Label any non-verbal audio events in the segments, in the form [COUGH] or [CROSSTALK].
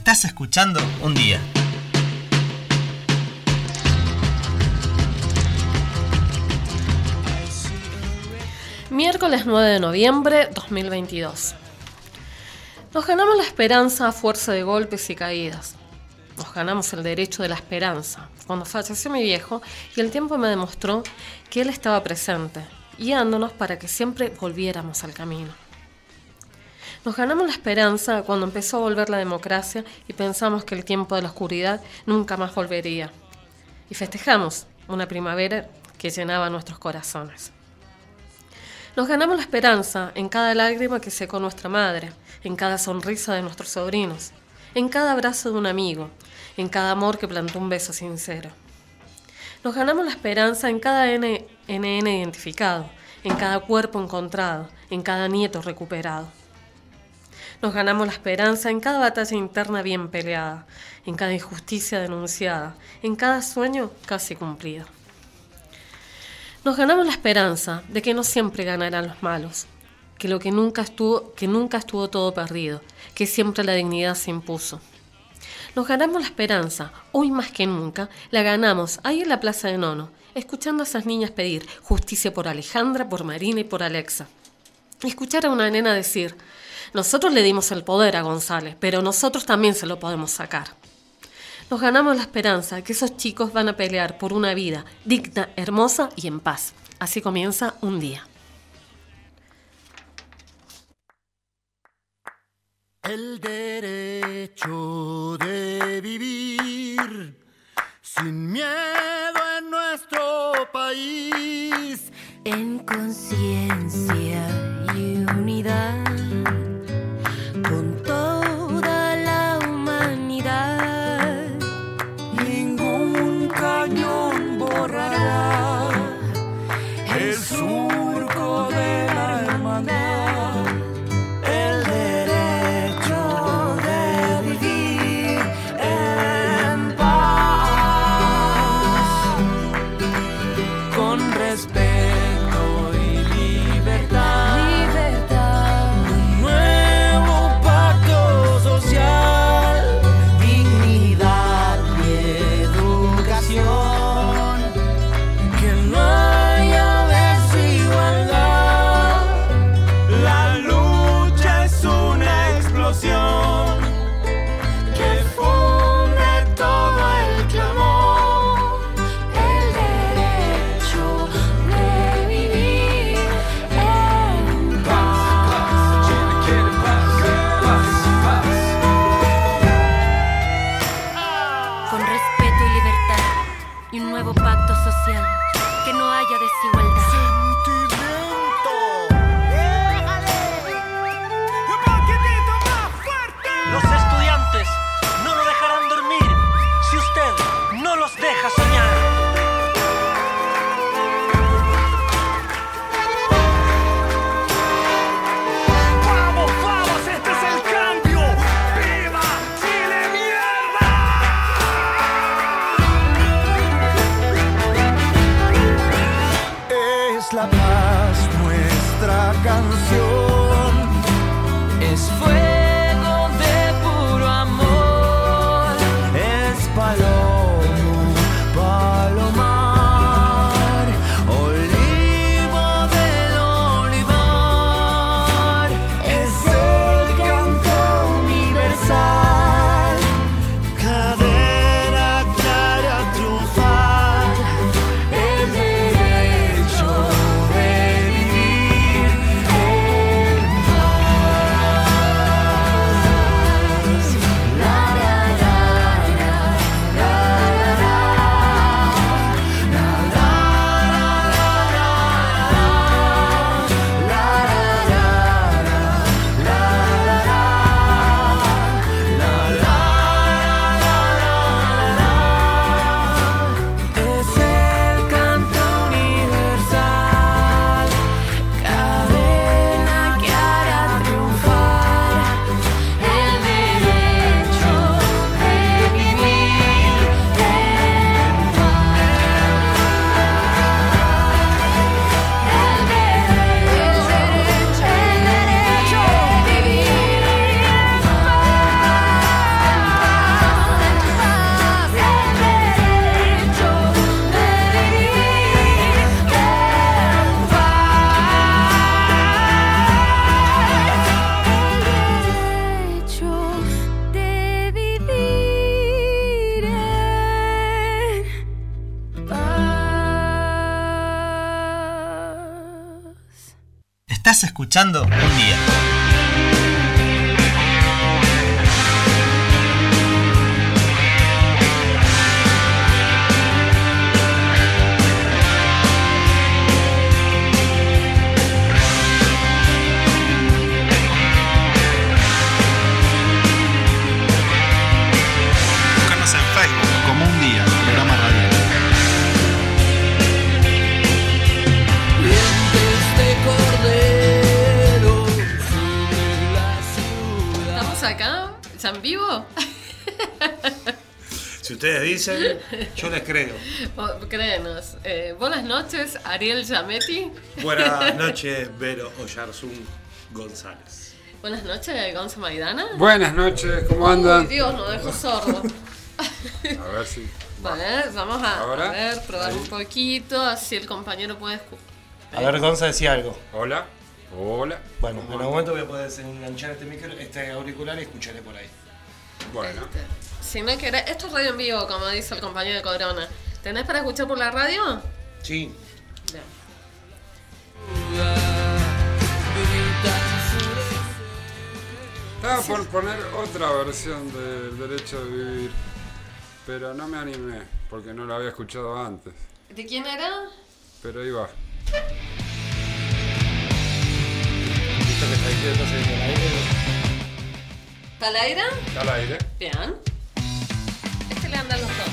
Estás escuchando un día. Miércoles 9 de noviembre 2022. Nos ganamos la esperanza a fuerza de golpes y caídas. Nos ganamos el derecho de la esperanza. Cuando falleció mi viejo y el tiempo me demostró que él estaba presente, guiándonos para que siempre volviéramos al camino. Nos ganamos la esperanza cuando empezó a volver la democracia y pensamos que el tiempo de la oscuridad nunca más volvería. Y festejamos una primavera que llenaba nuestros corazones. Nos ganamos la esperanza en cada lágrima que secó nuestra madre, en cada sonrisa de nuestros sobrinos, en cada abrazo de un amigo, en cada amor que plantó un beso sincero. Nos ganamos la esperanza en cada NN identificado, en cada cuerpo encontrado, en cada nieto recuperado. Nos ganamos la esperanza en cada batalla interna bien peleada, en cada injusticia denunciada, en cada sueño casi cumplido. Nos ganamos la esperanza de que no siempre ganarán los malos, que lo que nunca estuvo, que nunca estuvo todo perdido, que siempre la dignidad se impuso. Nos ganamos la esperanza, hoy más que nunca, la ganamos ahí en la Plaza de Nono, escuchando a esas niñas pedir justicia por Alejandra, por Marina y por Alexa. escuchar a una nena decir, nosotros le dimos el poder a González, pero nosotros también se lo podemos sacar. Nos ganamos la esperanza que esos chicos van a pelear por una vida digna, hermosa y en paz. Así comienza un día. El derecho de vivir sin miedo en nuestro país, en conciencia y unidad. 수 Estás escuchando un día. Dicen, yo les creo. [LAUGHS] Oh, créenos. Eh, buenas noches, Ariel Yametti. Buenas [LAUGHS] noches, Vero Oyarzún González. Buenas noches, Gonza Maidana. Buenas noches, ¿cómo Uy, andan? Dios, nos dejó sordo. A ver si. [LAUGHS] Vale, vamos a, Ahora, a ver, probar ahí. un poquito, así el compañero puede escuchar. A ver, Gonza decía algo. Hola. Hola. Bueno, en algún momento voy a poder enganchar este micro, este auricular y escucharé por ahí. Bueno. Si no querés, esto es radio en vivo, como dice el compañero de Corona. ¿Tenés para escuchar por la radio? Sí. Bien. Estaba por poner otra versión del derecho de vivir. Pero no me animé, porque no la había escuchado antes. ¿De quién era? Pero ahí va. ¿Está al aire? Está al aire. Bien. Este le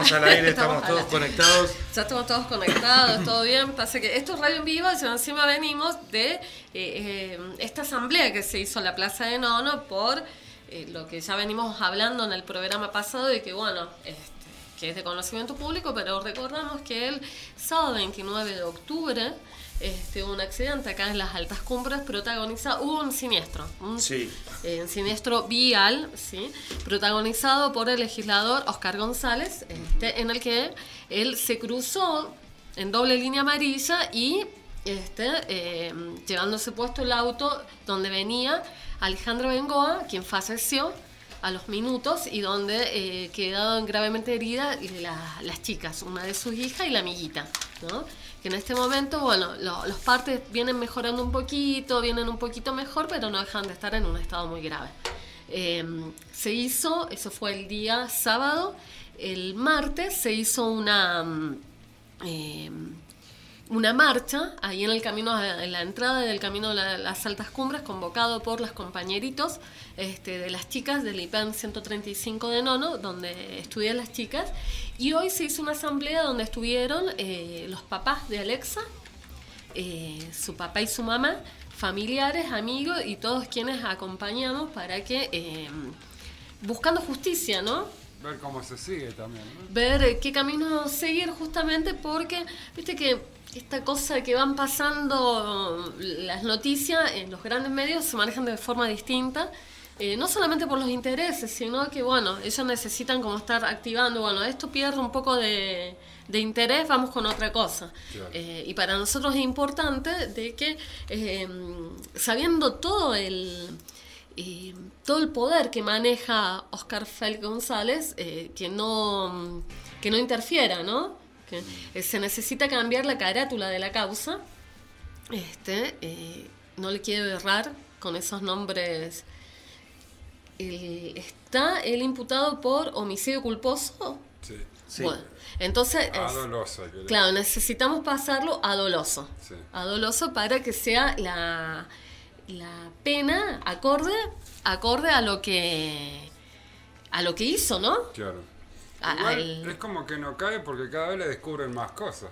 Estamos al aire, estamos todos conectados. Ya estamos todos conectados, todo bien. Pasa que esto es radio en vivo y encima venimos de eh, eh, esta asamblea que se hizo en la Plaza de Nono por eh, lo que ya venimos hablando en el programa pasado de que, bueno, este, que es de conocimiento público, pero recordamos que el sábado 29 de octubre este, un accidente acá en las altas cumbres protagonizado, hubo un siniestro, un Sí. eh, un siniestro vial, ¿sí? protagonizado por el legislador Oscar González, este, en el que él se cruzó en doble línea amarilla y este, eh, llevándose puesto el auto donde venía Alejandro Bengoa, quien falleció a los minutos y donde eh, quedaron gravemente heridas la- las chicas, una de sus hijas y la amiguita, ¿no? Que en este momento, bueno, lo- los partes vienen mejorando un poquito, vienen un poquito mejor, pero no dejan de estar en un estado muy grave. Eh, se hizo, eso fue el día sábado, el martes se hizo una... mm, eh, una marcha ahí en el camino, en la entrada del camino de la- las altas cumbres, convocado por las compañeritos este, de las chicas del IPAN 135 de Nono, donde estudian las chicas. Y hoy se hizo una asamblea donde estuvieron eh, los papás de Alexa, eh, su papá y su mamá, familiares, amigos y todos quienes acompañamos para que, eh, buscando justicia, ¿no? Ver cómo se sigue también. ¿no? ver qué camino seguir justamente porque, viste que esta cosa que van pasando las noticias en los grandes medios se manejan de forma distinta. eh, no solamente por los intereses, sino que, bueno, ellos necesitan como estar activando, bueno, esto pierde un poco de, de interés, vamos con otra cosa. Claro. Eh, y para nosotros es importante de que, eh, sabiendo todo el, todo el poder que maneja Oscar Félix González, que, no, que no interfiera, ¿no? Que eh, se necesita cambiar la carátula de la causa. Este, eh, no le quiero errar con esos nombres. El- está el imputado por homicidio culposo. Sí. Sí. Bueno, entonces, es- A le- claro, necesitamos pasarlo a doloso. Sí. A doloso para que sea la, la pena acorde, acorde a lo que a lo que hizo, ¿no? Claro. A- Igual al- es como que no cae porque cada vez le descubren más cosas.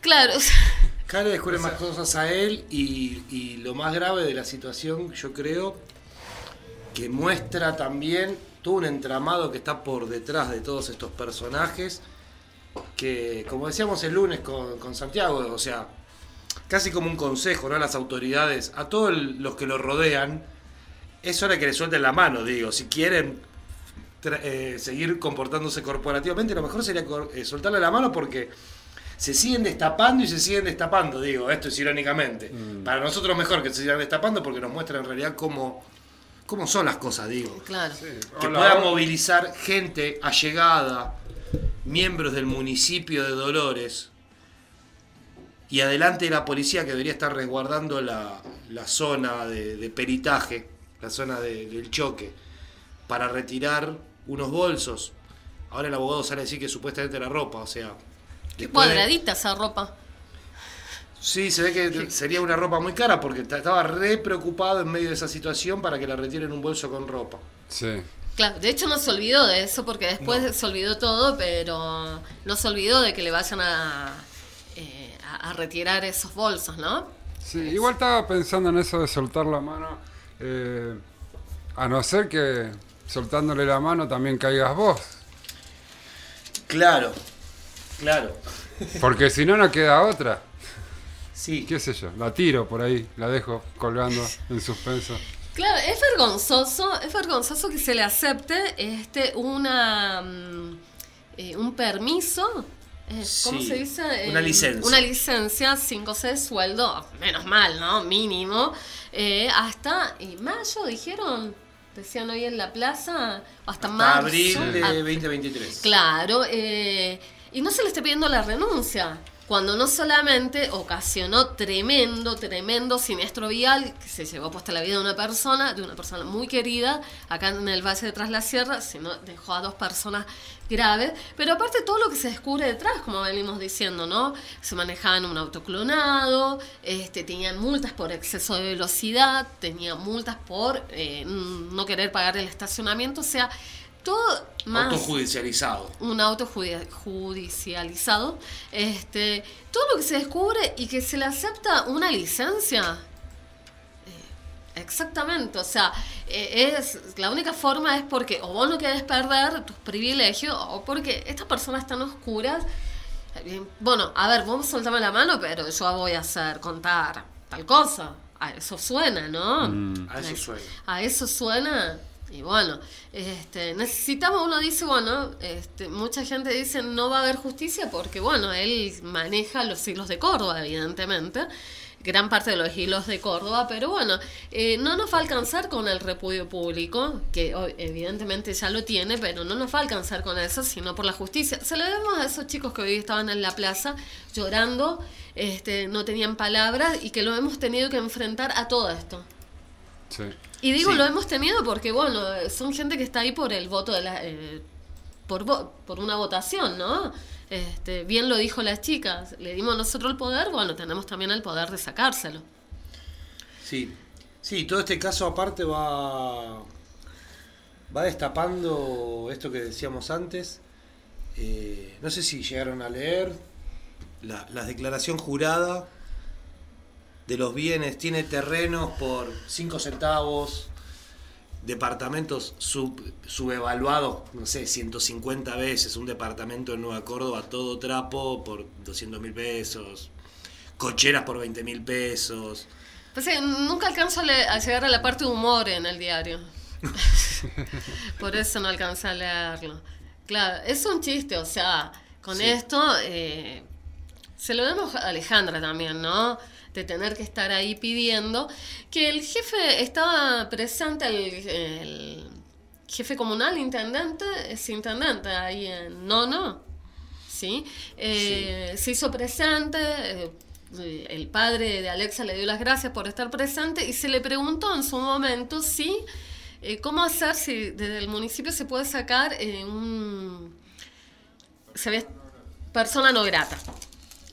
Claro, [LAUGHS] Cada vez descubre más cosas a él y, y lo más grave de la situación, yo creo, que muestra también todo un entramado que está por detrás de todos estos personajes, que como decíamos el lunes con, con Santiago, o sea, casi como un consejo ¿no? a las autoridades, a todos los que lo rodean, es hora que le suelten la mano, digo, si quieren eh, seguir comportándose corporativamente, lo mejor sería eh, soltarle la mano porque se siguen destapando y se siguen destapando, digo, esto es irónicamente. Para nosotros mejor que se sigan destapando porque nos muestra en realidad cómo, cómo son las cosas, digo. claro. Que Hola, pueda movilizar gente allegada, miembros del municipio de Dolores, y adelante la policía que debería estar resguardando la, la zona de, de peritaje, la zona de- del choque, para retirar unos bolsos. Ahora el abogado sale a decir que supuestamente era ropa, o sea... Qué de- cuadradita esa ropa. Sí, se ve que sería una ropa muy cara porque ta- estaba re preocupado en medio de esa situación para que la retiren un bolso con ropa. Sí. Claro, de hecho no se olvidó de eso porque después se olvidó todo, pero no se olvidó de que le vayan a, eh, a, a retirar esos bolsos, ¿no? Sí, igual estaba pensando en eso de soltar la mano. eh, a no ser que soltándole la mano también caigas vos. Claro, claro. Porque si no, no queda otra. Sí. ¿Qué sé yo? La tiro por ahí, la dejo colgando en suspenso. Claro, es vergonzoso, es vergonzoso que se le acepte este una mm, eh, un permiso, eh, ¿cómo Sí, se dice? una Eh, licencia. Una licencia, 5C de sueldo, menos mal, ¿no? Mínimo, eh, hasta mayo, dijeron, decían hoy en la plaza, hasta, Hasta marzo. abril de Ah, 2023. Claro, eh, y no se le está pidiendo la renuncia, cuando no solamente ocasionó tremendo, tremendo siniestro vial que se llevó puesta la vida de una persona, de una persona muy querida, acá en el Valle de Tras la Sierra, sino dejó a dos personas graves, pero aparte todo lo que se descubre detrás, como venimos diciendo, ¿no? Se manejaban un auto clonado, este, tenían multas por exceso de velocidad, tenían multas por eh, no querer pagar el estacionamiento, o sea, todo más Autojudicializado. un auto judi- judicializado, este, todo lo que se descubre y que se le acepta una licencia. Eh, Exactamente, o sea, eh, es la única forma es porque o vos no querés perder tus privilegios o porque estas personas tan oscuras, eh, bueno, a ver, vos soltame la mano, pero yo voy a hacer contar tal cosa. A eso suena, ¿no? A eso suena. a eso suena y bueno este necesitamos uno dice bueno este mucha gente dice no va a haber justicia porque bueno él maneja los hilos de Córdoba evidentemente gran parte de los hilos de Córdoba pero bueno eh, no nos va a alcanzar con el repudio público que evidentemente ya lo tiene pero no nos va a alcanzar con eso sino por la justicia. Se lo debemos a esos chicos que hoy estaban en la plaza llorando este no tenían palabras y que lo hemos tenido que enfrentar a todo esto Sí. y digo, Sí. lo hemos tenido porque, bueno, son gente que está ahí por el voto de la... eh, por, vo- por una votación, ¿no? Este, bien lo dijo las chicas, le dimos nosotros el poder, bueno, tenemos también el poder de sacárselo. Sí. Sí, todo este caso aparte va. va destapando esto que decíamos antes. Eh, no sé si llegaron a leer la, la declaración jurada de los bienes. Tiene terrenos por 5 centavos, departamentos sub, subevaluados, no sé, 150 veces. Un departamento en Nueva Córdoba, todo trapo, por 200 mil pesos. Cocheras por 20 mil pesos. Pues eh, nunca alcanzo a, le- a llegar a la parte de humor en el diario. [LAUGHS] Por eso no alcancé a leerlo. Claro, es un chiste, o sea, con Sí. esto eh, se lo vemos a Alejandra también, ¿no? De tener que estar ahí pidiendo que el jefe estaba presente, el, el jefe comunal, intendente, es intendente ahí en No, no. ¿sí? Eh, Se hizo presente, eh, el padre de Alexa le dio las gracias por estar presente y se le preguntó en su momento si, eh, cómo hacer si desde el municipio se puede sacar un... Se ve, persona no grata.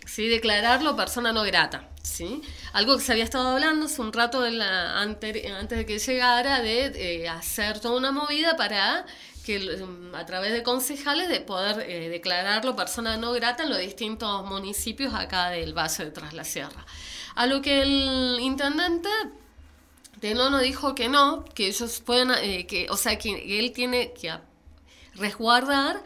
¿sí? declararlo persona no grata. ¿Sí? Algo que se había estado hablando hace un rato antes de que llegara de eh, hacer toda una movida para que mm, a través de concejales de poder eh, declararlo persona no grata en los distintos municipios acá del Valle de Tras la Sierra. A lo que el intendente de Nono dijo que no, que ellos pueden, eh, que, o sea, que él tiene que resguardar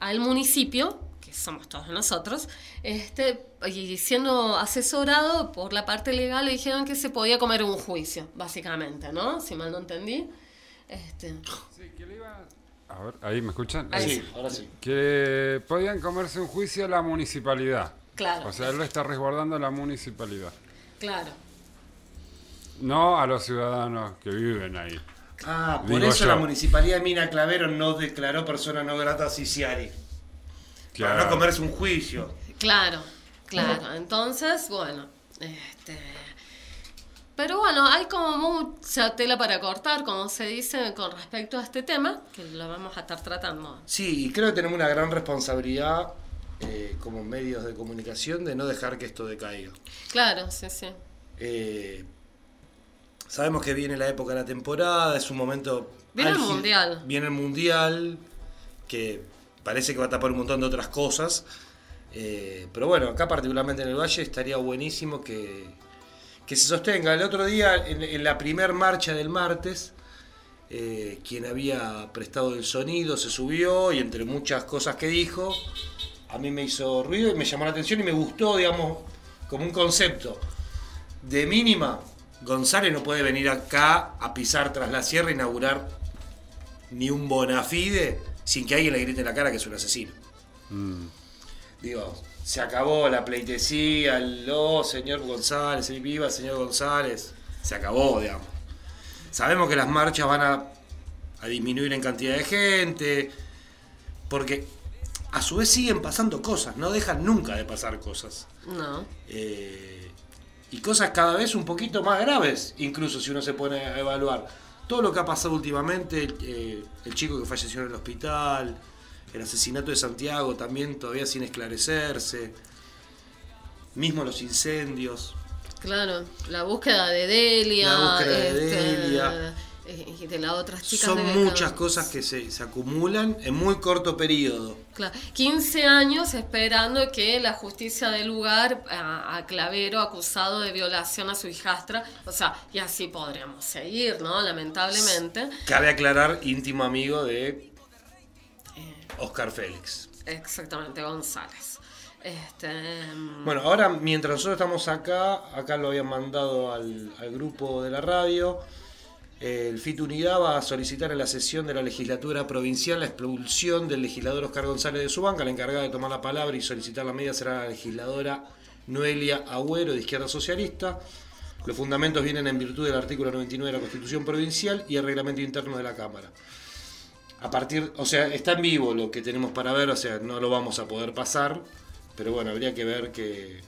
al municipio, somos todos nosotros, este, y siendo asesorado por la parte legal, le dijeron que se podía comer un juicio, básicamente, ¿no? Si mal no entendí. Este, A ver, ahí me escuchan. Ahí Sí, ahora sí. Que podían comerse un juicio a la municipalidad. Claro. O sea, él lo está resguardando a la municipalidad. claro. No a los ciudadanos que viven ahí. Ah, por Digo eso yo. la municipalidad de Mina Clavero no declaró persona no grata a Ciciari. Para Claro. no comerse un juicio. Claro, claro. Entonces, bueno, este. Pero bueno, hay como mucha tela para cortar, como se dice, con respecto a este tema, que lo vamos a estar tratando. Sí, y creo que tenemos una gran responsabilidad eh, como medios de comunicación de no dejar que esto decaiga. Claro, sí, sí. Eh, sabemos que viene la época de la temporada, es un momento... Viene el. Mundial. Viene el Mundial, que parece que va a tapar un montón de otras cosas. Eh, pero bueno, acá particularmente en el Valle estaría buenísimo que, que se sostenga. El otro día, en, la primer marcha del martes, eh, quien había prestado el sonido se subió y entre muchas cosas que dijo, a mí me hizo ruido y me llamó la atención y me gustó, digamos, como un concepto. De mínima, González no puede venir acá a pisar tras la sierra e inaugurar ni un bonafide sin que alguien le grite en la cara que es un asesino. Digo, se acabó la pleitesía, el oh, señor González, el viva señor González. Se acabó, digamos. Sabemos que las marchas van a, a disminuir en cantidad de gente, porque a su vez siguen pasando cosas, no dejan nunca de pasar cosas. No. Eh, y cosas cada vez un poquito más graves, incluso si uno se pone a evaluar. Todo lo que ha pasado últimamente, eh, el chico que falleció en el hospital, el asesinato de Santiago también todavía sin esclarecerse, mismo los incendios. Claro, la búsqueda de Delia. La búsqueda de este, Delia. Eh, Y de las otras chicas. Son de- muchas cosas que se, se acumulan en muy corto periodo. Claro, 15 años esperando que la justicia dé lugar a, a Clavero acusado de violación a su hijastra. O sea, y así podríamos seguir, ¿no? Lamentablemente. Cabe aclarar, íntimo amigo de Oscar Félix. Exactamente, González. Este, mm, Bueno, ahora mientras nosotros estamos acá, acá lo habían mandado al, al grupo de la radio. El FIT Unidad va a solicitar en la sesión de la legislatura provincial la expulsión del legislador Oscar González de su banca. La encargada de tomar la palabra y solicitar la medida será la legisladora Noelia Agüero de Izquierda Socialista. Los fundamentos vienen en virtud del artículo 99 de la Constitución Provincial y el reglamento interno de la Cámara. A partir, o sea, está en vivo lo que tenemos para ver, o sea, no lo vamos a poder pasar, pero bueno, habría que ver que,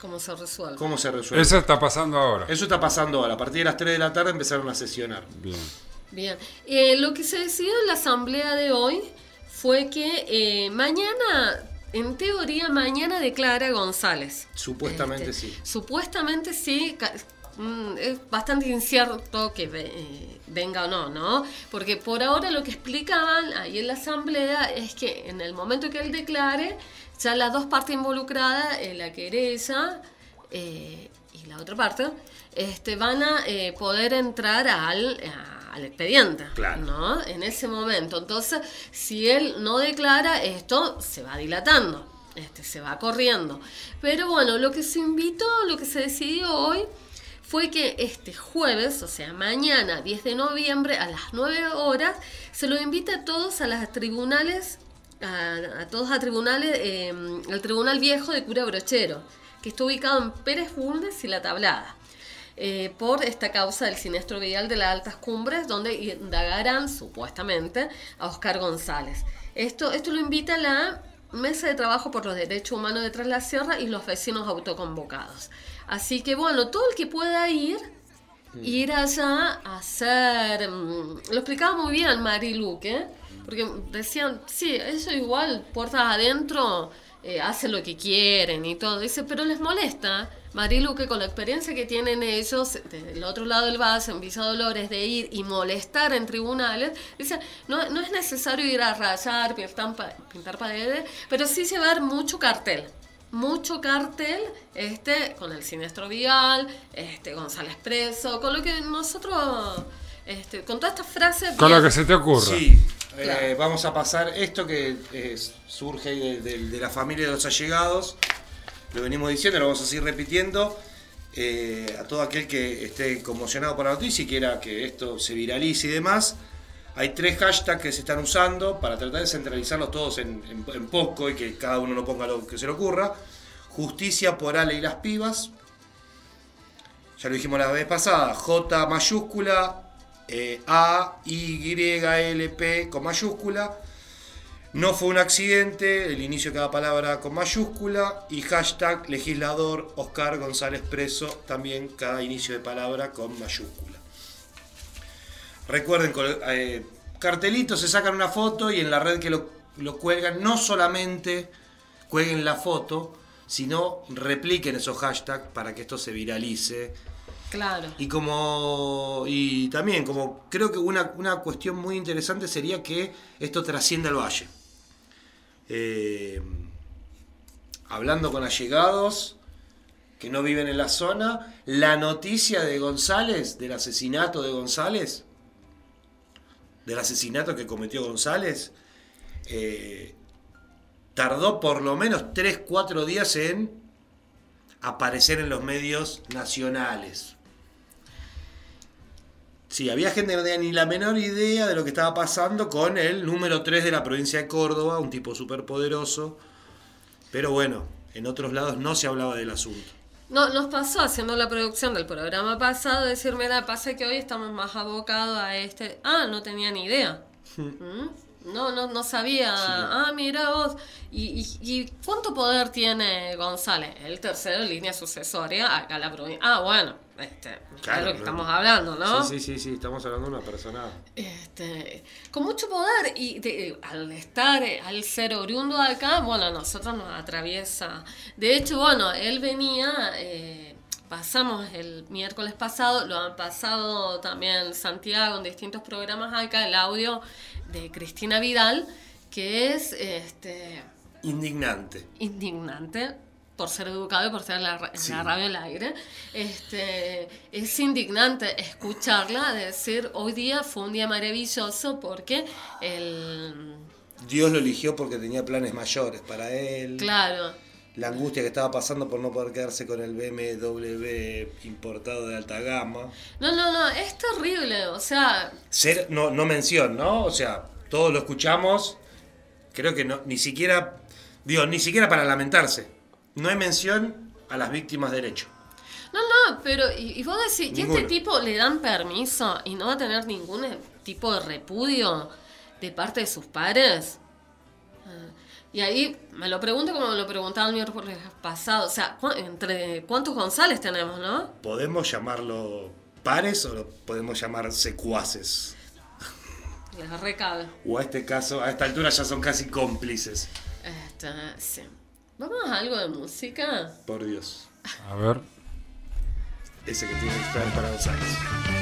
¿Cómo se resuelve? cómo se resuelve. Eso está pasando ahora. Eso está pasando ahora. A partir de las 3 de la tarde empezaron a sesionar. Bien. Bien. Eh, lo que se decidió en la asamblea de hoy fue que eh, mañana, en teoría, mañana declara González. Supuestamente Este, sí. Supuestamente sí. mm, Es bastante incierto que eh, venga o no, ¿no? Porque por ahora lo que explicaban ahí en la asamblea es que en el momento que él declare, ya las dos partes involucradas, eh, la querella eh, y la otra parte, este, van a eh, poder entrar al, a- al expediente, Claro. ¿no? En ese momento. Entonces, si él no declara, esto se va dilatando, este, se va corriendo. Pero bueno, lo que se invitó, lo que se decidió hoy fue que este jueves, o sea, mañana, 10 de noviembre, a las 9 horas, se lo invita a todos a las tribunales, a, a todos a tribunales, eh, al Tribunal Viejo de Cura Brochero, que está ubicado en Pérez Bulnes y La Tablada eh, por esta causa del siniestro vial de las altas cumbres, donde indagarán supuestamente a Oscar González. Esto, esto lo invita la Mesa de Trabajo por los Derechos Humanos de Tras la Sierra y los vecinos autoconvocados. Así que bueno, todo el que pueda ir, ir allá a hacer... mm, Lo explicaba muy bien Mari Luque, porque decían, sí, eso igual, puertas adentro, eh, hacen lo que quieren y todo. Dice, pero les molesta. Marilu, que con la experiencia que tienen ellos del otro lado del vaso, en Villa Dolores, de ir y molestar en tribunales, dice, no, no es necesario ir a rayar, pintar, pa- pintar paredes, pero sí llevar mucho cartel. Mucho cartel este, con el siniestro vial, este, González preso, con lo que nosotros, este, con todas estas frases... Con lo que se te ocurra. Sí, eh, vamos a pasar esto que eh, surge de, de- de la familia de los allegados. Lo venimos diciendo, lo vamos a seguir repitiendo. Eh, a todo aquel que esté conmocionado por la noticia y quiera que esto se viralice y demás. Hay tres hashtags que se están usando para tratar de centralizarlos todos en, en- en poco y que cada uno no ponga lo que se le ocurra. Justicia por Ale y las pibas. Ya lo dijimos la vez pasada. J mayúscula, eh, A, Y, L, P con mayúscula. No fue un accidente, el inicio de cada palabra con mayúscula. Y hashtag legislador Oscar González Preso, también cada inicio de palabra con mayúscula. Recuerden, eh, cartelitos, se sacan una foto y en la red que lo, lo cuelgan, no solamente cuelguen la foto, sino repliquen esos hashtags para que esto se viralice. Y como. Y también, como creo que una, una cuestión muy interesante sería que esto trascienda al valle. Eh, hablando con allegados que no viven en la zona, la noticia de González, del asesinato de González, del asesinato que cometió González, eh, tardó por lo menos 3-4 días en aparecer en los medios nacionales. Sí, había gente que no tenía ni la menor idea de lo que estaba pasando con el número 3 de la provincia de Córdoba, un tipo súper poderoso. Pero bueno, en otros lados no se hablaba del asunto. No, nos pasó haciendo la producción del programa pasado decir, mira, pasa que hoy estamos más abocados a este... Ah, no tenía ni idea. [LAUGHS] ¿Mm? No, no, no sabía. Ah, mira vos. ¿Y, y, y cuánto poder tiene González? El tercero en línea sucesoria acá la provincia. Ah, bueno, este, Claro, que no. estamos hablando, ¿no? Sí, sí, sí, sí, estamos hablando de una persona. Este, con mucho poder y de- al estar, eh, al ser oriundo de acá, bueno, a nosotros nos atraviesa. De hecho, bueno, él venía, eh, pasamos el miércoles pasado, lo han pasado también Santiago en distintos programas acá, el audio de Cristina Vidal, que es este, Indignante. indignante por ser educado y por en la, Sí. la radio al aire. Este, es indignante escucharla decir hoy día fue un día maravilloso porque el Dios lo eligió porque tenía planes mayores para él. claro La angustia que estaba pasando por no poder quedarse con el BMW importado de alta gama. no no no es terrible o sea Ser, no, no mención, ¿no? O sea, todos lo escuchamos. Creo que no, ni siquiera, digo, ni siquiera para lamentarse. No hay mención a las víctimas de derecho. no no pero y, y vos decís y a este tipo le dan permiso y no va a tener ningún eh, tipo de repudio de parte de sus padres Ah, Y ahí me lo pregunto como me lo preguntaba el miércoles pasado. O sea, ¿cu- entre ¿cuántos González tenemos, no? ¿Podemos llamarlo pares o lo podemos llamar secuaces? Les recabe. O a este caso, a esta altura ya son casi cómplices. Este, sí. ¿Vamos a algo de música? Por Dios. A ver. Ese que tiene que estar para González. ¿Para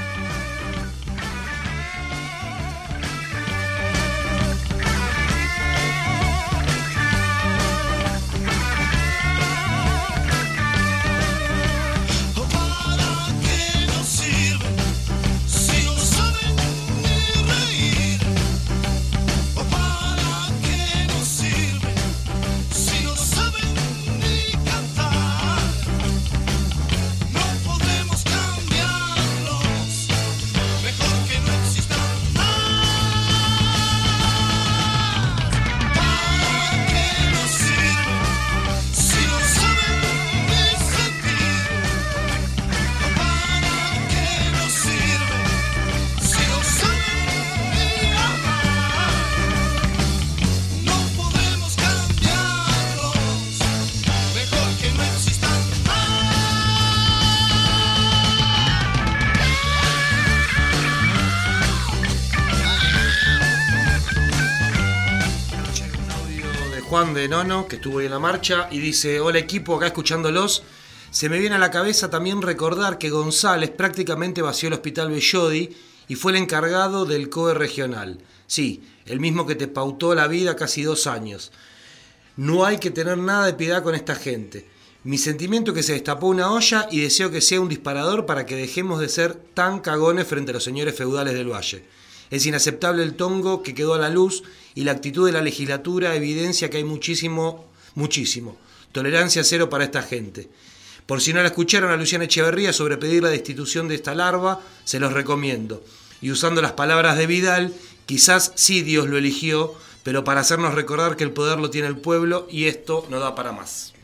Nono, que estuvo ahí en la marcha, y dice, hola equipo, acá escuchándolos. Se me viene a la cabeza también recordar que González prácticamente vació el hospital Bellodi y fue el encargado del COE regional. Sí, el mismo que te pautó la vida casi dos años. No hay que tener nada de piedad con esta gente. Mi sentimiento es que se destapó una olla y deseo que sea un disparador para que dejemos de ser tan cagones frente a los señores feudales del valle. Es inaceptable el tongo que quedó a la luz y la actitud de la legislatura evidencia que hay muchísimo, muchísimo. Tolerancia cero para esta gente. Por si no la escucharon a Luciana Echeverría sobre pedir la destitución de esta larva, se los recomiendo. Y usando las palabras de Vidal, quizás sí Dios lo eligió, pero para hacernos recordar que el poder lo tiene el pueblo y esto no da para más.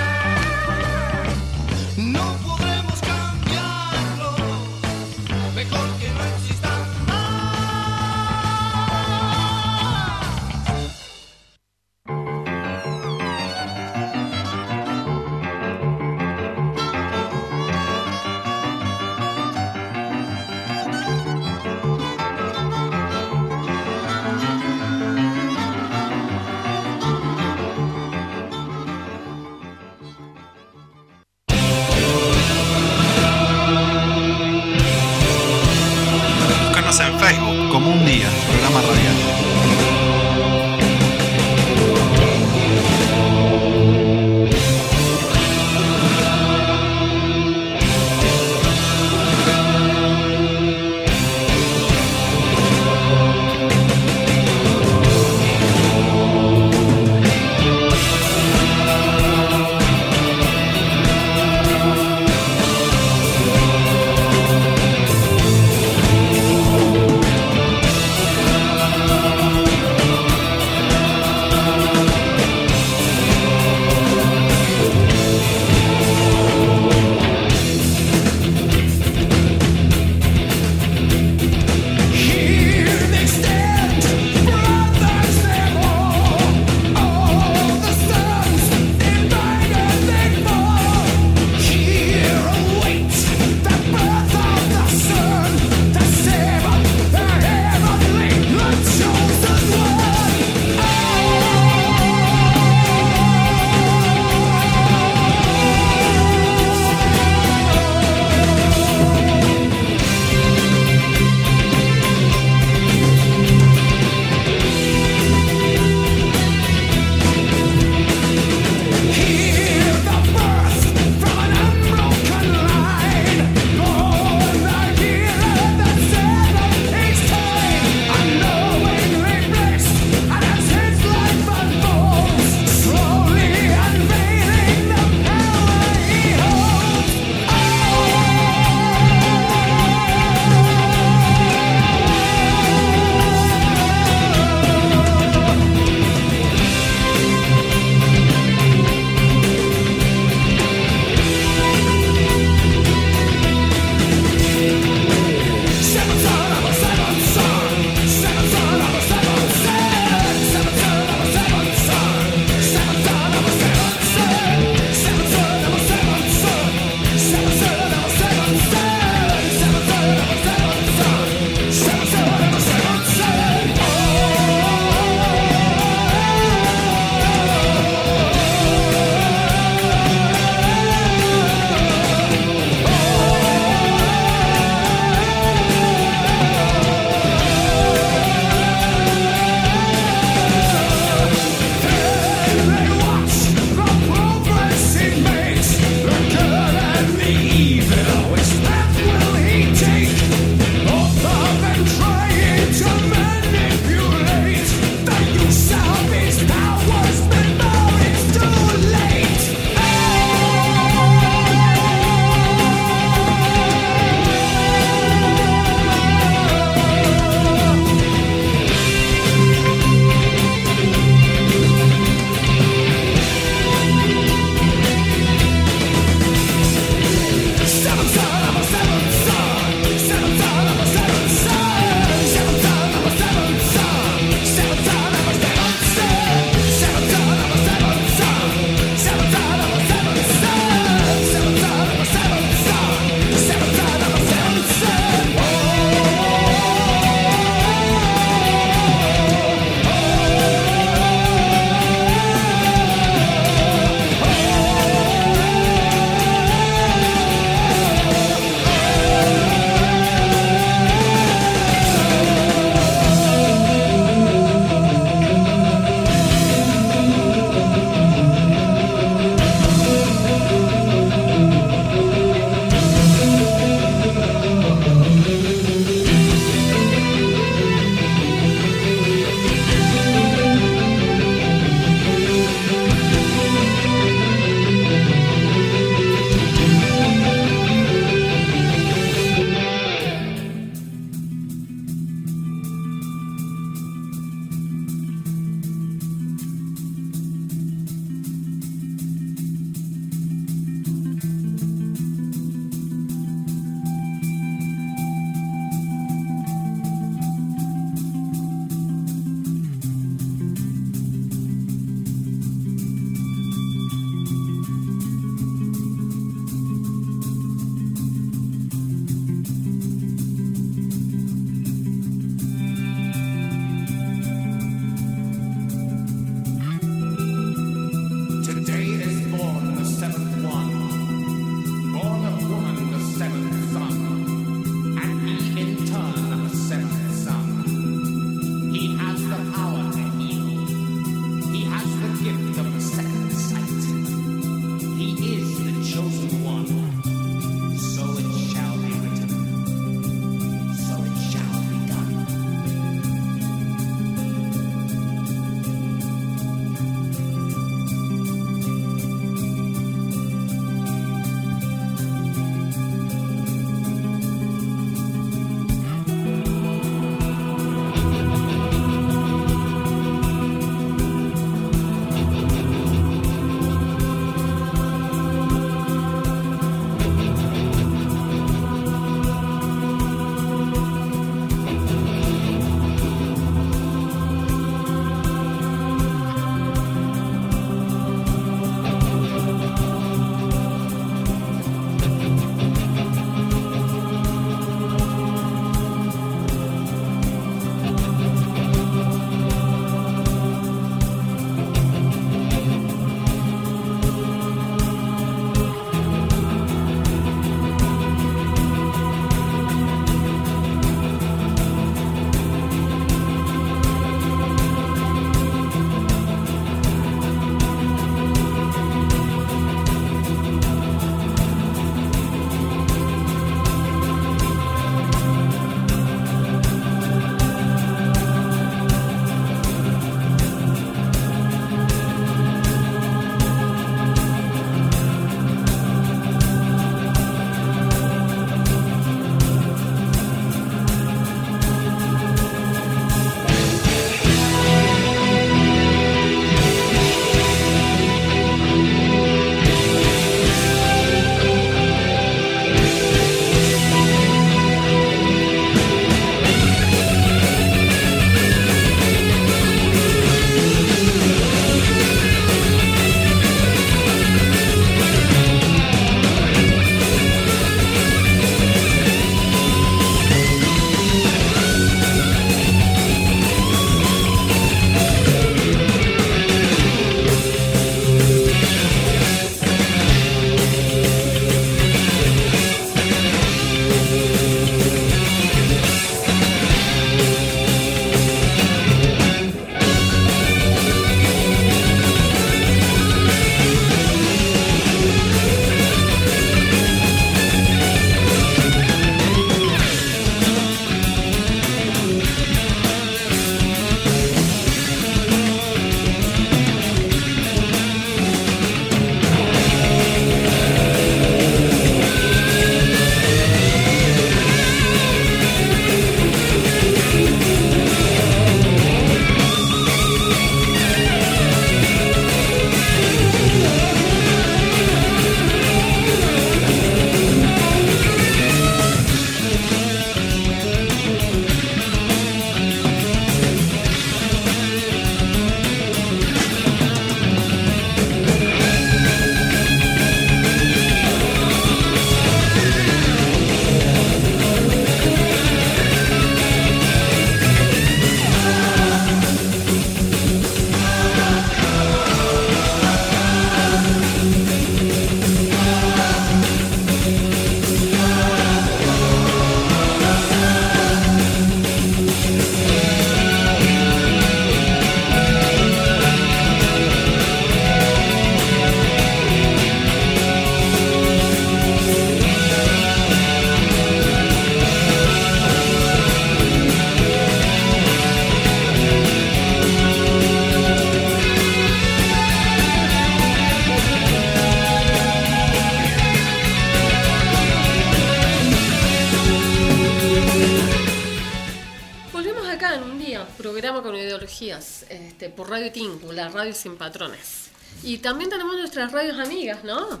Sin patrones. Y también tenemos nuestras radios amigas, ¿no?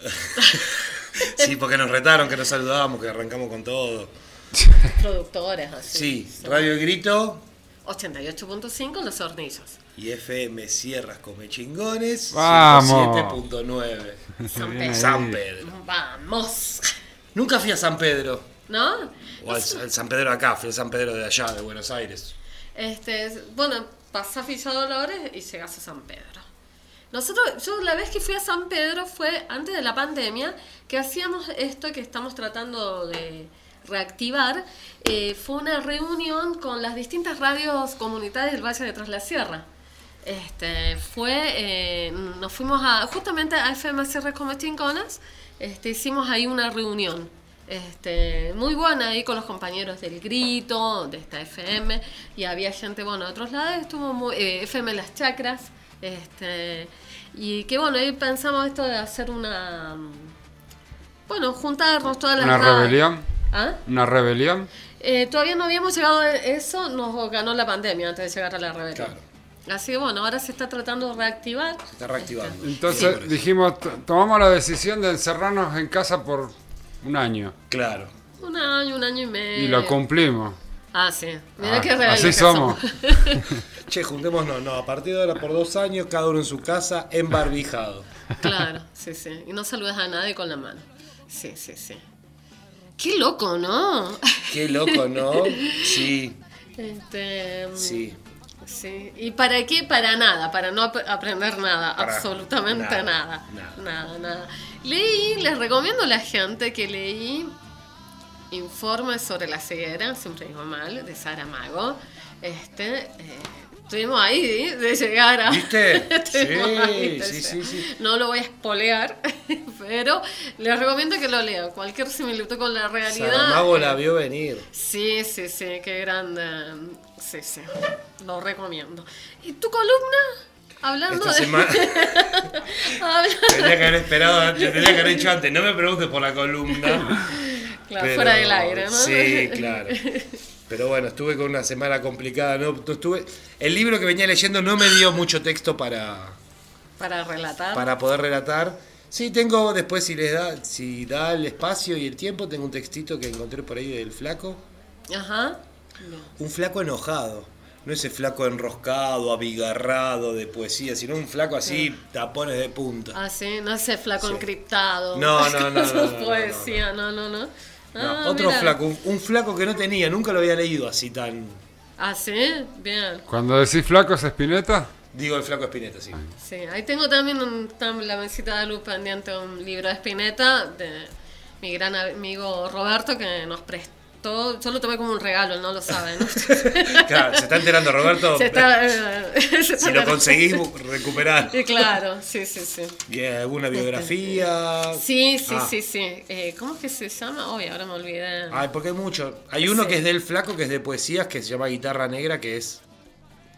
[LAUGHS] Sí, porque nos retaron que nos saludábamos, que arrancamos con todo. Productores, así. Sí, Son Radio Grito 88.5 Los Hornillos. y FM Sierras Come Chingones Vamos. 7.9. San Pedro. San Pedro. Vamos. Nunca fui a San Pedro. ¿No? O al, al San Pedro de acá, fui al San Pedro de allá, de Buenos Aires. Este, bueno, pasás Villa Dolores y llegas a San Pedro. Nosotros, yo la vez que fui a San Pedro fue antes de la pandemia, que hacíamos esto que estamos tratando de reactivar. eh, fue una reunión con las distintas radios comunitarias del Valle de Tras la Sierra. Este, fue, eh, nos fuimos a, justamente a FM Sierra como Chinconas, este, hicimos ahí una reunión. Este, muy buena ahí con los compañeros del Grito, de esta FM, y había gente, bueno, de otros lados, estuvo muy, eh, FM Las Chacras, este, y que bueno, ahí pensamos esto de hacer una, bueno, juntarnos todas las ¿Una rebelión? ¿Ah? ¿Una rebelión? Eh, todavía no habíamos llegado a eso, nos ganó la pandemia antes de llegar a la rebelión. Claro. Así que bueno, ahora se está tratando de reactivar. Se está reactivando. Entonces Sí. dijimos, tomamos la decisión de encerrarnos en casa por un año. Claro. Un año, un año y medio. Y lo cumplimos. Ah, sí. Mira Ah, qué rebelde así somos. [LAUGHS] Che, juntémonos, no, a partir de ahora por dos años, cada uno en su casa, embarbijado. Claro, sí, sí. Y no saludas a nadie con la mano. Sí, sí, sí. Qué loco, ¿no? Qué loco, ¿no? Sí, Este, sí. Sí. ¿Y para qué? Para nada, para no ap- aprender nada, Para absolutamente nada, nada, nada. nada. Nada, Leí, les recomiendo a la gente que leí informes sobre la ceguera, siempre digo mal, de Sara Mago. Este, eh, estuvimos ahí de llegar a... ¿Viste? [LAUGHS] Sí, ahí sí, sí, sí. No lo voy a espolear, [LAUGHS] pero les recomiendo que lo lean. Cualquier similitud con la realidad. Saramago eh, la vio venir. Sí, sí, sí, qué grande. Sí, sí, lo recomiendo. ¿Y tu columna? Hablando Esta de... semana [LAUGHS] tendría que haber esperado, yo tendría que haber dicho antes, no me preguntes por la columna. Claro, pero- fuera del aire, ¿no? Sí, claro. Pero bueno, estuve con una semana complicada, no, no estuve. El libro que venía leyendo no me dio mucho texto para, Para relatar. para poder relatar. Sí, tengo después si les da, si da el espacio y el tiempo, tengo un textito que encontré por ahí del flaco. Ajá. Un flaco enojado. No ese flaco enroscado, abigarrado de poesía, sino un flaco así, tapones de punta. Ah, sí, no ese flaco Sí. encriptado. [LAUGHS] No, no, no, no, no, poesía, no, no, no. No, Ah, otro mira. flaco, un, un flaco que no tenía, nunca lo había leído así tan. Ah, sí, bien. Cuando decís flaco es Espineta, Digo el flaco Espineta, sí. Sí, ahí tengo también un- tam- la mesita de luz pendiente, un libro de Spinetta de mi gran amigo Roberto que nos prestó. Yo lo tomé como un regalo, no lo sabe, ¿no? [LAUGHS] Claro, se está enterando Roberto. Se está, [LAUGHS] eh, se está si lo conseguís recuperar. [LAUGHS] Claro, sí, sí, sí. ¿Y ¿Alguna biografía? Sí, sí, Ah. sí, sí. Eh, ¿Cómo es que se llama? Hoy ahora me olvidé. Ay, porque hay mucho. Hay uno Sí. que es del flaco, que es de poesías, que se llama Guitarra Negra, que es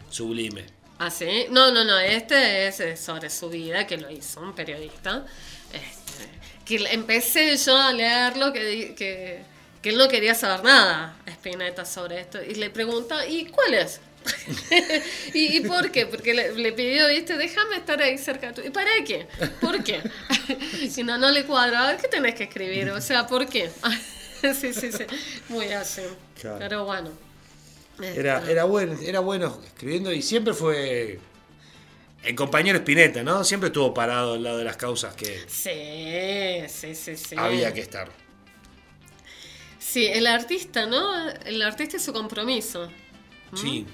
sublime. Ah, sí. No, no, no. Este es eh, sobre su vida, que lo hizo un periodista. Este, que empecé yo a leerlo, que, que, que él no quería saber nada, Spinetta, sobre esto. Y le pregunta, ¿y cuál es? [LAUGHS] ¿Y, y por qué? Porque le, le pidió, viste, déjame estar ahí cerca de tú. ¿Y para qué? ¿Por qué? [LAUGHS] Si no, no le cuadra. A ¿qué tenés que escribir? O sea, ¿por qué? [LAUGHS] sí, sí, sí. Muy así. Claro. Pero bueno. Era, Este, era bueno, era bueno escribiendo y siempre fue el compañero Spinetta, ¿no? Siempre estuvo parado al lado de las causas que Sí, sí, sí, sí. había que estar. Sí, el artista, ¿no? El artista es su compromiso. Sí,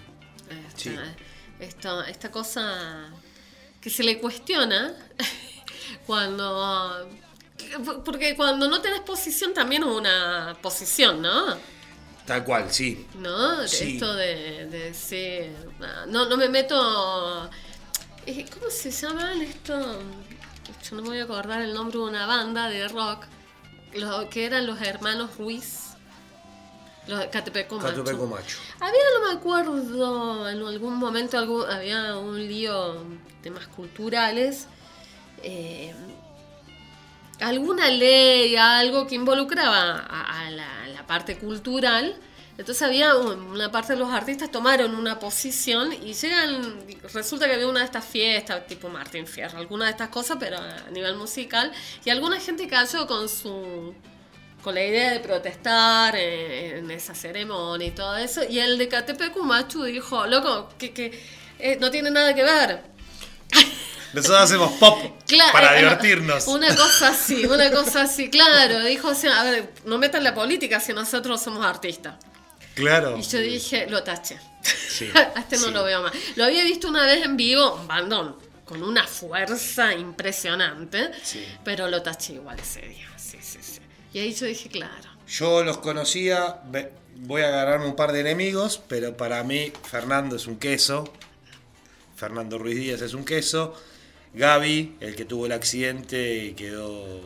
Esta, Sí. esto- esta cosa que se le cuestiona [LAUGHS] cuando... Porque cuando no tenés posición también es una posición, ¿no? tal cual, sí. ¿No? Sí. Esto de, de decir... No, no me meto... eh, ¿Cómo se llaman esto? Yo no me voy a acordar el nombre de una banda de rock. Lo, que eran los hermanos Ruiz. Los Catepeco Macho. Había, no me acuerdo, en algún momento algún, había un lío temas culturales. eh, alguna ley, algo que involucraba a, a la, a la parte cultural, Entonces había un- una parte de los artistas tomaron una posición y llegan, resulta que había una de estas fiestas, tipo Martín Fierro, alguna de estas cosas, pero a nivel musical, y alguna gente cayó con su con la idea de protestar en, en esa ceremonia y todo eso, y el de Catepecu Machu dijo, loco, que, que eh, no tiene nada que ver. [LAUGHS] Nosotros hacemos pop Claro, para eh, divertirnos. Una cosa [LAUGHS] así, una cosa así, claro. Dijo, o sea, a ver, no metan la política si nosotros somos artistas. Claro. Y yo dije, lo taché. Sí, [LAUGHS] este no sí. lo veo más. Lo había visto una vez en vivo, un bandón, con una fuerza impresionante, Sí. pero lo taché igual ese día. Sí, sí, sí. Y ahí yo dije, claro. Yo los conocía, voy a agarrarme un par de enemigos, pero para mí Fernando es un queso. Fernando Ruiz Díaz es un queso. Gaby, el que tuvo el accidente y quedó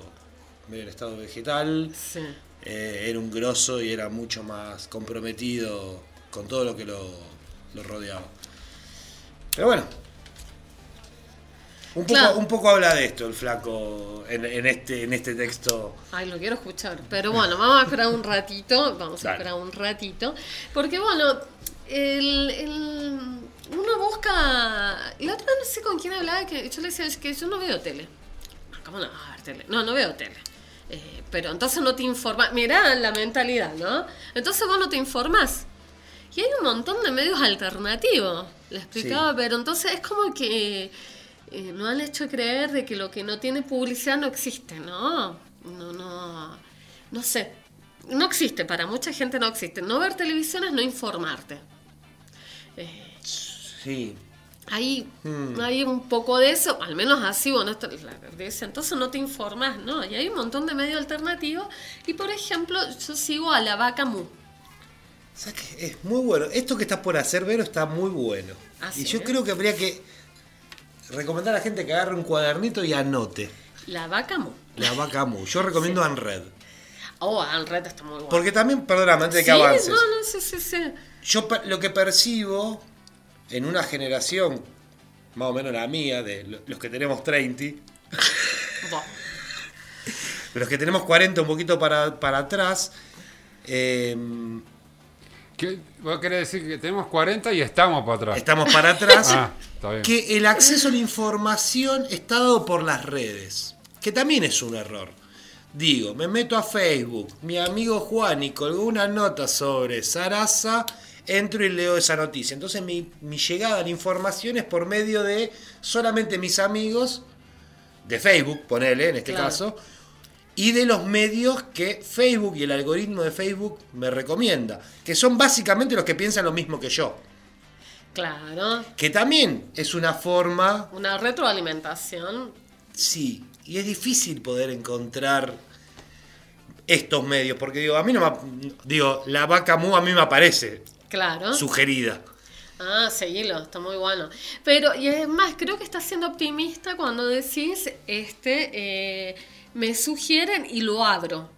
medio en estado vegetal, Sí. eh, era un grosso y era mucho más comprometido con todo lo que lo, lo rodeaba. Pero bueno. Un poco, Claro. un poco habla de esto el flaco en, en este, en este texto. Ay, lo quiero escuchar. Pero bueno, vamos a esperar un ratito. Vamos a esperar un ratito. Porque bueno, el, el- uno busca. La otra no sé con quién hablaba que yo le decía "Es que yo no veo tele. Ah, ¿Cómo no vas a ver tele? No, no veo tele. Eh, pero entonces no te informas. Mirá la mentalidad, ¿no? Entonces vos no te informás. Y hay un montón de medios alternativos. Le explicaba, Sí. pero entonces es como que eh, no han hecho creer de que lo que no tiene publicidad no existe, ¿no? No, no, no sé. No existe, para mucha gente no existe. No ver televisión es no informarte. Eh, Sí, hay, Hmm. hay un poco de eso, al menos así, bueno, entonces no te informas, ¿no? Y hay un montón de medios alternativos. Y por ejemplo, yo sigo a la vaca mu. ¿Sabes qué? Es muy bueno. Esto que estás por hacer, Vero, está muy bueno. Ah, y yo creo que habría que recomendar a la gente que agarre un cuadernito y anote. La vaca mu. La vaca mu. Yo [LAUGHS] recomiendo Unread. Oh, Anred está muy bueno. Porque también, perdóname, antes de que Sí, avances. No, no, sí, sí, sí. Yo lo que percibo en una generación, más o menos la mía, de lo- los que tenemos 30, [LAUGHS] Buah. de [LAUGHS] los que tenemos 40 un poquito para, para atrás, eh, ¿Qué? Vos querés decir que tenemos 40 y estamos para atrás. estamos para atrás. Ah, está bien. que el acceso a la información está dado por las redes, que también es un error. Digo, me meto a Facebook, mi amigo Juan y colgó una nota sobre Sarasa, entro y leo esa noticia. Entonces mi, mi llegada a la información es por medio de solamente mis amigos, de Facebook, ponele en este Claro. caso, y de los medios que Facebook y el algoritmo de Facebook me recomienda, que son básicamente los que piensan lo mismo que yo. Claro. Que también es una forma Una retroalimentación. Sí, y es difícil poder encontrar estos medios, porque digo, a mí no me, digo, la vaca mu a mí me aparece Claro. sugerida. Ah, seguilo, está muy bueno. Pero, y es más, creo que estás siendo optimista cuando decís, este, eh, me sugieren y lo abro.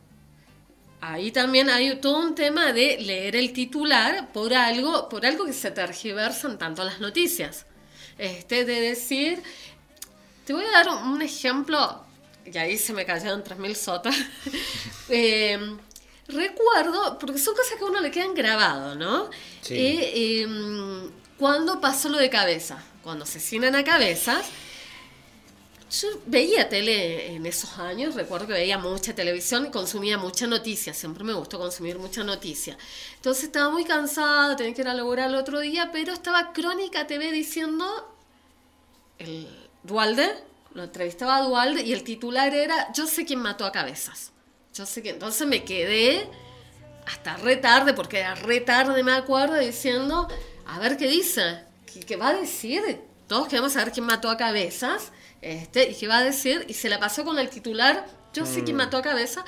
Ahí también hay todo un tema de leer el titular por algo, por algo que se tergiversan tanto las noticias. Este, de decir, te voy a dar un ejemplo, y ahí se me cayeron 3.000 sotas. [LAUGHS] Eh, recuerdo, porque son cosas que a uno le quedan grabadas, ¿no? Sí. Eh, eh, cuando pasó lo de cabeza, cuando asesinan a cabezas, yo veía tele en esos años, recuerdo que veía mucha televisión y consumía mucha noticia, siempre me gustó consumir mucha noticia. Entonces estaba muy cansada, tenía que ir a laburar el otro día, pero estaba Crónica TV diciendo el Dualde, lo entrevistaba a Dualde y el titular era Yo sé quién mató a cabezas. Yo sé que entonces me quedé hasta re tarde, porque era re tarde, me acuerdo, diciendo, a ver qué dice, qué, qué va a decir. Todos queremos saber quién mató a cabezas, este, y qué va a decir, y se la pasó con el titular, yo sé quién mató a cabezas,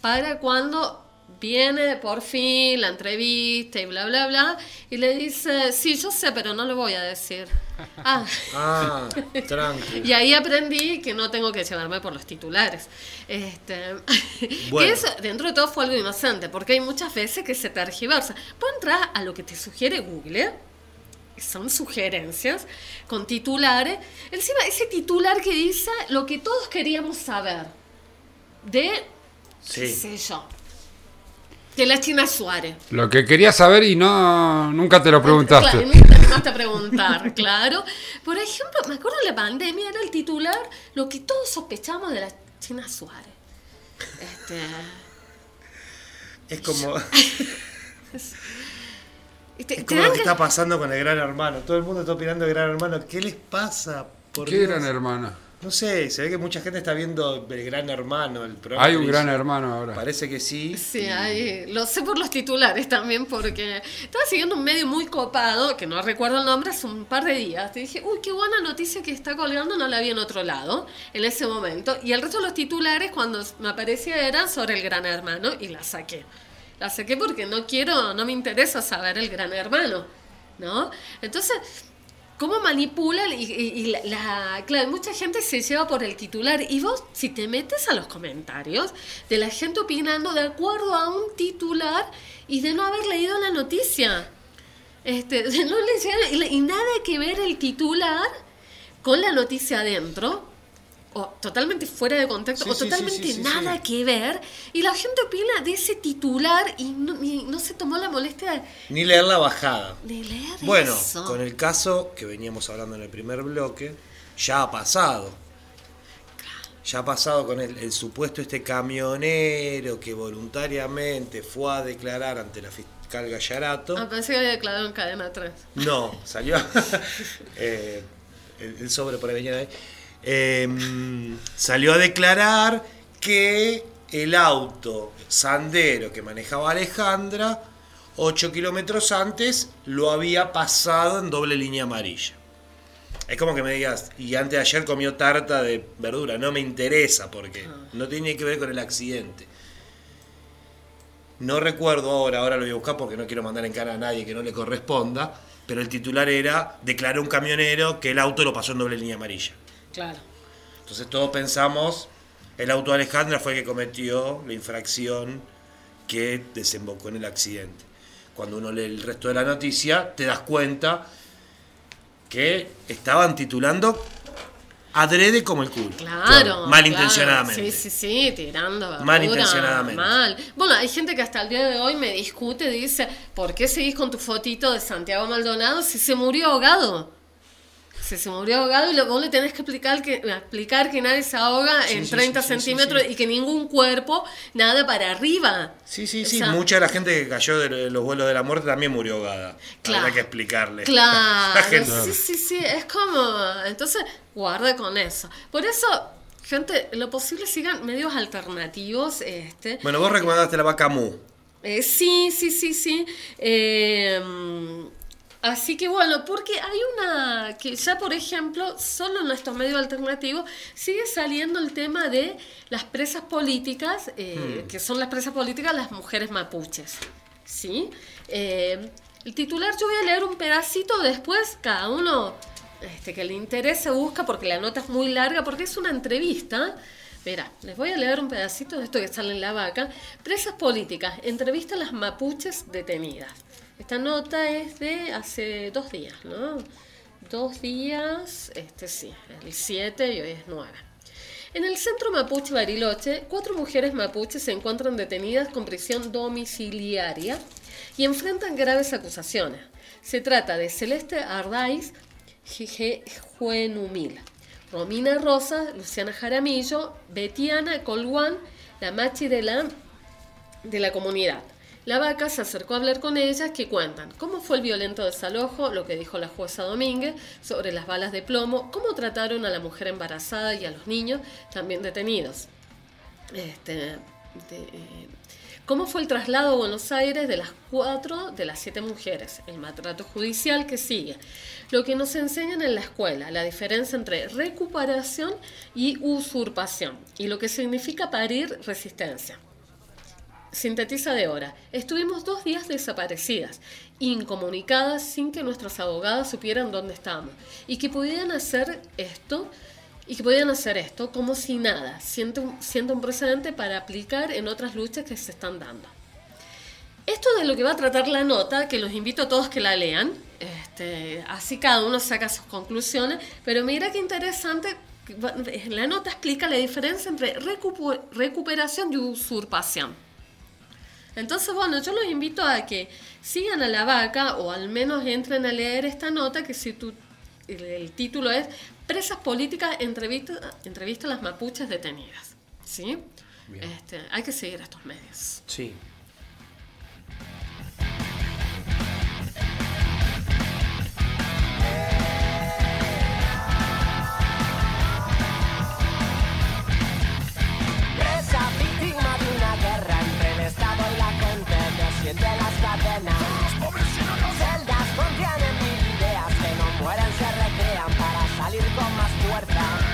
para cuando viene por fin la entrevista y bla, bla, bla, y le dice, sí, yo sé, pero no lo voy a decir. [LAUGHS] Ah, Ah, tranqui. [LAUGHS] y ahí aprendí que no tengo que llevarme por los titulares. Este, [LAUGHS] Bueno. que eso, dentro de todo, fue algo inocente, porque hay muchas veces que se tergiversa. Puedo entrar a lo que te sugiere Google, que son sugerencias, con titulares. Encima, ese titular que dice lo que todos queríamos saber. De, qué Sí. sé yo. De la China Suárez. Lo que quería saber y no nunca te lo preguntaste. Claro, nunca te animaste a preguntar, [LAUGHS] claro. Por ejemplo, me acuerdo de la pandemia, era el titular, lo que todos sospechamos de la China Suárez. Este, Es como. [LAUGHS] [LAUGHS] este, Es como lo que está pasando con el gran hermano. Todo el mundo está opinando del gran hermano. ¿Qué les pasa? Por ¿Qué Dios? gran hermana? No sé, se ve que mucha gente está viendo el gran hermano, el programa. Hay un gran hermano ahora. Parece que sí. Sí, hay- lo sé por los titulares también, porque estaba siguiendo un medio muy copado, que no recuerdo el nombre, hace un par de días. Te dije, uy, qué buena noticia que está colgando, no la vi en otro lado en ese momento. Y el resto de los titulares, cuando me aparecía, eran sobre el gran hermano y la saqué. La saqué porque no quiero, no me interesa saber el gran hermano, ¿no? Entonces, ¿Cómo manipula? Y, la, la- claro, mucha gente se lleva por el titular. Y vos, si te metes a los comentarios de la gente opinando de acuerdo a un titular y de no haber leído la noticia. Este, [LAUGHS] no leer- y nada que ver el titular con la noticia adentro. O totalmente fuera de contexto, Sí, o totalmente sí, sí, nada que ver. Y la gente opina de ese titular y no, y no se tomó la molestia Ni leer la bajada. de leer Bueno, eso. con el caso que veníamos hablando en el primer bloque, ya ha pasado. Ya ha pasado con el, el supuesto este camionero que voluntariamente fue a declarar ante la fiscal Gallarato. Ah, pensé que había declarado en cadena 3. No, [LAUGHS] salió. [LAUGHS] eh, el, el sobre por de ahí. Eh, salió a declarar que el auto Sandero que manejaba Alejandra, 8 kilómetros antes, lo había pasado en doble línea amarilla. Es como que me digas, y antes de ayer comió tarta de verdura. No me interesa porque no tiene que ver con el accidente. No recuerdo ahora, ahora lo voy a buscar porque no quiero mandar en cara a nadie que no le corresponda, pero el titular era, declaró un camionero que el auto lo pasó en doble línea amarilla. Claro. Entonces todos pensamos, el auto de Alejandra fue el que cometió la infracción que desembocó en el accidente. Cuando uno lee el resto de la noticia, te das cuenta que estaban titulando adrede como el culo. Claro. malintencionadamente. claro. Sí, sí, sí, tirando Malintencionadamente. Mal. Bueno, hay gente que hasta el día de hoy me discute, dice, ¿por qué seguís con tu fotito de Santiago Maldonado si se murió ahogado? Si se murió ahogado y vos le tenés que explicar que, explicar que nadie se ahoga Sí, en sí, 30 sí, sí, sí, centímetros y que ningún cuerpo nada para arriba. Sí, sí, O sí. sea, Mucha de la gente que cayó de los vuelos de la muerte también murió ahogada. Claro. Habrá que explicarle. Claro, [LAUGHS] La gente- sí, sí, sí, es como, entonces guarda con eso. Por eso, gente, lo posible sigan medios alternativos, este. Bueno, vos recomendaste la vaca Mu. Eh, sí, sí, sí, sí. Eh, así que bueno, porque hay una que ya, por ejemplo, solo en estos medios alternativos sigue saliendo el tema de las presas políticas, eh, que son las presas políticas las mujeres mapuches. ¿Sí? Eh, el titular, yo voy a leer un pedacito después, cada uno este, que le interese busca, porque la nota es muy larga, porque es una entrevista. Verá, les voy a leer un pedacito de esto que sale en la vaca. Presas políticas, entrevista a las mapuches detenidas. Esta nota es de hace dos días, ¿no? Dos días, este sí, el 7 y hoy es 9. En el centro mapuche Bariloche, cuatro mujeres mapuches se encuentran detenidas con prisión domiciliaria y enfrentan graves acusaciones. Se trata de Celeste Ardaiz Juenumil, Romina Rosa, Luciana Jaramillo, Betiana Colguán, la machi de la, de la comunidad. La vaca se acercó a hablar con ellas que cuentan cómo fue el violento desalojo, lo que dijo la jueza Domínguez sobre las balas de plomo, cómo trataron a la mujer embarazada y a los niños también detenidos. Este, eh, ¿Cómo fue el traslado a Buenos Aires de las cuatro de las siete mujeres? El maltrato judicial que sigue. Lo que nos enseñan en la escuela, la diferencia entre recuperación y usurpación. Y lo que significa parir resistencia. Sintetiza de hora. Estuvimos dos días desaparecidas, incomunicadas, sin que nuestros abogados supieran dónde estábamos. Y que pudieran hacer esto, y que podían hacer esto como si nada, siendo, siendo un precedente para aplicar en otras luchas que se están dando. Esto de lo que va a tratar la nota, que los invito a todos que la lean, este, así cada uno saca sus conclusiones, pero mira qué interesante, la nota explica la diferencia entre recuperación y usurpación. Entonces, bueno, yo los invito a que sigan a la vaca o al menos entren a leer esta nota que si tú, el, título es Presas políticas entrevista, entrevista a las mapuches detenidas. ¿Sí? Este, hay que seguir a estos medios. Sí. de las cadenas. Los pobres celdas contienen mil ideas que no mueren, se recrean para salir con más fuerza.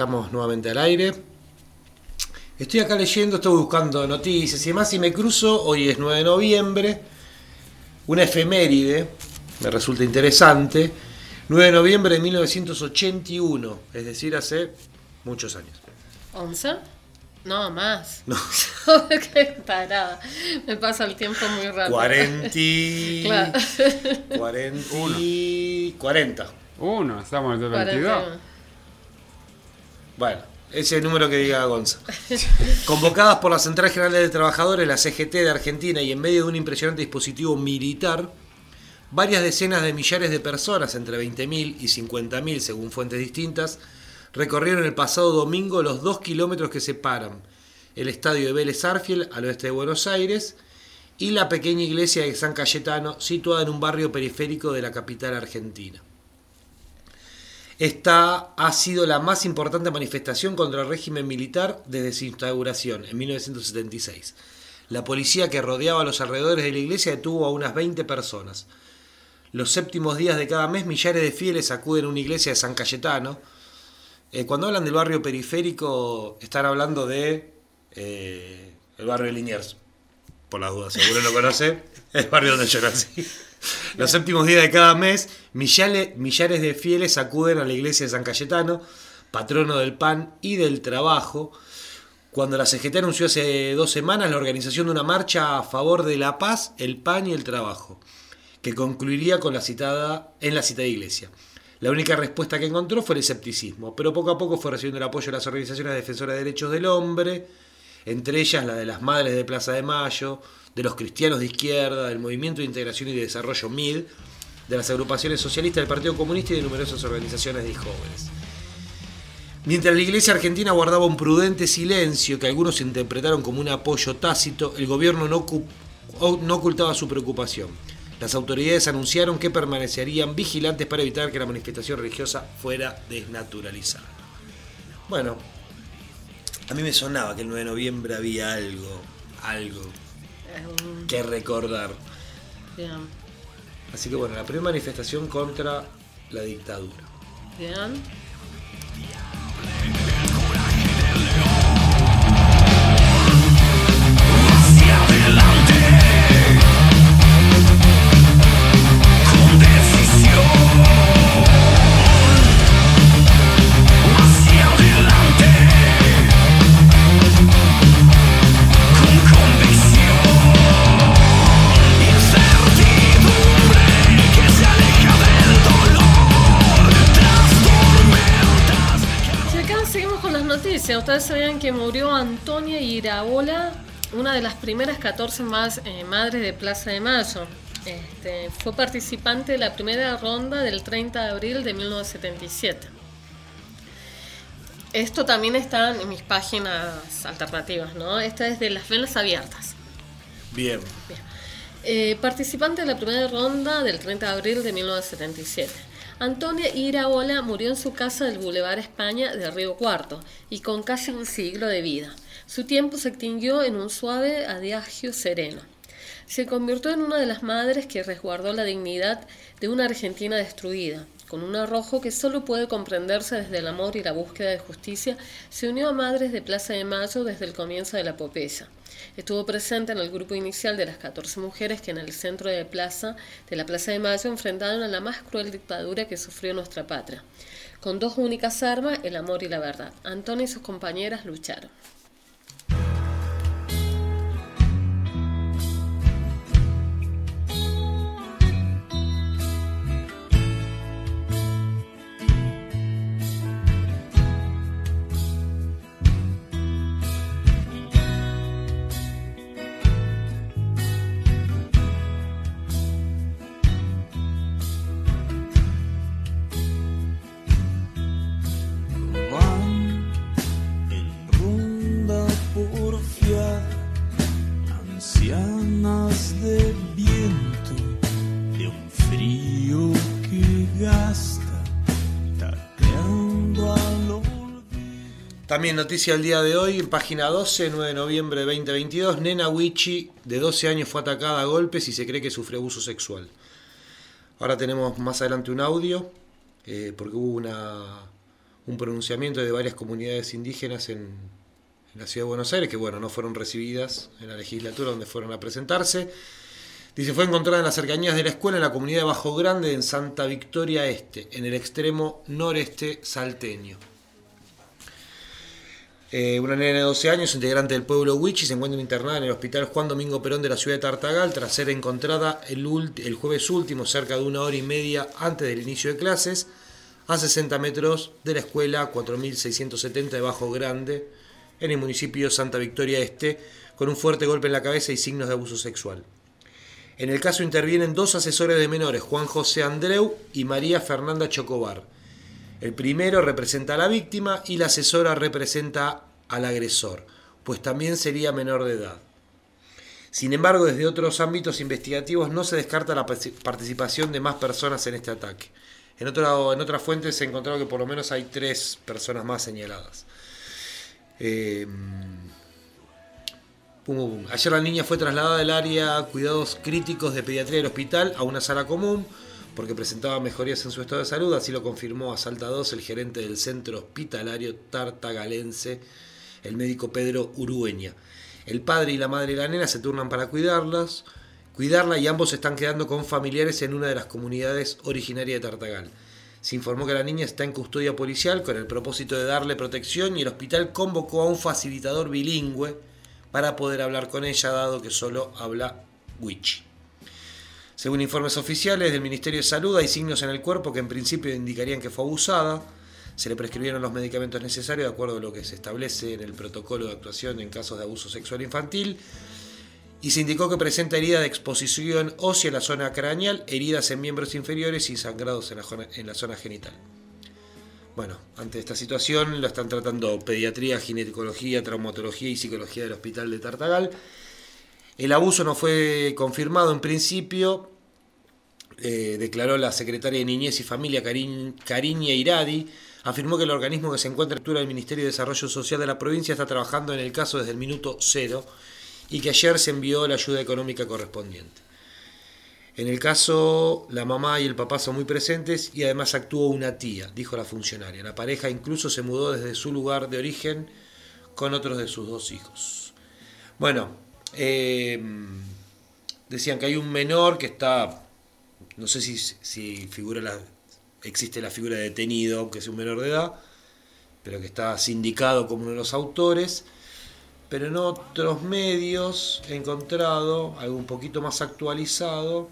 Estamos nuevamente al aire. Estoy acá leyendo, estoy buscando noticias y demás y me cruzo, hoy es 9 de noviembre, una efeméride, me resulta interesante, 9 de noviembre de 1981, es decir, hace muchos años. ¿11? No, más. No. [LAUGHS] Qué tarada. Me pasa el tiempo muy rápido. 40. [LAUGHS] Claro. 40. 40. Uno, estamos en el 22. 41. Bueno, ese es el número que diga Gonza. [LAUGHS] Convocadas por la Central General de Trabajadores, la CGT de Argentina, y en medio de un impresionante dispositivo militar, varias decenas de millares de personas, entre 20.000 y 50.000 según fuentes distintas, recorrieron el pasado domingo los dos kilómetros que separan el estadio de Vélez Arfiel al oeste de Buenos Aires y la pequeña iglesia de San Cayetano, situada en un barrio periférico de la capital argentina. Esta ha sido la más importante manifestación contra el régimen militar desde su instauración en 1976. La policía que rodeaba los alrededores de la iglesia detuvo a unas 20 personas. Los séptimos días de cada mes, millares de fieles acuden a una iglesia de San Cayetano. Eh, cuando hablan del barrio periférico, están hablando de eh, el barrio de Liniers. Por las dudas, seguro lo conoce. [LAUGHS] El barrio donde yo nací. [LAUGHS] Los séptimos días de cada mes, millares, de fieles acuden a la iglesia de San Cayetano, patrono del pan y del trabajo. Cuando la CGT anunció hace dos semanas la organización de una marcha a favor de la paz, el pan y el trabajo, que concluiría con la citada, en la citada iglesia. La única respuesta que encontró fue el escepticismo, pero poco a poco fue recibiendo el apoyo de las organizaciones defensoras de derechos del hombre, entre ellas la de las Madres de Plaza de Mayo, de los cristianos de izquierda, del Movimiento de Integración y de Desarrollo MID, de las agrupaciones socialistas del Partido Comunista y de numerosas organizaciones de jóvenes. Mientras la Iglesia Argentina guardaba un prudente silencio que algunos interpretaron como un apoyo tácito, el gobierno no, no ocultaba su preocupación. Las autoridades anunciaron que permanecerían vigilantes para evitar que la manifestación religiosa fuera desnaturalizada. Bueno, a mí me sonaba que el 9 de noviembre había algo, algo que recordar. Bien, Así que bueno, la primera manifestación contra la dictadura. bien. Que murió Antonia Iraola, una de las primeras 14 más, eh, madres de Plaza de Mayo. Este, fue participante de la primera ronda del 30 de abril de 1977. Esto también está en mis páginas alternativas, ¿no? Esta es de las venas abiertas. Bien. Eh, participante de la primera ronda del 30 de abril de 1977. Antonia Iraola murió en su casa del Boulevard España de Río Cuarto y con casi un siglo de vida. Su tiempo se extinguió en un suave adiagio sereno. Se convirtió en una de las madres que resguardó la dignidad de una Argentina destruida. Con un arrojo que solo puede comprenderse desde el amor y la búsqueda de justicia, se unió a Madres de Plaza de Mayo desde el comienzo de la epopeya. Estuvo presente en el grupo inicial de las 14 mujeres que en el centro de, plaza, de la Plaza de Mayo enfrentaron a la más cruel dictadura que sufrió nuestra patria. Con dos únicas armas, el amor y la verdad. Antonio y sus compañeras lucharon. También noticia del día de hoy, en página 12, 9 de noviembre de 2022, Nena Wichi, de 12 años, fue atacada a golpes y se cree que sufre abuso sexual. Ahora tenemos más adelante un audio, eh, porque hubo un pronunciamiento de varias comunidades indígenas en, en la ciudad de Buenos Aires, que bueno, no fueron recibidas en la legislatura donde fueron a presentarse. Dice, fue encontrada en las cercanías de la escuela en la comunidad de Bajo Grande, en Santa Victoria Este, en el extremo noreste salteño. Eh, una nena de 12 años, integrante del pueblo Huichi, se encuentra internada en el hospital Juan Domingo Perón de la ciudad de Tartagal tras ser encontrada el, el jueves último, cerca de una hora y media antes del inicio de clases, a 60 metros de la escuela 4670 de Bajo Grande, en el municipio Santa Victoria Este, con un fuerte golpe en la cabeza y signos de abuso sexual. En el caso intervienen dos asesores de menores, Juan José Andreu y María Fernanda Chocobar. El primero representa a la víctima y la asesora representa al agresor, pues también sería menor de edad. Sin embargo, desde otros ámbitos investigativos no se descarta la partic- participación de más personas en este ataque. En, otra- en otras fuentes se encontrado que por lo menos hay tres personas más señaladas. Pum, pum, pum. Ayer la niña fue trasladada del área cuidados críticos de pediatría del hospital a una sala común porque presentaba mejorías en su estado de salud, así lo confirmó a Salta 2 el gerente del centro hospitalario tartagalense, el médico Pedro Urueña. El padre y la madre de la nena se turnan para cuidarlas, cuidarla y ambos se están quedando con familiares en una de las comunidades originarias de Tartagal. Se informó que la niña está en custodia policial con el propósito de darle protección y el hospital convocó a un facilitador bilingüe para poder hablar con ella, dado que solo habla Wichi. Según informes oficiales del Ministerio de Salud, hay signos en el cuerpo que en principio indicarían que fue abusada. Se le prescribieron los medicamentos necesarios de acuerdo a lo que se establece en el protocolo de actuación en casos de abuso sexual infantil. Y se indicó que presenta herida de exposición ósea en la zona craneal, heridas en miembros inferiores y sangrados en la, zona- en la zona genital. Bueno, ante esta situación lo están tratando pediatría, ginecología, traumatología y psicología del hospital de Tartagal. El abuso no fue confirmado en principio, eh, declaró la secretaria de Niñez y Familia Cariña Iradi, afirmó que el organismo que se encuentra en del Ministerio de Desarrollo Social de la provincia está trabajando en el caso desde el minuto cero y que ayer se envió la ayuda económica correspondiente. En el caso, la mamá y el papá son muy presentes y además actuó una tía, dijo la funcionaria. La pareja incluso se mudó desde su lugar de origen con otros de sus dos hijos. Bueno, eh, decían que hay un menor que está, no sé si, figura la, existe la figura de detenido, que es un menor de edad, pero que está sindicado como uno de los autores. Pero en otros medios he encontrado algo un poquito más actualizado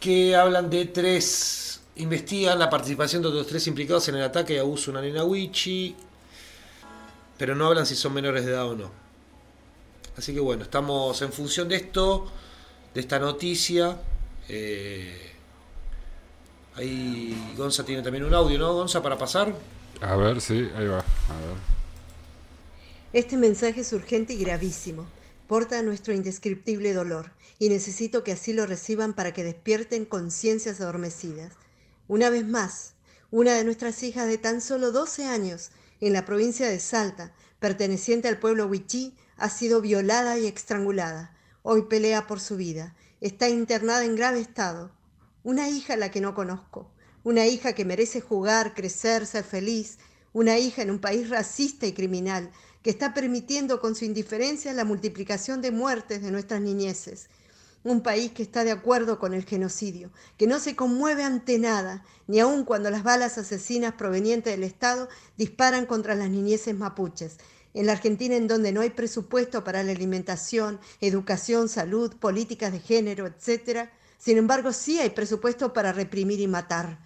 que hablan de tres, investigan la participación de otros tres implicados en el ataque y abuso a una Wichi, pero no hablan si son menores de edad o no. Así que bueno, estamos en función de esto, de esta noticia. eh, ahí Gonza tiene también un audio, ¿no, Gonza, para pasar? A ver, sí, ahí va. A ver. Este mensaje es urgente y gravísimo. Porta nuestro indescriptible dolor y necesito que así lo reciban para que despierten conciencias adormecidas. Una vez más, una de nuestras hijas de tan solo 12 años en la provincia de Salta, perteneciente al pueblo Huichí, ha sido violada y estrangulada. Hoy pelea por su vida. Está internada en grave estado. Una hija a la que no conozco. Una hija que merece jugar, crecer, ser feliz. Una hija en un país racista y criminal que está permitiendo con su indiferencia la multiplicación de muertes de nuestras niñeces. Un país que está de acuerdo con el genocidio, que no se conmueve ante nada, ni aun cuando las balas asesinas provenientes del Estado disparan contra las niñeces mapuches. En la Argentina, en donde no hay presupuesto para la alimentación, educación, salud, políticas de género, etc., sin embargo, sí hay presupuesto para reprimir y matar.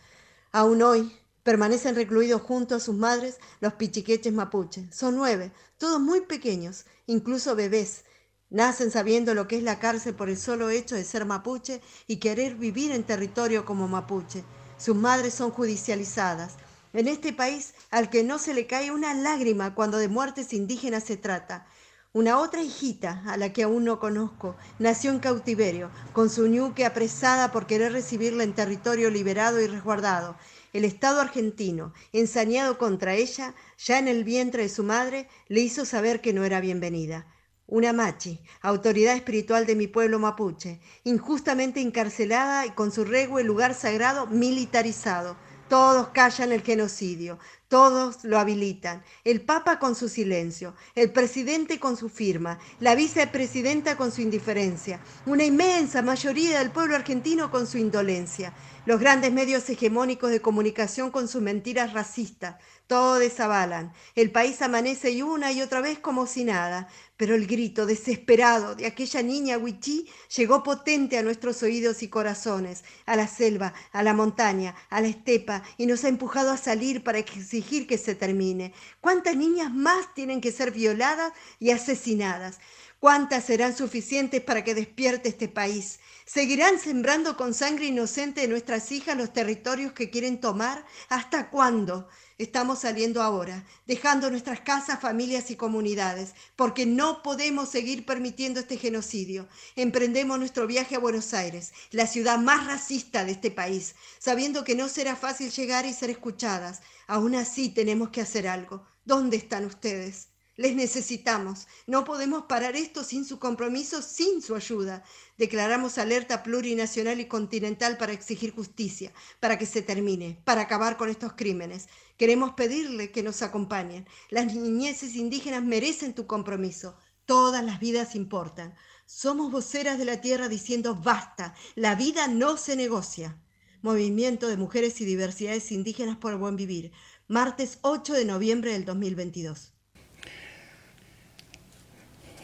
Aún hoy permanecen recluidos junto a sus madres los pichiqueches mapuches. Son nueve, todos muy pequeños, incluso bebés. Nacen sabiendo lo que es la cárcel por el solo hecho de ser mapuche y querer vivir en territorio como mapuche. Sus madres son judicializadas. En este país al que no se le cae una lágrima cuando de muertes indígenas se trata. Una otra hijita, a la que aún no conozco, nació en cautiverio, con su ñuque apresada por querer recibirla en territorio liberado y resguardado. El Estado argentino, ensañado contra ella, ya en el vientre de su madre, le hizo saber que no era bienvenida. Una machi, autoridad espiritual de mi pueblo mapuche, injustamente encarcelada y con su regüe lugar sagrado militarizado. Todos callan el genocidio, todos lo habilitan. El Papa con su silencio, el presidente con su firma, la vicepresidenta con su indiferencia, una inmensa mayoría del pueblo argentino con su indolencia, los grandes medios hegemónicos de comunicación con sus mentiras racistas, todo desavalan. El país amanece y una y otra vez como si nada. Pero el grito desesperado de aquella niña Wichí llegó potente a nuestros oídos y corazones, a la selva, a la montaña, a la estepa, y nos ha empujado a salir para exigir que se termine. ¿Cuántas niñas más tienen que ser violadas y asesinadas? ¿Cuántas serán suficientes para que despierte este país? ¿Seguirán sembrando con sangre inocente de nuestras hijas los territorios que quieren tomar? ¿Hasta cuándo? Estamos saliendo ahora, dejando nuestras casas, familias y comunidades, porque no podemos seguir permitiendo este genocidio. Emprendemos nuestro viaje a Buenos Aires, la ciudad más racista de este país, sabiendo que no será fácil llegar y ser escuchadas. Aún así tenemos que hacer algo. ¿Dónde están ustedes? Les necesitamos. No podemos parar esto sin su compromiso, sin su ayuda. Declaramos alerta plurinacional y continental para exigir justicia, para que se termine, para acabar con estos crímenes. Queremos pedirle que nos acompañen. Las niñeces indígenas merecen tu compromiso. Todas las vidas importan. Somos voceras de la tierra diciendo basta, la vida no se negocia. Movimiento de Mujeres y Diversidades Indígenas por el Buen Vivir, martes 8 de noviembre del 2022.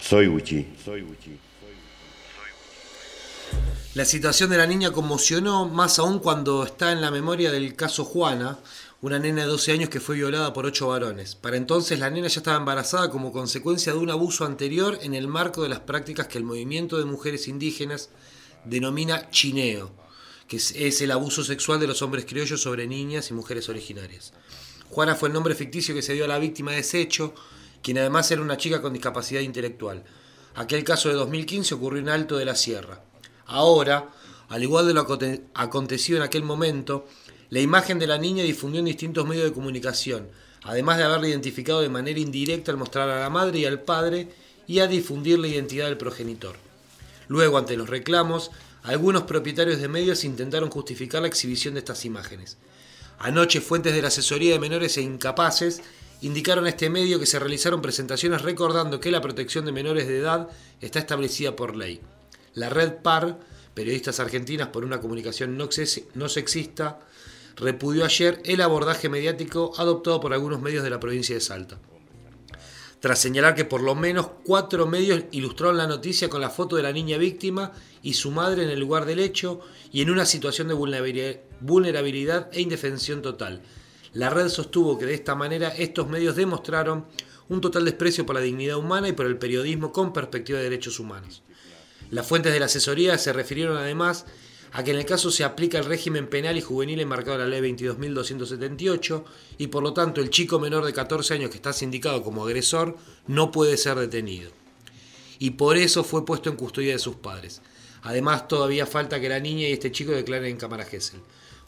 Soy Wichi. Soy Wichi. La situación de la niña conmocionó más aún cuando está en la memoria del caso Juana, una nena de 12 años que fue violada por ocho varones. Para entonces la nena ya estaba embarazada como consecuencia de un abuso anterior en el marco de las prácticas que el movimiento de mujeres indígenas denomina chineo, que es, es el abuso sexual de los hombres criollos sobre niñas y mujeres originarias. Juana fue el nombre ficticio que se dio a la víctima de ese hecho, quien además era una chica con discapacidad intelectual. Aquel caso de 2015 ocurrió en Alto de la Sierra. Ahora, al igual de lo aconte- acontecido en aquel momento, la imagen de la niña difundió en distintos medios de comunicación, además de haberla identificado de manera indirecta al mostrar a la madre y al padre y a difundir la identidad del progenitor. Luego, ante los reclamos, algunos propietarios de medios intentaron justificar la exhibición de estas imágenes. Anoche, fuentes de la asesoría de menores e incapaces indicaron a este medio que se realizaron presentaciones recordando que la protección de menores de edad está establecida por ley. La red PAR, Periodistas Argentinas por una Comunicación no Sex- no Sexista, repudió ayer el abordaje mediático adoptado por algunos medios de la provincia de Salta. Tras señalar que por lo menos cuatro medios ilustraron la noticia con la foto de la niña víctima y su madre en el lugar del hecho y en una situación de vulnerabilidad e indefensión total. La red sostuvo que de esta manera estos medios demostraron un total desprecio por la dignidad humana y por el periodismo con perspectiva de derechos humanos. Las fuentes de la asesoría se refirieron además a que en el caso se aplica el régimen penal y juvenil enmarcado en la ley 22.278 y por lo tanto el chico menor de 14 años que está sindicado como agresor no puede ser detenido. Y por eso fue puesto en custodia de sus padres. Además todavía falta que la niña y este chico declaren en cámara Gesell.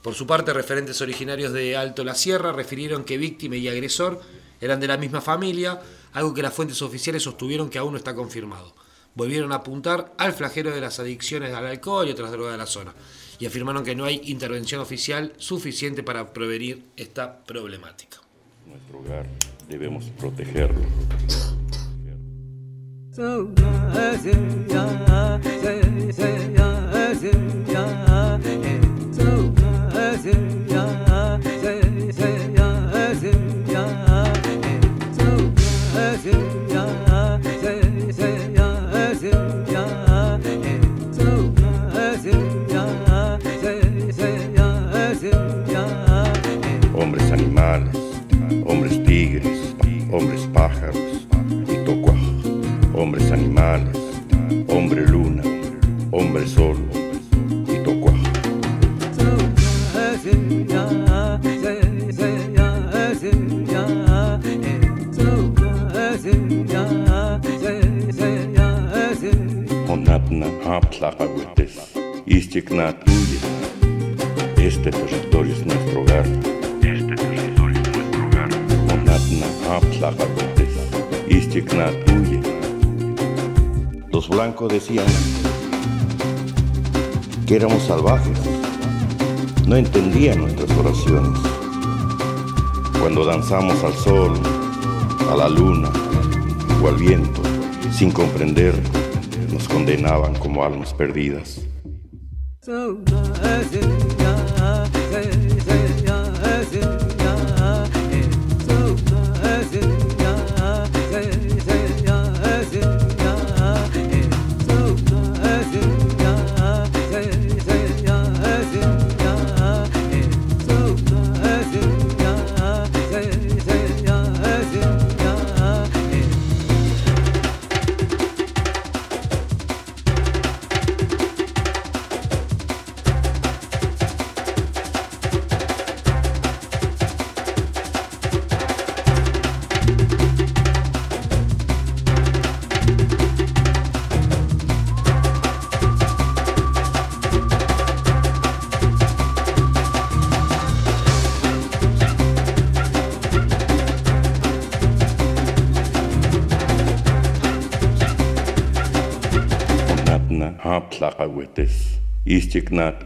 Por su parte, referentes originarios de Alto La Sierra refirieron que víctima y agresor eran de la misma familia, algo que las fuentes oficiales sostuvieron que aún no está confirmado. Volvieron a apuntar al flagelo de las adicciones al alcohol y otras drogas de la zona y afirmaron que no hay intervención oficial suficiente para prevenir esta problemática. Nuestro hogar debemos protegerlo. Hombres Tuya. Este territorio es nuestro hogar. Este territorio es nuestro hogar. Tuya. Los blancos decían que éramos salvajes, no entendían nuestras oraciones. Cuando danzamos al sol, a la luna o al viento, sin comprender, condenaban como almas perdidas. alcahuetes. Istignat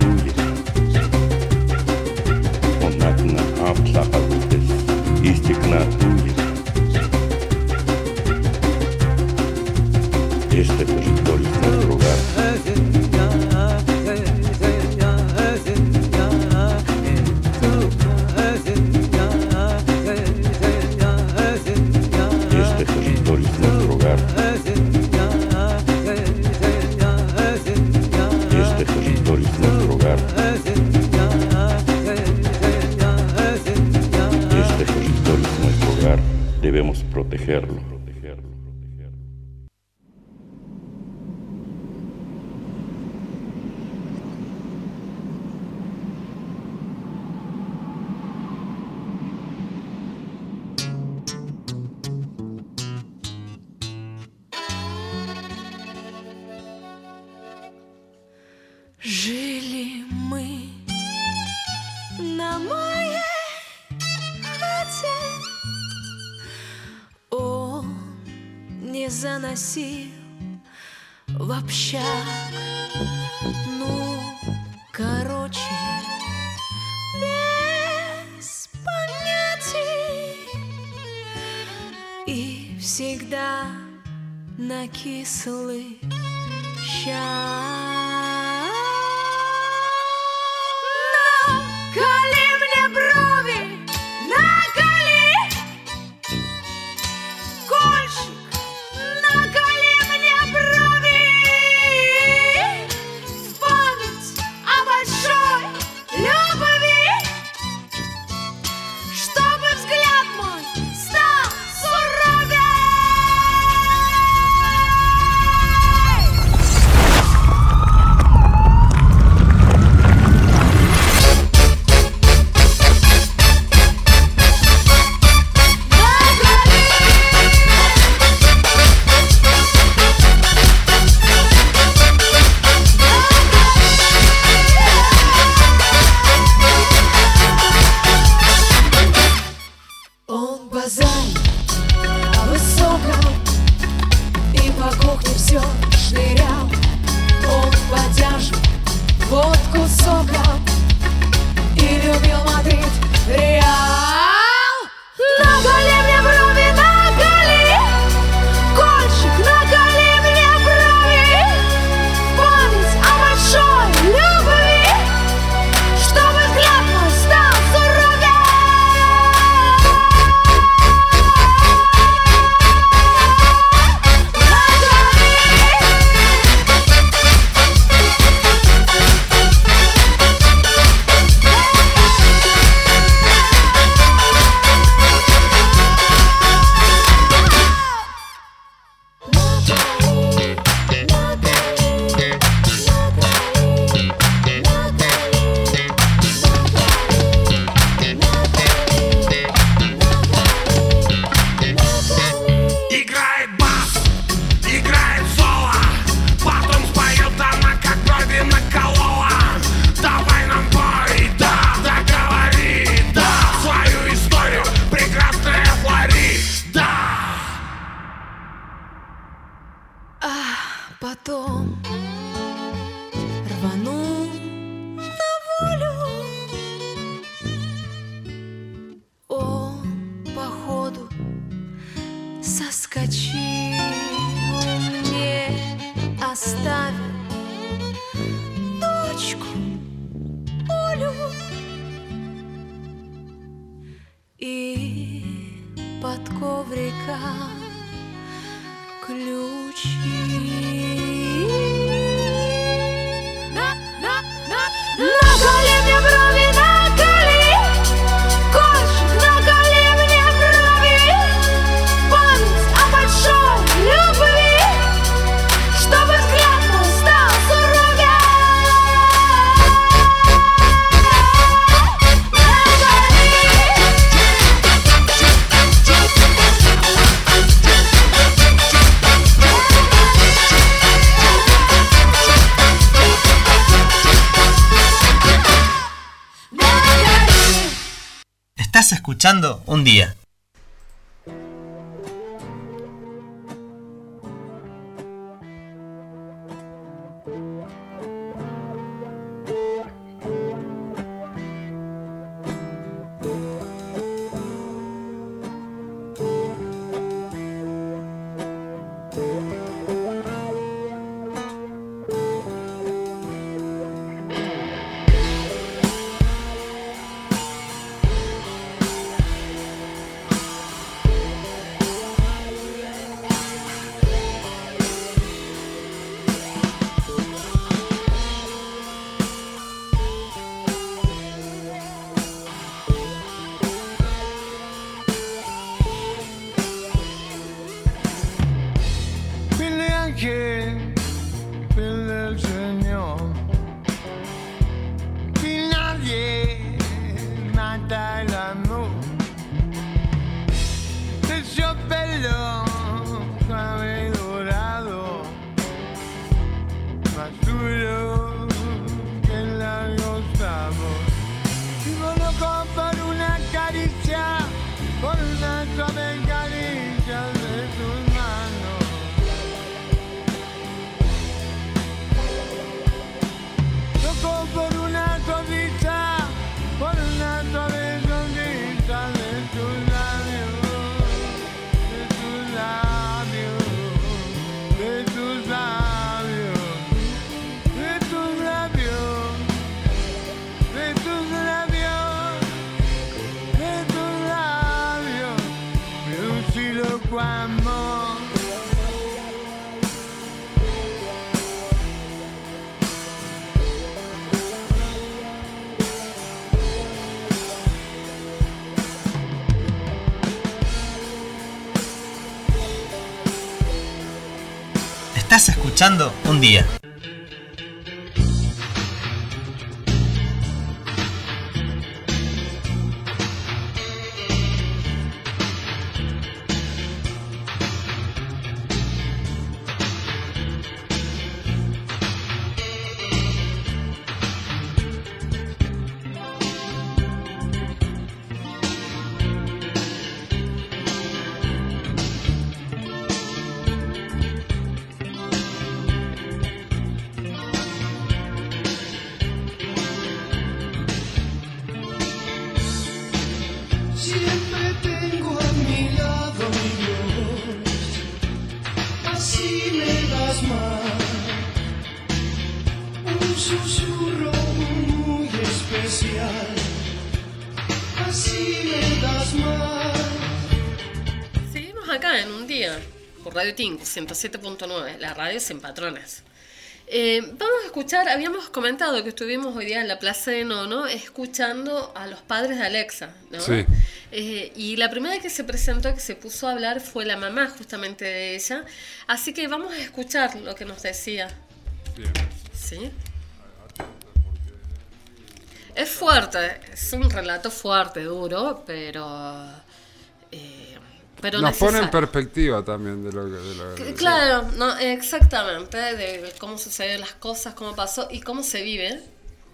un día. Escuchando un día. 107.9, la radio sin patrones. Eh, vamos a escuchar, habíamos comentado que estuvimos hoy día en la Plaza de Nono escuchando a los padres de Alexa, ¿no? Sí. Eh, y la primera que se presentó, que se puso a hablar, fue la mamá justamente de ella. Así que vamos a escuchar lo que nos decía. ¿Sí? Es fuerte, es un relato fuerte, duro, pero... pero Nos pone en perspectiva también de lo que. De lo que- Claro, no, exactamente, de cómo suceden las cosas, cómo pasó y cómo se vive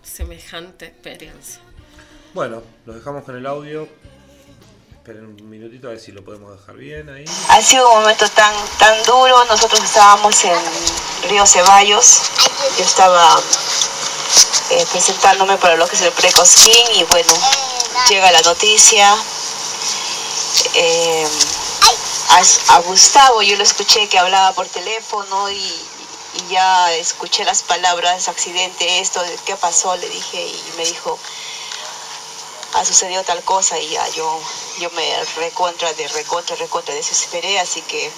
semejante experiencia. Bueno, los dejamos con el audio. Esperen un minutito a ver si lo podemos dejar bien ahí. Ha sido un momento tan, tan duro. Nosotros estábamos en Río Ceballos. Yo estaba eh, presentándome para lo que es el precosquín y bueno, llega la noticia. Eh, a, Gustavo yo lo escuché que hablaba por teléfono y, y ya escuché las palabras accidente, esto, ¿qué pasó? Le dije y me dijo, ha sucedido tal cosa y ya yo yo me recontra, de recontra, recontra desesperé, así que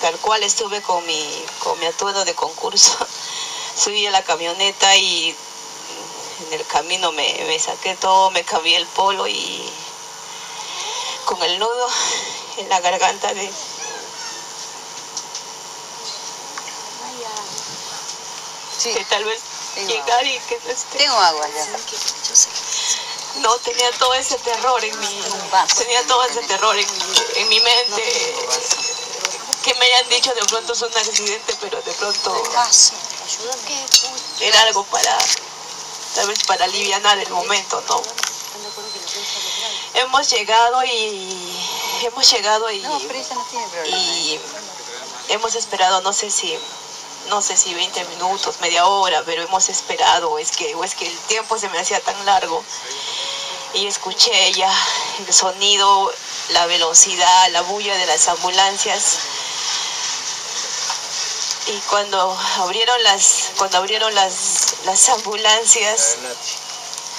tal cual estuve con mi, con mi atuendo de concurso. [LAUGHS] Subí a la camioneta y en el camino me, me saqué todo, me cambié el polo y con el nudo en la garganta de... Que tal vez llegar y que no esté. Tengo agua ya. No, tenía todo ese terror en mi, tenía todo ese terror en mi, en mi mente. Que me hayan dicho de pronto es un accidente, pero de pronto era algo para, tal vez para aliviar el momento, ¿no? Hemos llegado y hemos llegado y, y hemos esperado, no sé si no sé si 20 minutos, media hora, pero hemos esperado, es que, o es que el tiempo se me hacía tan largo. Y escuché ya el sonido, la velocidad, la bulla de las ambulancias. Y cuando abrieron las, cuando abrieron las, las ambulancias,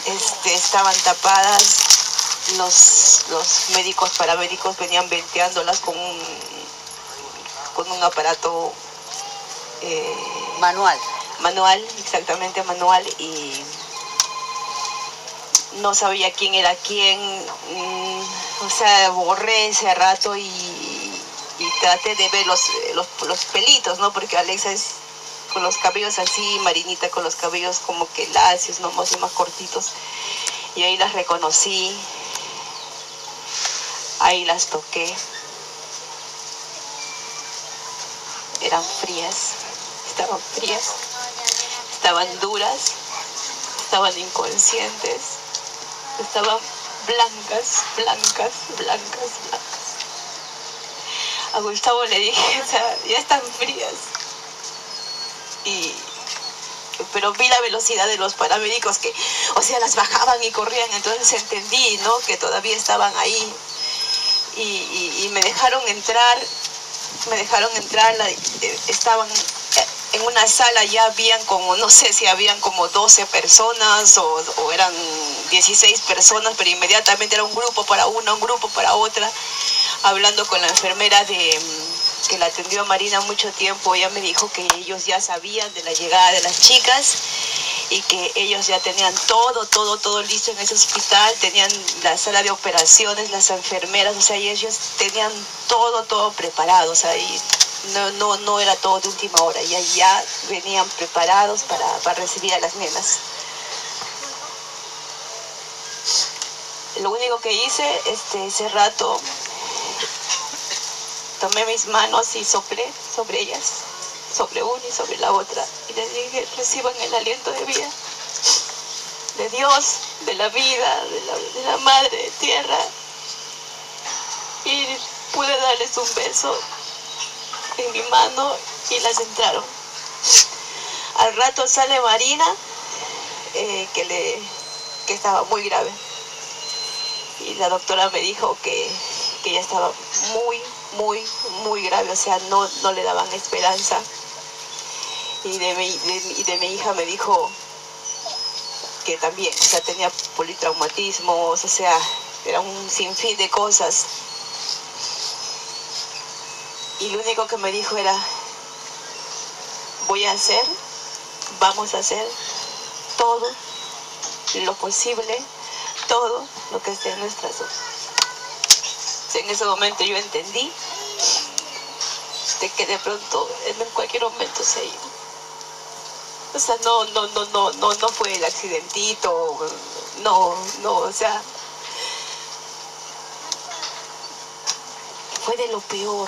este, estaban tapadas, los, los médicos paramédicos venían venteándolas con un, con un aparato eh, manual. Manual, exactamente manual y no sabía quién era quién, mm, o sea, borré ese rato y, y traté de ver los, los, los pelitos, ¿no? Porque Alexa es con los cabellos así, Marinita con los cabellos como que lacios, ¿no? Más, más cortitos. Y ahí las reconocí, ahí las toqué. Eran frías, estaban frías, estaban duras, estaban inconscientes, estaban blancas, blancas, blancas, blancas. A Gustavo le dije, [LAUGHS] o sea, ya están frías. Y, pero vi la velocidad de los paramédicos que, o sea, las bajaban y corrían, entonces entendí, ¿no? Que todavía estaban ahí. Y, me dejaron entrar, me dejaron entrar, eh, estaban eh, en una sala ya habían como, no sé si habían como 12 personas o, o eran 16 personas, pero inmediatamente era un grupo para una, un grupo para otra, hablando con la enfermera de que la atendió Marina mucho tiempo, ella me dijo que ellos ya sabían de la llegada de las chicas y que ellos ya tenían todo, todo, todo listo en ese hospital, tenían la sala de operaciones, las enfermeras, o sea, ellos tenían todo, todo preparado, o sea, no, no, no era todo de última hora, ya, ya venían preparados para, para recibir a las nenas. Lo único que hice este, ese rato, tomé mis manos y soplé sobre ellas, sobre una y sobre la otra, y les dije, reciban el aliento de vida, de Dios, de la vida, de la, de madre tierra. Y pude darles un beso en mi mano y las entraron. Al rato sale Marina, eh, que, le, que estaba muy grave. Y la doctora me dijo que, que ella estaba muy, muy, muy grave, o sea, no, no le daban esperanza. Y de, mi, y de mi hija me dijo que también, o sea, tenía politraumatismos, o sea, era un sinfín de cosas. Y lo único que me dijo era, voy a hacer, vamos a hacer todo lo posible, todo lo que esté en nuestras manos. En ese momento yo entendí de que de pronto en cualquier momento se iba. O sea, no, no, no, no, no, no fue el accidentito, no, no, o sea, fue de lo peor,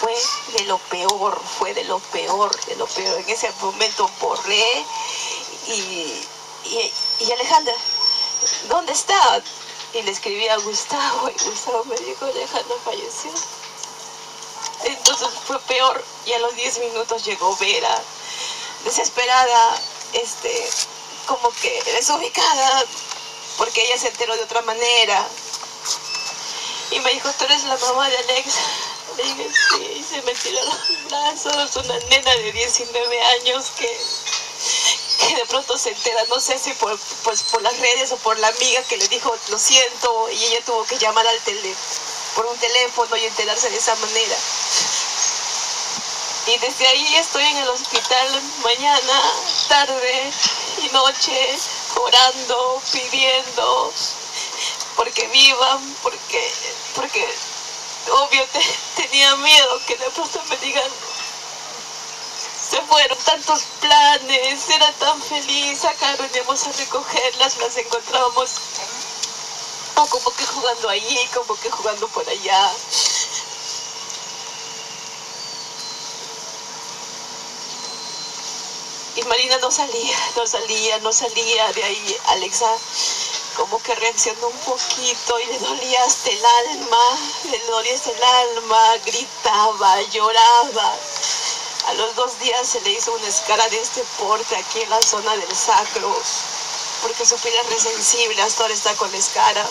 fue de lo peor, fue de lo peor, de lo peor. En ese momento borré y, y, y Alejandra, ¿dónde está? Y le escribí a Gustavo y Gustavo me dijo, Alejandra falleció. Entonces fue peor y a los 10 minutos llegó Vera, desesperada, este, como que desubicada, porque ella se enteró de otra manera. Y me dijo, tú eres la mamá de Alex. Le dije, sí, y se me tiró los brazos, una nena de 19 años que, que de pronto se entera, no sé si por, pues, por las redes o por la amiga que le dijo lo siento y ella tuvo que llamar al tele, por un teléfono y enterarse de esa manera. Y desde ahí estoy en el hospital mañana, tarde y noche, orando, pidiendo, porque vivan, porque, porque obvio te- tenía miedo que de pronto me digan, se fueron tantos planes, era tan feliz, acá veníamos a recogerlas, las encontrábamos como que jugando allí, como que jugando por allá. Y Marina no salía, no salía, no salía de ahí. Alexa como que reaccionó un poquito y le dolía hasta el alma, le dolía el alma, gritaba, lloraba. A los dos días se le hizo una escara de este porte aquí en la zona del sacro, porque su piel es resensible, hasta ahora está con escara.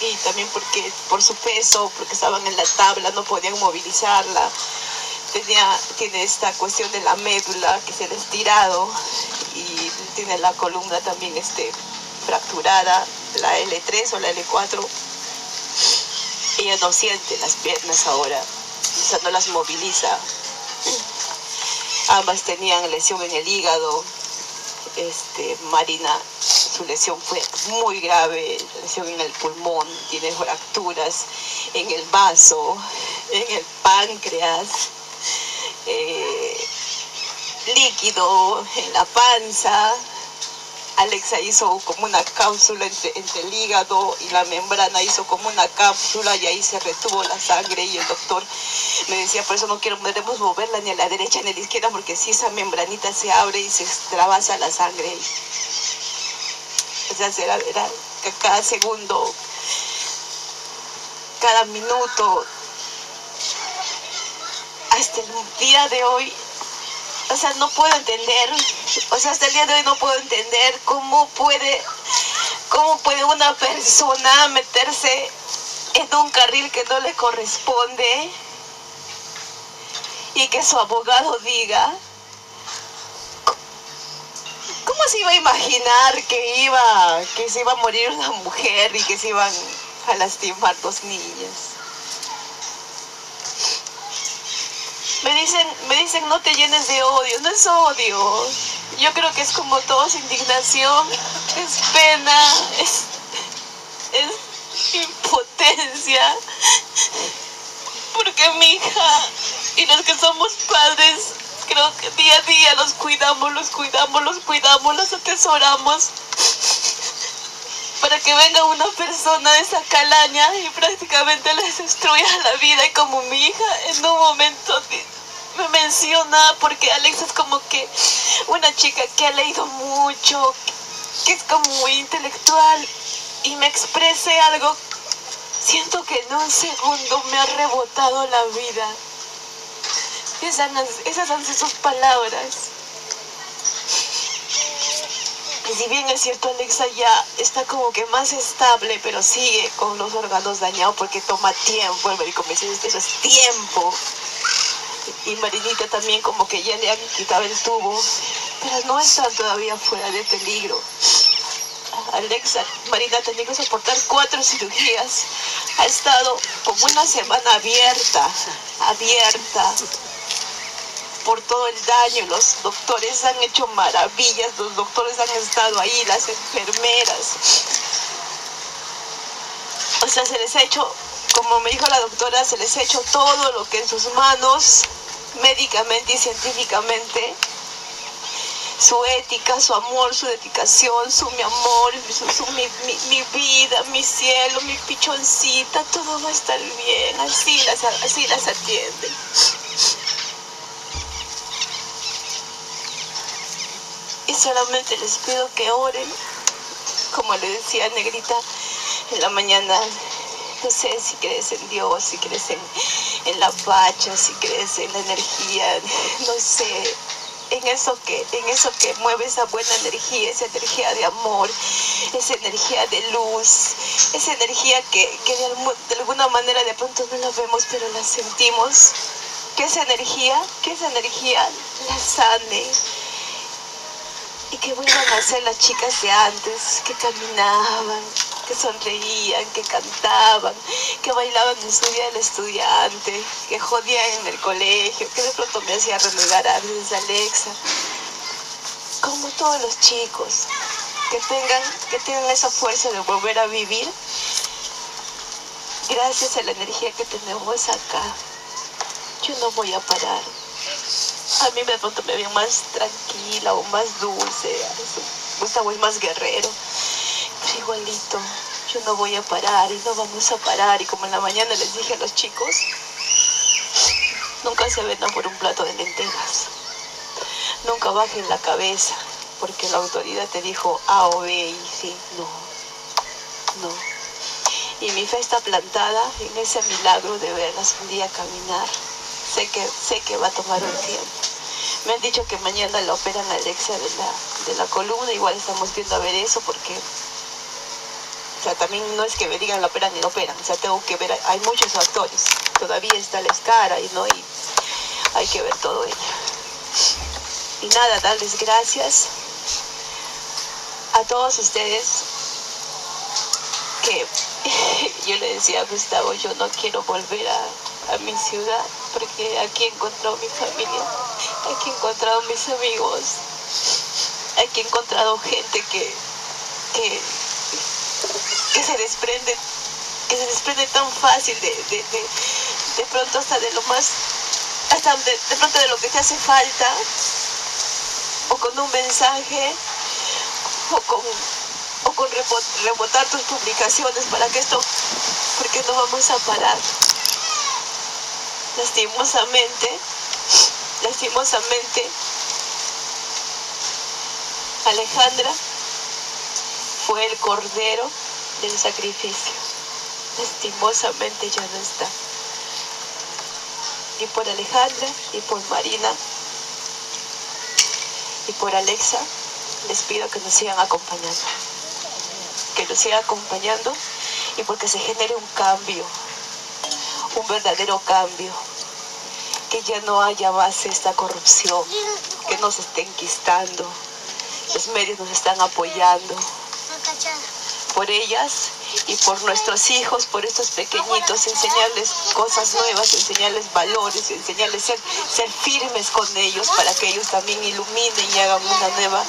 Y también porque por su peso, porque estaban en la tabla, no podían movilizarla. Tenía, tiene esta cuestión de la médula que se le ha estirado y tiene la columna también este, fracturada, la L3 o la L4. Ella no siente las piernas ahora, o sea, no las moviliza. Ambas tenían lesión en el hígado. Este, Marina, su lesión fue muy grave, lesión en el pulmón, tiene fracturas en el vaso, en el páncreas, eh, líquido en la panza. Alexa hizo como una cápsula entre, entre el hígado y la membrana, hizo como una cápsula y ahí se retuvo la sangre y el doctor me decía, por eso no quiero, moverla ni a la derecha ni a la izquierda porque si esa membranita se abre y se extravasa la sangre. O sea, era que cada segundo, cada minuto, hasta el día de hoy, o sea, no puedo entender, o sea, hasta el día de hoy no puedo entender cómo puede, cómo puede una persona meterse en un carril que no le corresponde y que su abogado diga, ¿cómo se iba a imaginar que iba, que se iba a morir una mujer y que se iban a lastimar dos niñas? Me dicen, me dicen no te llenes de odio, no es odio. Yo creo que es como todo, es indignación, es pena, es, es impotencia. Porque mi hija y los que somos padres, creo que día a día los cuidamos, los cuidamos, los cuidamos, los atesoramos. Para que venga una persona de esa calaña y prácticamente les destruya la vida. Y como mi hija en un momento me menciona, porque Alex es como que una chica que ha leído mucho, que es como muy intelectual y me exprese algo, siento que en un segundo me ha rebotado la vida. Esas, esas han sido sus palabras. Y si bien es cierto, Alexa ya está como que más estable, pero sigue con los órganos dañados porque toma tiempo. El médico me dice, eso es tiempo. Y Marinita también como que ya le han quitado el tubo, pero no están todavía fuera de peligro. Alexa, Marina ha tenido que soportar cuatro cirugías. Ha estado como una semana abierta, abierta por todo el daño. Los doctores han hecho maravillas, los doctores han estado ahí, las enfermeras. O sea, se les ha hecho, como me dijo la doctora, se les ha hecho todo lo que en sus manos, médicamente y científicamente, su ética, su amor, su dedicación, su mi amor, su, mi, mi- mi vida, mi cielo, mi pichoncita, todo va a estar bien, así las, así las atienden. Y solamente les pido que oren, como le decía Negrita en la mañana, no sé si crees en Dios, si crees en, en la pacha, si crees en la energía, no sé, en eso que, en eso que mueve esa buena energía, esa energía de amor, esa energía de luz, esa energía que, que de, alguna manera de pronto no la vemos, pero la sentimos. Que esa energía, que esa energía la sane, y que vuelvan a ser las chicas de antes, que caminaban, que sonreían, que cantaban, que bailaban en su día del estudiante, que jodían en el colegio, que de pronto me hacía renegar a veces Alexa. Como todos los chicos, que tengan, que tengan esa fuerza de volver a vivir gracias a la energía que tenemos acá. Yo no voy a parar. A mí de pronto me ven más tranquila o más dulce. Más guerrero. Pero igualito, yo no voy a parar y no vamos a parar. Y como en la mañana les dije a los chicos, nunca se vendan por un plato de lentejas. Nunca bajen la cabeza porque la autoridad te dijo A o B y sí, no, no. Y mi fe está plantada en ese milagro de verlas un día caminar. Sé que, sé que va a tomar un tiempo. Me han dicho que mañana la operan a Alexia de la, de la columna, igual estamos viendo a ver eso porque, o sea, también no es que me digan la operan y la operan, o sea, tengo que ver, hay muchos factores, todavía está la escara y no, y hay que ver todo ello. Y nada, darles gracias a todos ustedes que [LAUGHS] yo le decía a Gustavo, yo no quiero volver a, a mi ciudad porque aquí he encontrado mi familia, aquí he encontrado mis amigos, aquí he encontrado gente que, que, que se desprende, que se desprende tan fácil de, de, de, de pronto hasta de lo más, hasta de, de pronto de lo que te hace falta, o con un mensaje, o con o con rebotar tus publicaciones para que esto, porque no vamos a parar. Lastimosamente, lastimosamente, Alejandra fue el cordero del sacrificio. Lastimosamente ya no está. Y por Alejandra y por Marina y por Alexa les pido que nos sigan acompañando que nos siga acompañando y porque se genere un cambio, un verdadero cambio, que ya no haya más esta corrupción, que nos esté enquistando, los medios nos están apoyando, por ellas y por nuestros hijos, por estos pequeñitos, enseñarles cosas nuevas, enseñarles valores, enseñarles ser, ser firmes con ellos para que ellos también iluminen y hagan una nueva,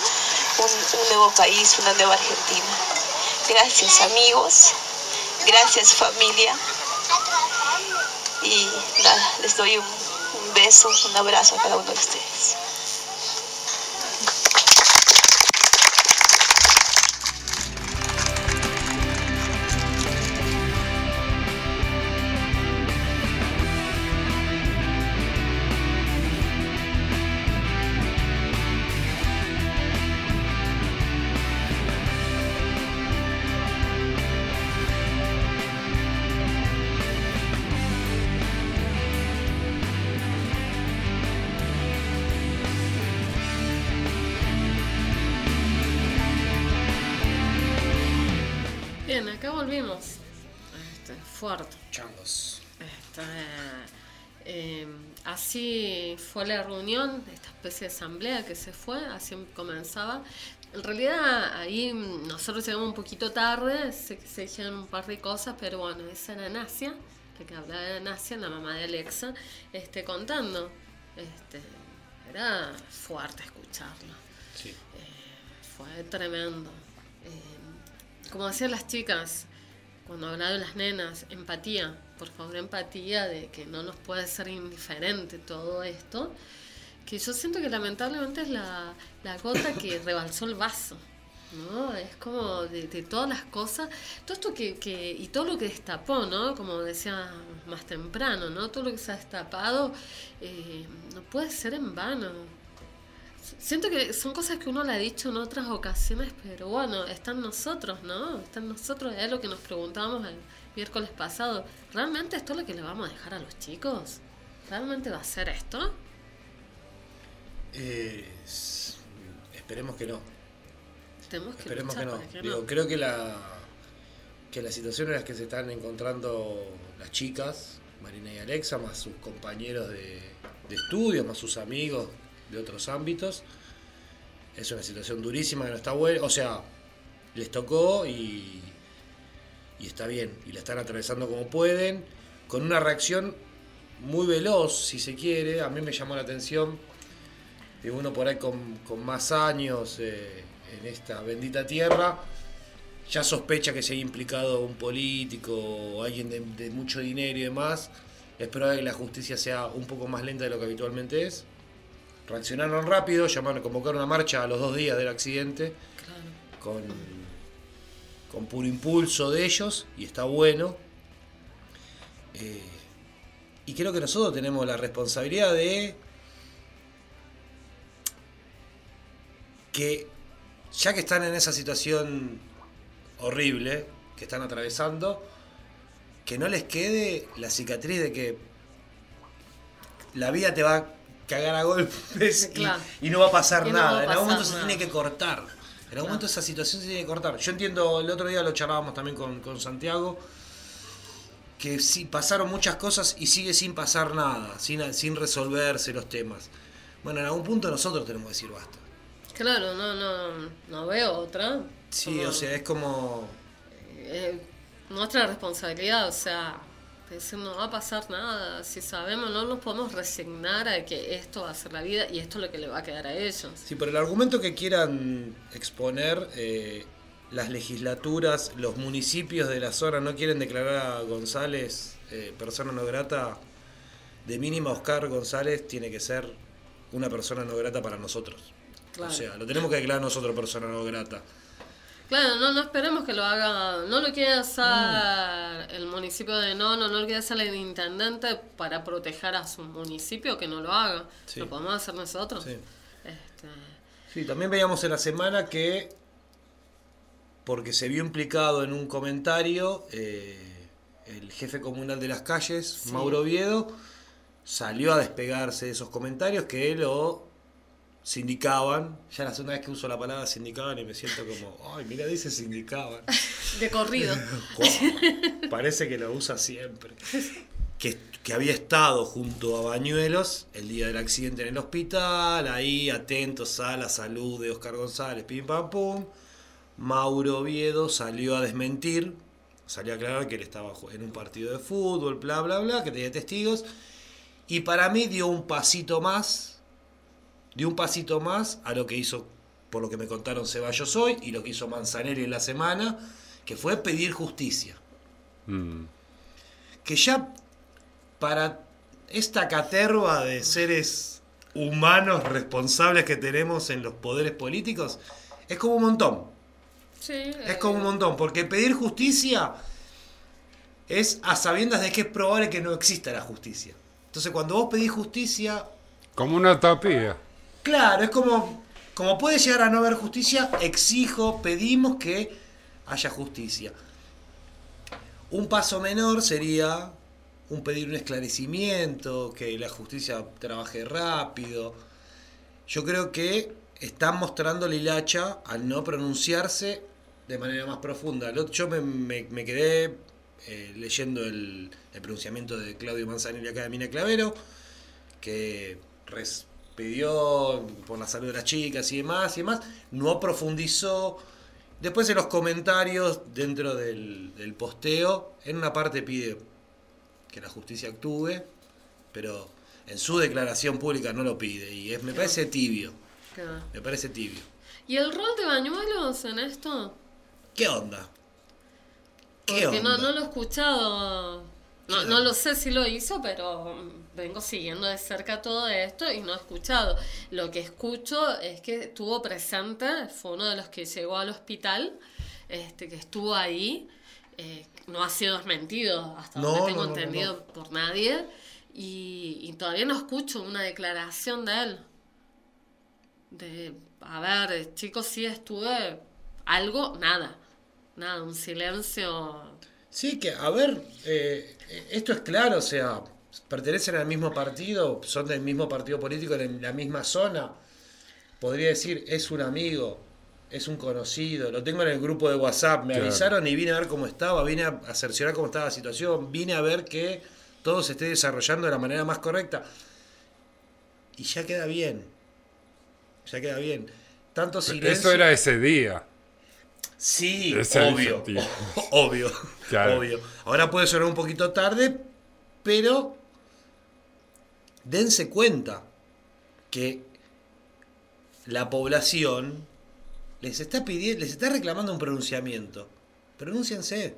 un, un nuevo país, una nueva Argentina. Gracias amigos, gracias familia y nada, les doy un, un beso, un abrazo a cada uno de ustedes. Fuerte. Changos. Eh, así fue la reunión, esta especie de asamblea que se fue, así comenzaba. En realidad ahí nosotros llegamos un poquito tarde, se, se dijeron un par de cosas, pero bueno, esa era Nasia, la que hablaba de Nasia, la mamá de Alexa, este, contando. Este, era fuerte escucharlo. Sí. Fue tremendo. Eh, como decían las chicas, cuando hablaba de las nenas, empatía, por favor, empatía de que no nos puede ser indiferente todo esto, que yo siento que lamentablemente es la, la gota que [LAUGHS] rebalsó el vaso. ¿no? Es como de, de todas las cosas, todo esto que, que, y todo lo que destapó, ¿no? Como decía más temprano, ¿no? Todo lo que se ha destapado eh, no puede ser en vano. Siento que son cosas que uno le ha dicho en otras ocasiones, pero bueno, están nosotros, ¿no? Están nosotros, es lo que nos preguntábamos el miércoles pasado. ¿Realmente esto es lo que le vamos a dejar a los chicos? ¿Realmente va a ser esto? Eh, esperemos que no. Tenemos que Esperemos que no. que Digo, no. creo que la que la situación en la que se están encontrando las chicas, Marina y Alexa, más sus compañeros de, de estudio, más sus amigos de otros ámbitos, es una situación durísima que no está buena. O sea, les tocó y, y está bien. Y la están atravesando como pueden, con una reacción muy veloz, si se quiere. A mí me llamó la atención de uno por ahí con, con más años eh, en esta bendita tierra. Ya sospecha que se haya implicado un político o alguien de, de mucho dinero y demás. Es probable que la justicia sea un poco más lenta de lo que habitualmente es. Reaccionaron rápido, llamaron, convocaron una marcha a los dos días del accidente con, con puro impulso de ellos y está bueno. Eh, y creo que nosotros tenemos la responsabilidad de que ya que están en esa situación horrible que están atravesando, que no les quede la cicatriz de que la vida te va cagar a golpes y- Claro. y, no va a pasar no a nada. en algún momento se tiene que cortar. En algún momento esa situación se tiene que cortar. Yo entiendo, el otro día lo charlábamos también con, con Santiago, que sí pasaron muchas cosas y sigue sin pasar nada, sin, sin resolverse los temas. Bueno, en algún punto nosotros tenemos que decir basta. Claro, no, no, no veo otra. Sí, Como, o sea, es como... eh, nuestra responsabilidad, o sea, decir no va a pasar nada. Si sabemos, no nos podemos resignar a que esto va a ser la vida y esto es lo que le va a quedar a ellos. Sí, por el argumento que quieran exponer, eh, las legislaturas, los municipios de la zona no quieren declarar a González eh, persona no grata, de mínima Oscar González tiene que ser una persona no grata para nosotros. Claro. O sea, lo tenemos que declarar nosotros persona no grata. Claro, no, no esperemos que lo haga, no lo quiere hacer Mm. el municipio de Nono, no lo quiere hacer el intendente para proteger a su municipio, que no lo haga. Sí. Lo podemos hacer nosotros. Sí. Este, Sí, también veíamos en la semana que, porque se vio implicado en un comentario, eh, el jefe comunal de las calles, Mauro Oviedo, salió a despegarse de esos comentarios que lo sindicaban. Ya la segunda vez que uso la palabra sindicaban y me siento como, ay, mira, dice sindicaban. [LAUGHS] de corrido. [LAUGHS] Parece que lo usa siempre. [LAUGHS] Que, que había estado junto a Bañuelos el día del accidente en el hospital, ahí atentos a la salud de Oscar González, pim pam pum. Mauro Oviedo salió a desmentir, salió a aclarar que él estaba en un partido de fútbol, bla bla bla, que tenía testigos. Y para mí dio un pasito más, dio un pasito más a lo que hizo, por lo que me contaron Ceballos hoy, y lo que hizo Manzanelli en la semana, que fue pedir justicia. Mm. Que ya para esta caterva de seres humanos responsables que tenemos en los poderes políticos, es como un montón. Sí, Es como un montón, porque pedir justicia es a sabiendas de que es probable que no exista la justicia. Entonces cuando vos pedís justicia, Como una utopía. Claro, es como, como puede llegar a no haber justicia, exijo, pedimos que haya justicia. Un paso menor sería un pedir un esclarecimiento, que la justicia trabaje rápido. Yo creo que están mostrando la hilacha al no pronunciarse de manera más profunda. Yo me, quedé eh, leyendo el, el pronunciamiento de Claudio Manzanelli acá de Mina Clavero, que res- pidió por la salud de las chicas y demás y demás, no profundizó. Después en los comentarios dentro del, del posteo, en una parte pide que la justicia actúe, pero en su declaración pública no lo pide y es, me parece tibio, me parece tibio. ¿Y el rol de Bañuelos en esto? ¿Qué onda? ¿Qué Porque no, onda? no lo he escuchado. No, no lo sé si lo hizo, pero mm, vengo siguiendo de cerca todo esto y no he escuchado. Lo que escucho es que estuvo presente, fue uno de los que llegó al hospital, este, que estuvo ahí. eh, no ha sido desmentido hasta No, donde tengo no, no, no, entendido por nadie. Y, y todavía no escucho una declaración de él. De, a ver, chicos, sí estuve. Algo, nada. Nada, un silencio. Sí, que, a ver, eh, esto es claro, o sea, pertenecen al mismo partido, son del mismo partido político en la misma zona. Podría decir, es un amigo, es un conocido, lo tengo en el grupo de WhatsApp, me Claro. avisaron y vine a ver cómo estaba, vine a, cerciorar cómo estaba la situación, vine a ver que todo se esté desarrollando de la manera más correcta. Y ya queda bien, ya queda bien. tanto silencio. Eso era ese día. Sí, Ese obvio. [LAUGHS] obvio. Claro. Obvio. Ahora puede sonar un poquito tarde, pero dense cuenta que la población les está pidiendo, les está reclamando un pronunciamiento. Pronúnciense.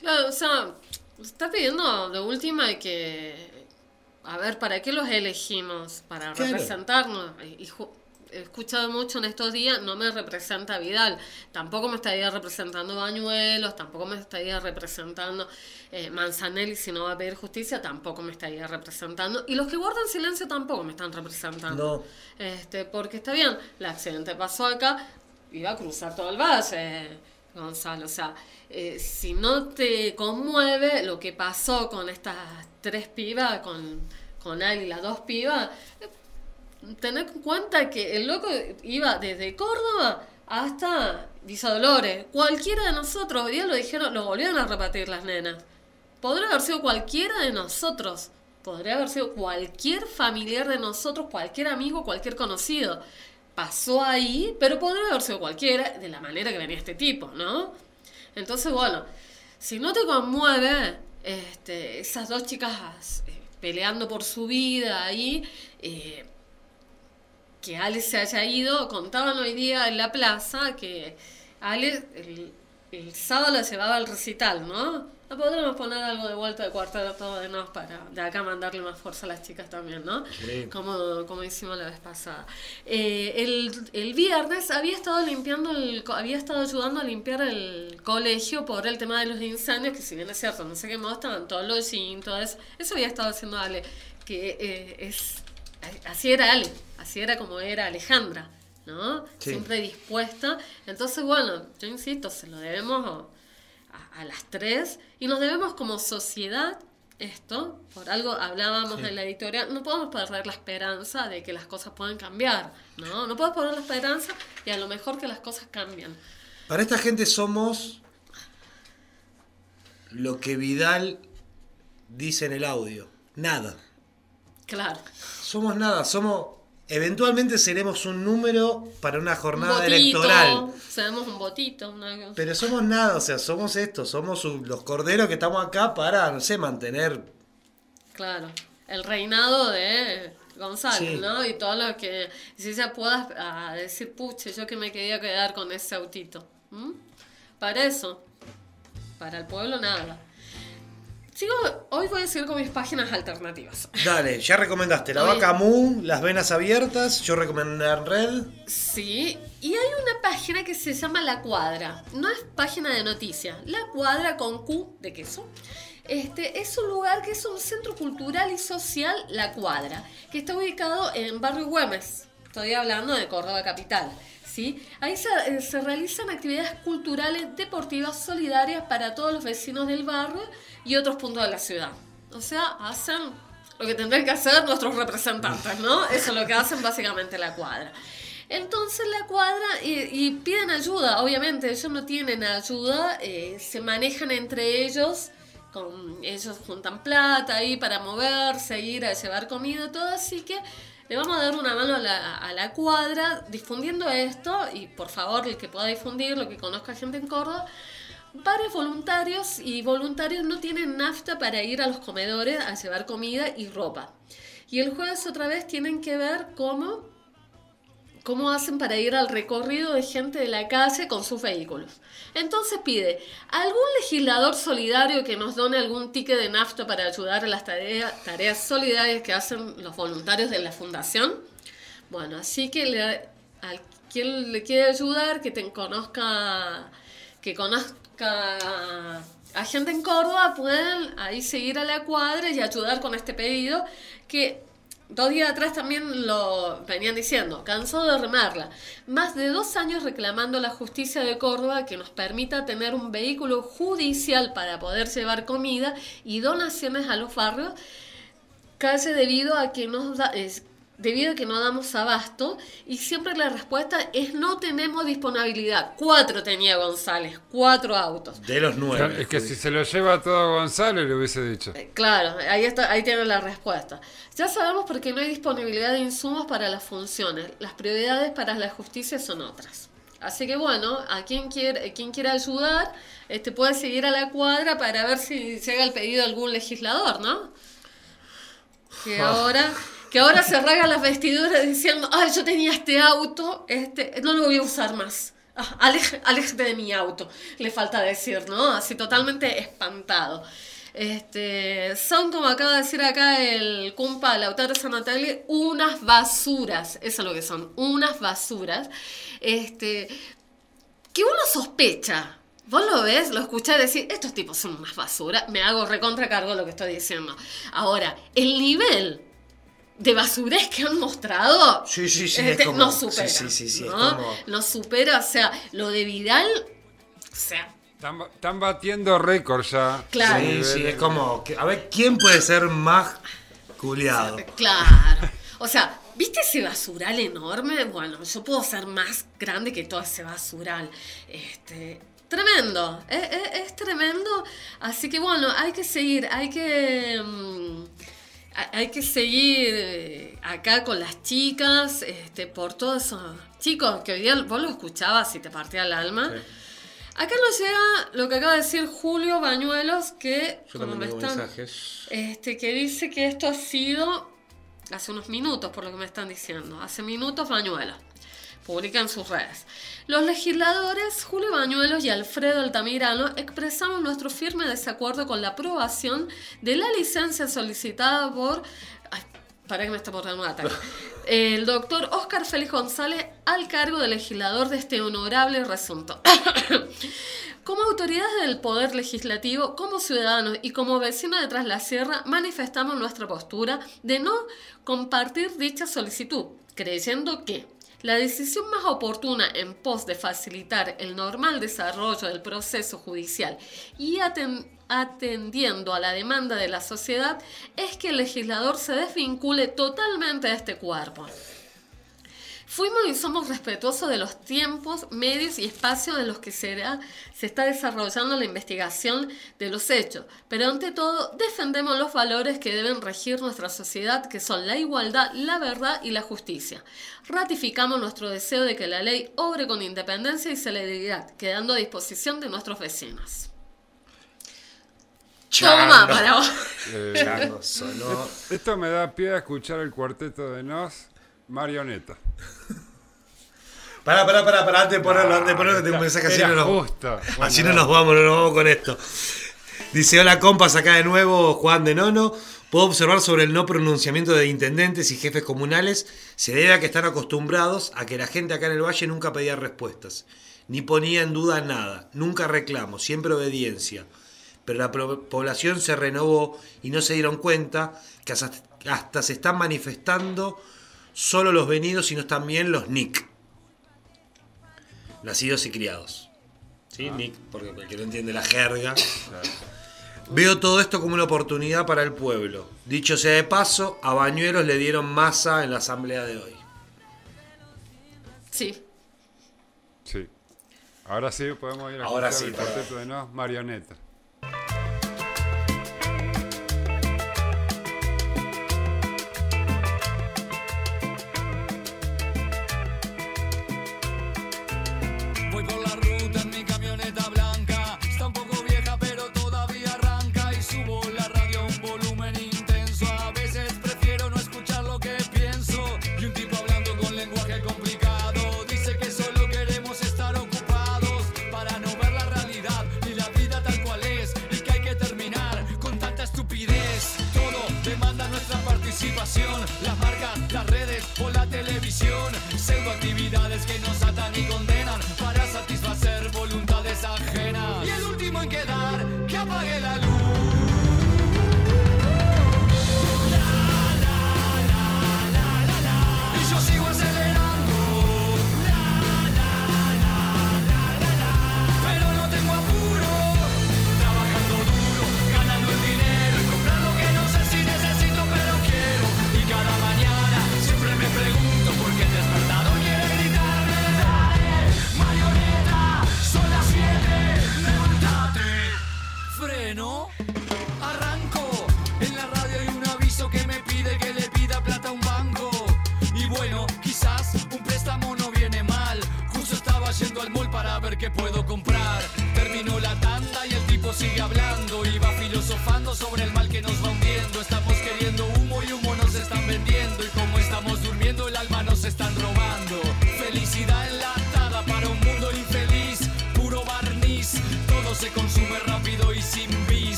Claro, o sea, está pidiendo de última que. A ver, ¿para qué los elegimos? Para Claro. representarnos. Y he escuchado mucho en estos días, no me representa Vidal. Tampoco me estaría representando Bañuelos, tampoco me estaría representando eh, Manzanelli si no va a pedir justicia, tampoco me estaría representando. Y los que guardan silencio tampoco me están representando. No. Este, porque está bien, el accidente pasó acá, iba a cruzar todo el valle, Gonzalo. O sea, eh, si no te conmueve lo que pasó con estas tres pibas, con, con Águila, dos pibas, tener en cuenta que el loco iba desde Córdoba hasta Villa Dolores. Cualquiera de nosotros, hoy día lo dijeron, lo volvieron a repetir las nenas. Podría haber sido cualquiera de nosotros. Podría haber sido cualquier familiar de nosotros, cualquier amigo, cualquier conocido. Pasó ahí, pero podría haber sido cualquiera de la manera que venía este tipo, ¿no? Entonces, bueno, si no te conmueve este, esas dos chicas eh, peleando por su vida ahí, eh, que Ale se haya ido, contaban hoy día en la plaza que Ale el, el sábado la llevaba al recital, ¿no? No podremos poner algo de vuelta de cuarteto de nos para de acá mandarle más fuerza a las chicas también, ¿no? Sí. Como, como hicimos la vez pasada. Eh, el, el viernes había estado limpiando el, había estado ayudando a limpiar el colegio por el tema de los incendios, que si bien es cierto, no sé qué modo estaban todos los cintos, eso había estado haciendo Ale, que eh, es así era Ale, así era como era Alejandra, ¿no? Sí. Siempre dispuesta. Entonces, bueno, yo insisto, se lo debemos a, a las tres y nos debemos como sociedad esto, por algo hablábamos Sí. en la editorial, no podemos perder la esperanza de que las cosas puedan cambiar, ¿no? No podemos perder la esperanza y a lo mejor que las cosas cambian. Para esta gente somos lo que Vidal dice en el audio. Nada. Claro. Somos nada, somos. Eventualmente seremos un número para una Un jornada votito, electoral. Sabemos un votito, una Pero somos nada, o sea, somos esto, somos un- los corderos que estamos acá para, no sé, mantener. Claro, el reinado de Gonzalo, Sí. ¿no? Y todo lo que, si ella pueda ah, decir, puche, yo que me quería quedar con ese autito. Para eso, para el pueblo nada. Sigo, hoy voy a seguir con mis páginas alternativas. Dale, ya recomendaste la vaca Mu, las venas abiertas, yo recomendé en red. Sí, y hay una página que se llama La Cuadra. No es página de noticias. La Cuadra con Q de queso. Este es un lugar que es un centro cultural y social, La Cuadra, que está ubicado en Barrio Güemes. Estoy hablando de Córdoba Capital. Ahí se, eh, se realizan actividades culturales, deportivas, solidarias para todos los vecinos del barrio y otros puntos de la ciudad. O sea, hacen lo que tendrían que hacer nuestros representantes, ¿no? Eso es lo que hacen básicamente la cuadra. Entonces la cuadra y, y piden ayuda, obviamente, ellos no tienen ayuda, eh, se manejan entre ellos, ellos juntan plata ahí para moverse, ir a llevar comida, todo, así que le vamos a dar una mano a la, cuadra difundiendo esto y por favor el que pueda difundir, lo que conozca gente en Córdoba, varios voluntarios y voluntarios no tienen nafta para ir a los comedores a llevar comida y ropa. Y el jueves otra vez tienen que ver cómo cómo hacen para ir al recorrido de gente de la calle con sus vehículos. Entonces pide, ¿algún legislador solidario que nos done algún ticket de nafta para ayudar a las tareas, solidarias que hacen los voluntarios de la fundación? Bueno, así que le, al quien le quiere ayudar, que te conozca, que conozca a gente en Córdoba, pueden ahí seguir a la cuadra y ayudar con este pedido que Dos días atrás también lo venían diciendo, cansado de remarla. Más de dos años reclamando la justicia de Córdoba que nos permita tener un vehículo judicial para poder llevar comida y donaciones a los barrios, casi debido a que nos da, debido a que no damos abasto y siempre la respuesta es no tenemos disponibilidad. Cuatro tenía González, cuatro autos. De los nueve. Es que si se lo lleva todo González, le hubiese dicho. Claro, ahí está, ahí tiene la respuesta. Ya sabemos por qué no hay disponibilidad de insumos para las funciones. Las prioridades para la justicia son otras. Así que bueno, a quien quiere, quien quiera ayudar, este puede seguir a la cuadra para ver si llega el pedido de algún legislador, ¿no? Que Ah. ahora, que ahora se rasga las vestiduras diciendo, ay, yo tenía este auto, este, no lo voy a usar más. Ah, de mi auto, le falta decir, ¿no? Así totalmente espantado. Este, son, como acaba de decir acá el cumpa Lautaro Sanatelli, unas basuras. Eso es lo que son, unas basuras. Este, que uno sospecha. Vos lo ves, lo escuchás decir, estos tipos son unas basuras. Me hago recontra cargo de lo que estoy diciendo. Ahora, el nivel de basurez que han mostrado Sí, sí, sí, este, es como- no supera. sí, sí, sí, ¿no? como- No supera, o sea, lo de Vidal, o sea, Están, ba- están batiendo récord ya. Claro. Sí, sí, es como. a ver, ¿quién puede ser más culiado? [LAUGHS] Claro. O sea, ¿viste ese basural enorme? Bueno, yo puedo ser más grande que todo ese basural. Este, tremendo, es, es- es tremendo. Así que bueno, hay que seguir, hay que... mm, hay- que seguir eh, acá con las chicas, este, por todos esos chicos que hoy día vos lo escuchabas y te partía el alma. Acá nos llega lo que acaba de decir Julio Bañuelos, que Yo como me están, mensajes. este, que dice que esto ha sido hace unos minutos, por lo que me están diciendo. Hace minutos Bañuelos. Publica en sus redes. Los legisladores Julio Bañuelos y Alfredo Altamirano expresamos nuestro firme desacuerdo con la aprobación de la licencia solicitada por. Ay, para que me está por dando un ataque. [LAUGHS] El doctor Oscar Félix González al cargo de legislador de este honorable resunto. [COUGHS] Como autoridades del Poder Legislativo, como ciudadanos y como vecinos de Tras la Sierra, manifestamos nuestra postura de no compartir dicha solicitud, creyendo que la decisión más oportuna en pos de facilitar el normal desarrollo del proceso judicial y aten- atendiendo a la demanda de la sociedad es que el legislador se desvincule totalmente de este cuerpo. Fuimos y somos respetuosos de los tiempos, medios y espacios en los que será- se está desarrollando la investigación de los hechos, pero ante todo defendemos los valores que deben regir nuestra sociedad, que son la igualdad, la verdad y la justicia. Ratificamos nuestro deseo de que la ley obre con independencia y celeridad, quedando a disposición de nuestros vecinos. Toma, para vos. Eh. Esto me da pie a escuchar el cuarteto de Nos, Marioneta. [LAUGHS] Pará, pará, pará, pará, antes de ponerlo, antes de ponerlo, tengo un mensaje así no nos, justo. así no nos vamos, no nos vamos con esto. Dice, hola compas, acá de nuevo Juan de Nono. Puedo observar sobre el no pronunciamiento de intendentes y jefes comunales. Se debe a que están acostumbrados a que la gente acá en el valle nunca pedía respuestas. Ni ponía en duda nada. Nunca reclamo, siempre obediencia. Pero la población se renovó y no se dieron cuenta que hasta, hasta se están manifestando solo los venidos y no también los NIC. Nacidos y criados. ¿Sí? Nick, porque el que no entiende la jerga. Veo todo esto como una oportunidad para el pueblo. Dicho sea de paso, a Bañuelos le dieron masa en la asamblea de hoy. Sí. Sí. Ahora sí podemos ir a Ahora sí, el perdón. cuarteto de Nos, Marioneta.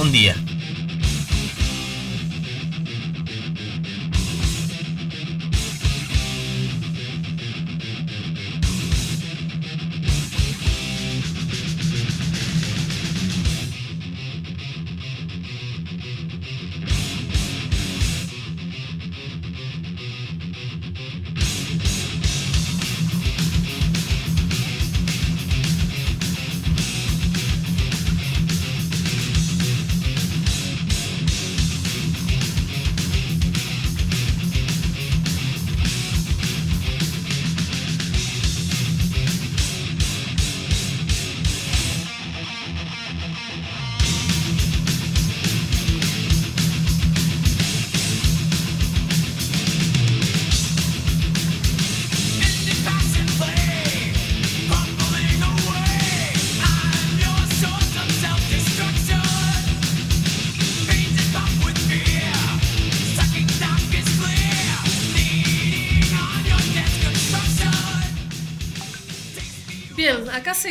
un día.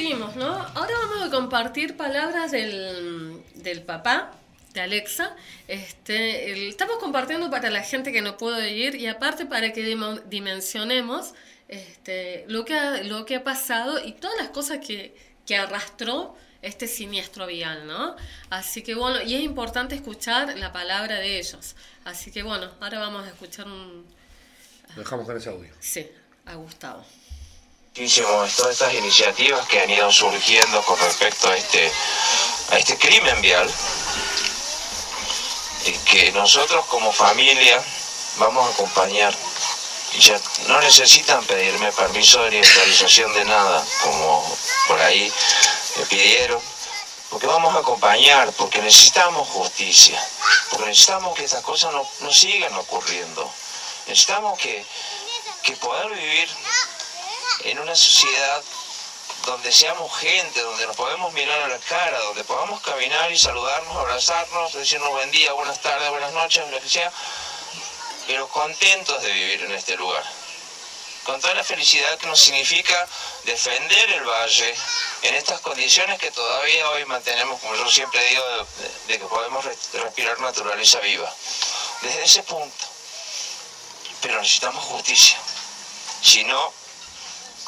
seguimos, ¿no? Ahora vamos a compartir palabras del, del papá, de Alexa. Este, el, estamos compartiendo para la gente que no pudo ir y aparte para que dimensionemos este, lo, que ha, lo que ha pasado y todas las cosas que, que arrastró este siniestro vial, ¿no? Así que bueno, y es importante escuchar la palabra de ellos. Así que bueno, ahora vamos a escuchar un... Dejamos con ese audio. Sí, a Gustavo. Todas estas iniciativas que han ido surgiendo con respecto a este, a este crimen vial, y que nosotros como familia vamos a acompañar. Ya no necesitan pedirme permiso ni autorización de nada, como por ahí me pidieron, porque vamos a acompañar, porque necesitamos justicia, porque necesitamos que estas cosas no, no sigan ocurriendo, necesitamos que, que poder vivir en una sociedad donde seamos gente, donde nos podemos mirar a la cara, donde podamos caminar y saludarnos, abrazarnos, decirnos buen día, buenas tardes, buenas noches, lo que sea, pero contentos de vivir en este lugar. Con toda la felicidad que nos significa defender el valle en estas condiciones que todavía hoy mantenemos, como yo siempre digo, de, de que podemos respirar naturaleza viva. Desde ese punto. Pero necesitamos justicia. Si no,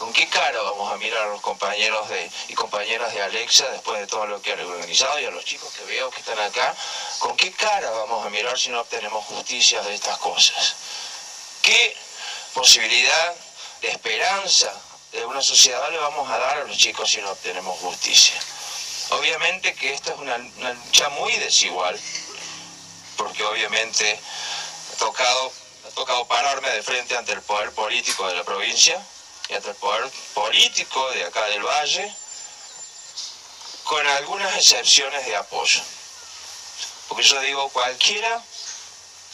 ¿con qué cara vamos a mirar a los compañeros y compañeras de Alexa después de todo lo que han organizado y a los chicos que veo que están acá? ¿Con qué cara vamos a mirar si no obtenemos justicia de estas cosas? ¿Qué posibilidad de esperanza de una sociedad le vamos a dar a los chicos si no obtenemos justicia? Obviamente que esta es una, lucha muy desigual, porque obviamente tocado, ha tocado pararme de frente ante el poder político de la provincia ante el poder político de acá del Valle, con algunas excepciones de apoyo. Porque yo digo, cualquiera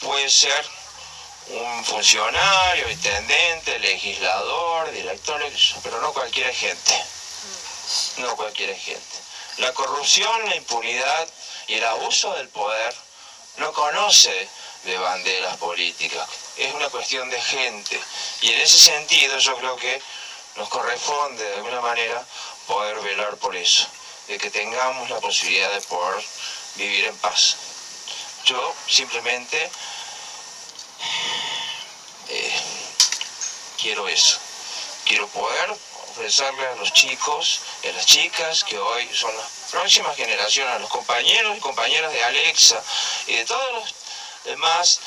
puede ser un funcionario, intendente, legislador, director, pero no cualquier gente. No cualquier gente. La corrupción, la impunidad y el abuso del poder no conoce de banderas políticas. Es una cuestión de gente. Y en ese sentido yo creo que nos corresponde de alguna manera poder velar por eso, de que tengamos la posibilidad de poder vivir en paz. Yo simplemente eh, quiero eso. Quiero poder ofrecerle a los chicos y a las chicas que hoy son las próximas generaciones, a los compañeros y compañeras de Alexa y de todos los demás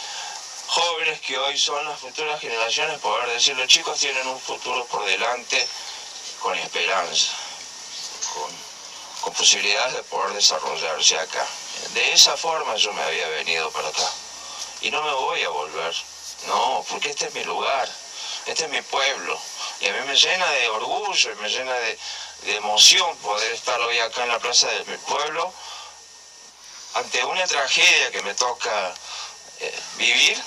jóvenes que hoy son las futuras generaciones, poder decir los chicos tienen un futuro por delante con esperanza, con, posibilidades de poder desarrollarse acá. De esa forma yo me había venido para acá. Y no me voy a volver. No, porque este es mi lugar, este es mi pueblo. Y a mí me llena de orgullo y me llena de, emoción poder estar hoy acá en la plaza de mi pueblo ante una tragedia que me toca eh, vivir,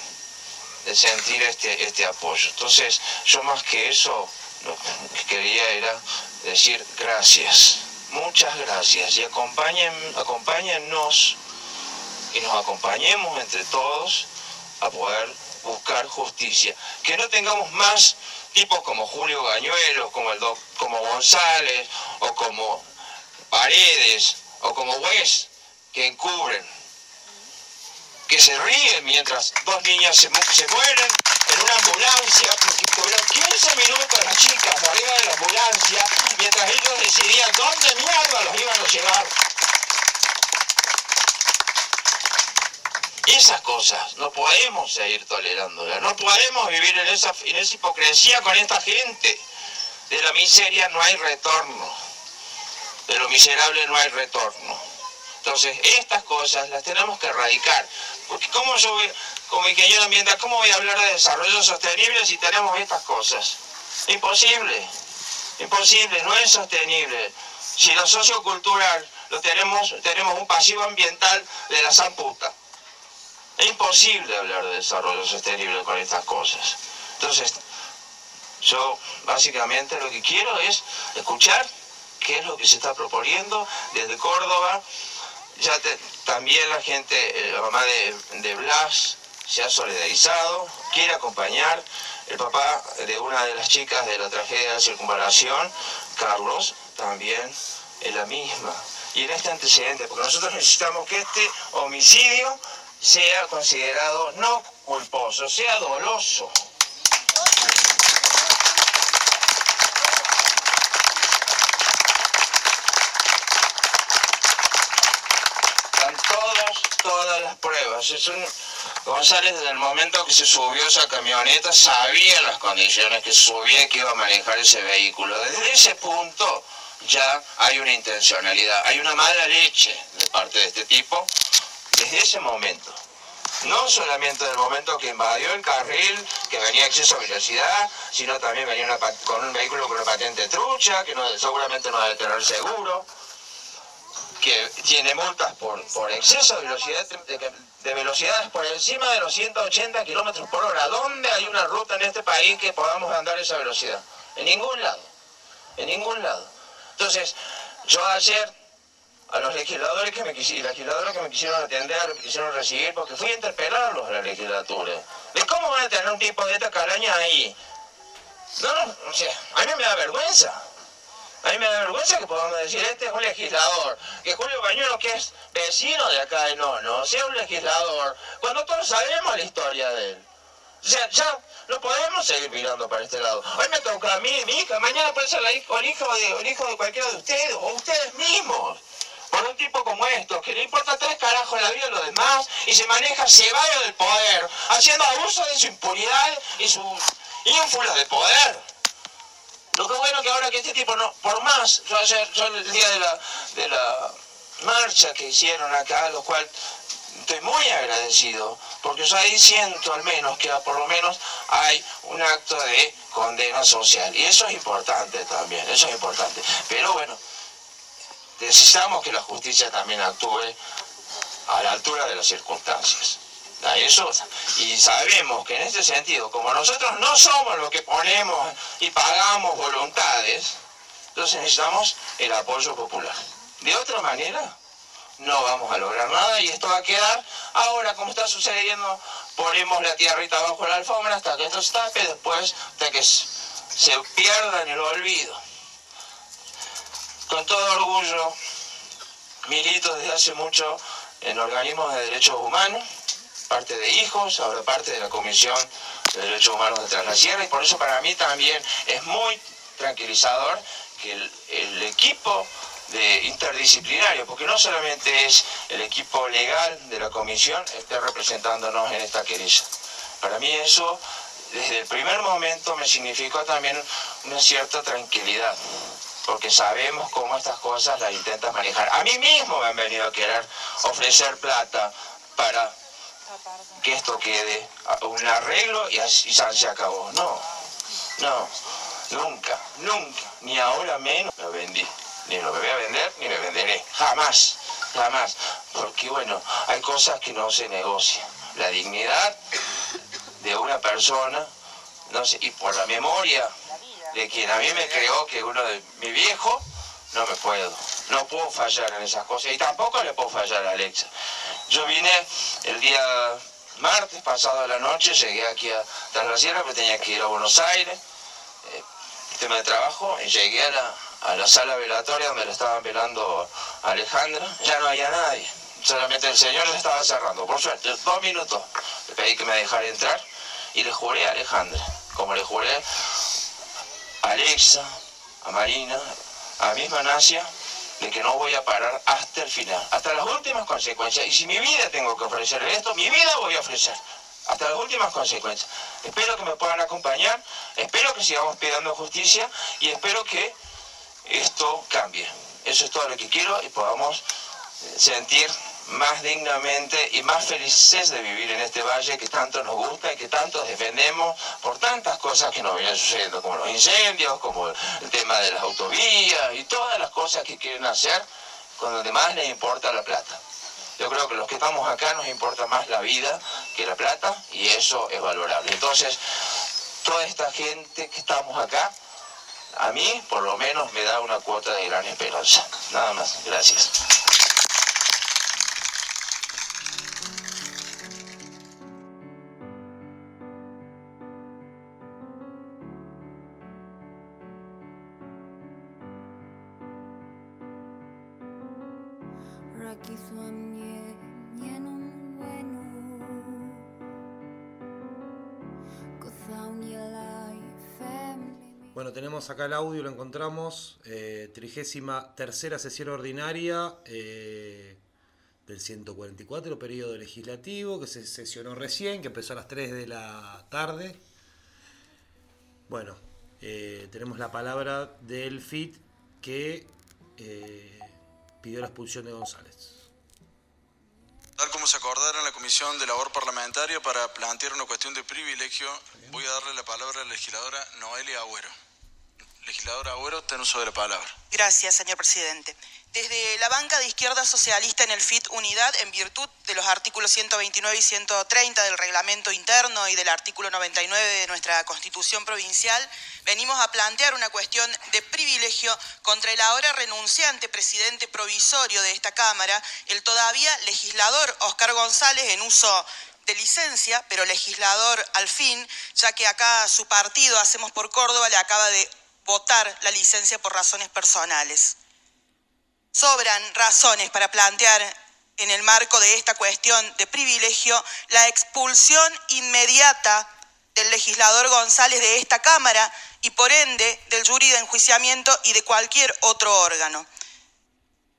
sentir este, este apoyo. Entonces, yo más que eso, lo que quería era decir gracias, muchas gracias, y acompañen, acompáñennos y nos acompañemos entre todos a poder buscar justicia. Que no tengamos más tipos como Julio Gañuelos, como, el doc- como González, o como Paredes, o como West, que encubren, que se ríen mientras dos niñas se, se mueren en una ambulancia, porque tuvieron 15 minutos las chicas arriba de la ambulancia, mientras ellos decidían dónde mierda los iban a llevar. Esas cosas no podemos seguir tolerándolas, no podemos vivir en esa, en esa hipocresía con esta gente. De la miseria no hay retorno, de lo miserable no hay retorno. Entonces, estas cosas las tenemos que erradicar. Porque ¿cómo yo voy, como ingeniero ambiental, cómo voy a hablar de desarrollo sostenible si tenemos estas cosas? Imposible, imposible, no es sostenible. Si lo sociocultural lo tenemos, tenemos un pasivo ambiental de la zamputa. Es imposible hablar de desarrollo sostenible con estas cosas. Entonces, yo básicamente lo que quiero es escuchar qué es lo que se está proponiendo desde Córdoba. Ya te- también la gente, eh, la mamá de, de Blas se ha solidarizado, quiere acompañar. El papá de una de las chicas de la tragedia de la circunvalación, Carlos, también es la misma. Y en este antecedente, porque nosotros necesitamos que este homicidio sea considerado no culposo, sea doloso. Están todas, todas las pruebas. Es un- González desde el momento que se subió esa camioneta sabía las condiciones que subía y que iba a manejar ese vehículo. Desde ese punto ya hay una intencionalidad, hay una mala leche de parte de este tipo desde ese momento. No solamente del momento que invadió el carril, que venía a exceso de velocidad, sino también venía con un vehículo con una patente trucha, que no, seguramente no debe tener seguro, que tiene multas por, por exceso de velocidad, velocidades por encima de los 180 kilómetros por hora. ¿Dónde hay una ruta en este país que podamos andar esa velocidad? En ningún lado. En ningún lado. Entonces, yo ayer a los legisladores que me quisieron, legisladores que me quisieron atender, me quisieron recibir, porque fui a interpelarlos a la legislatura. ¿De cómo van a tener un tipo de esta calaña ahí? No, no, o sea, a mí me da vergüenza. A mí me da vergüenza que podamos decir, este es un legislador, que Julio Bañuelos, que es vecino de acá de Nono, sea un legislador, cuando todos sabemos la historia de él. O sea, ya no podemos seguir mirando para este lado. Hoy me toca a mí, mi hija, mañana puede ser el hijo de, el hijo de cualquiera de ustedes, o ustedes mismos. Por un tipo como estos, que le importa tres carajos la vida de los demás y se maneja cebado del poder, haciendo abuso de su impunidad y su ínfula de poder. Lo que bueno que ahora que este tipo no, por más, yo ayer, yo el día de la, de la marcha que hicieron acá, lo cual estoy muy agradecido, porque yo ahí siento al menos que por lo menos hay un acto de condena social. Y eso es importante también, eso es importante. Pero bueno, necesitamos que la justicia también actúe a la altura de las circunstancias. Y sabemos que en este sentido, como nosotros no somos los que ponemos y pagamos voluntades, entonces necesitamos el apoyo popular. De otra manera, no vamos a lograr nada y esto va a quedar ahora como está sucediendo, ponemos la tierrita bajo la alfombra hasta que esto se tape, después hasta que se pierda en el olvido. Con todo orgullo, milito desde hace mucho en organismos de derechos humanos, parte de hijos, ahora parte de la Comisión de Derechos Humanos de Tras la Sierra, y por eso para mí también es muy tranquilizador que el, el equipo de interdisciplinario, porque no solamente es el equipo legal de la comisión, esté representándonos en esta querella. Para mí eso, desde el primer momento, me significó también una cierta tranquilidad, porque sabemos cómo estas cosas las intentas manejar. A mí mismo me han venido a querer ofrecer plata para que esto quede un arreglo y así ya se acabó. No, no, nunca, nunca, ni ahora menos lo vendí. Ni lo voy a vender, ni me venderé. Jamás, jamás. Porque bueno, hay cosas que no se negocian. La dignidad de una persona, no sé, y por la memoria de quien a mí me creó que uno de mi viejo, no me puedo. No puedo fallar en esas cosas. Y tampoco le puedo fallar a Alexa. Yo vine el día martes pasado a la noche, llegué aquí a la Sierra, pero tenía que ir a Buenos Aires, eh, tema de trabajo, y llegué a la, a la sala velatoria donde le estaban velando Alejandra, ya no había nadie, solamente el señor se estaba cerrando, por suerte, dos minutos, le pedí que me dejara entrar y le juré a Alejandra, como le juré a Alexa, a Marina, a misma Nacia, de que no voy a parar hasta el final, hasta las últimas consecuencias. Y si mi vida tengo que ofrecer esto, mi vida voy a ofrecer, hasta las últimas consecuencias. Espero que me puedan acompañar, espero que sigamos pidiendo justicia y espero que esto cambie. Eso es todo lo que quiero y podamos eh, sentir más dignamente y más felices de vivir en este valle que tanto nos gusta y que tanto defendemos por tantas cosas que nos vienen sucediendo, como los incendios, como el tema de las autovías y todas las cosas que quieren hacer cuando además les importa la plata. Yo creo que los que estamos acá nos importa más la vida que la plata y eso es valorable. Entonces, toda esta gente que estamos acá, a mí por lo menos me da una cuota de gran esperanza. Nada más, gracias. Bueno, tenemos acá el audio, lo encontramos. eh, trigésima tercera sesión ordinaria eh, del 144 periodo legislativo que se sesionó recién, que empezó a las 3 de la tarde. Bueno, eh, tenemos la palabra del FIT que eh, pidió la expulsión de González. Tal como se acordara en la Comisión de Labor Parlamentaria para plantear una cuestión de privilegio, voy a darle la palabra a la legisladora Noelia Agüero. Legisladora Agüero, ten uso de la palabra. Gracias, señor presidente. Desde la banca de izquierda socialista en el FIT Unidad, en virtud de los artículos 129 y 130 del reglamento interno y del artículo 99 de nuestra Constitución provincial, venimos a plantear una cuestión de privilegio contra el ahora renunciante presidente provisorio de esta Cámara, el todavía legislador Oscar González, en uso de licencia, pero legislador al fin, ya que acá su partido, Hacemos por Córdoba, le acaba de votar la licencia por razones personales. Sobran razones para plantear en el marco de esta cuestión de privilegio la expulsión inmediata del legislador González de esta Cámara y por ende del jury de enjuiciamiento y de cualquier otro órgano.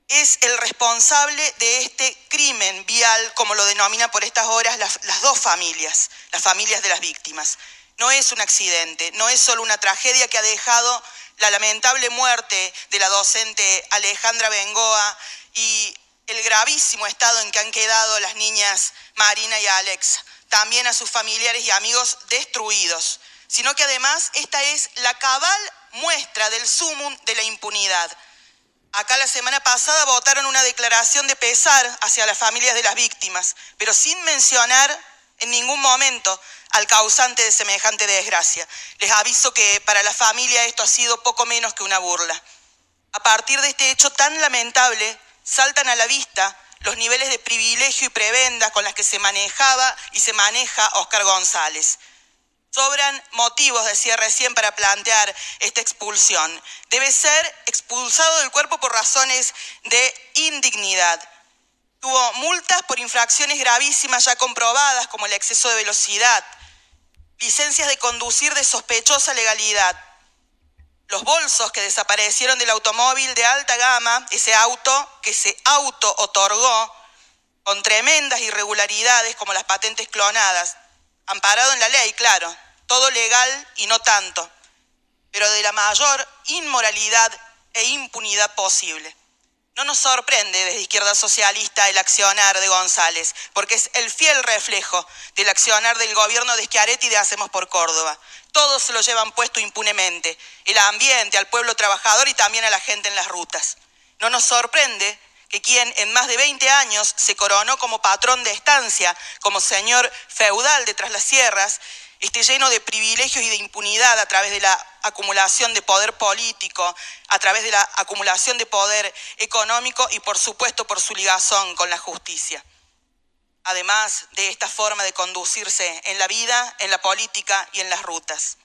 Es el responsable de este crimen vial, como lo denominan por estas horas las, las dos familias, las familias de las víctimas. No es un accidente, no es solo una tragedia que ha dejado la lamentable muerte de la docente Alejandra Bengoa y el gravísimo estado en que han quedado las niñas Marina y Alex, también a sus familiares y amigos destruidos, sino que además esta es la cabal muestra del sumum de la impunidad. Acá la semana pasada votaron una declaración de pesar hacia las familias de las víctimas, pero sin mencionar en ningún momento al causante de semejante desgracia. Les aviso que para la familia esto ha sido poco menos que una burla. A partir de este hecho tan lamentable, saltan a la vista los niveles de privilegio y prebenda con las que se manejaba y se maneja Oscar González. Sobran motivos, decía recién, para plantear esta expulsión. Debe ser expulsado del cuerpo por razones de indignidad. Tuvo multas por infracciones gravísimas ya comprobadas, como el exceso de velocidad, licencias de conducir de sospechosa legalidad, los bolsos que desaparecieron del automóvil de alta gama, ese auto que se auto otorgó con tremendas irregularidades como las patentes clonadas, amparado en la ley, claro, todo legal y no tanto, pero de la mayor inmoralidad e impunidad posible. No nos sorprende desde Izquierda Socialista el accionar de González, porque es el fiel reflejo del accionar del gobierno de Schiaretti de Hacemos por Córdoba. Todos se lo llevan puesto impunemente, el ambiente, al pueblo trabajador y también a la gente en las rutas. No nos sorprende que quien en más de 20 años se coronó como patrón de estancia, como señor feudal de Tras las Sierras, esté lleno de privilegios y de impunidad a través de la acumulación de poder político, a través de la acumulación de poder económico y por supuesto por su ligazón con la justicia. Además de esta forma de conducirse en la vida, en la política y en las rutas.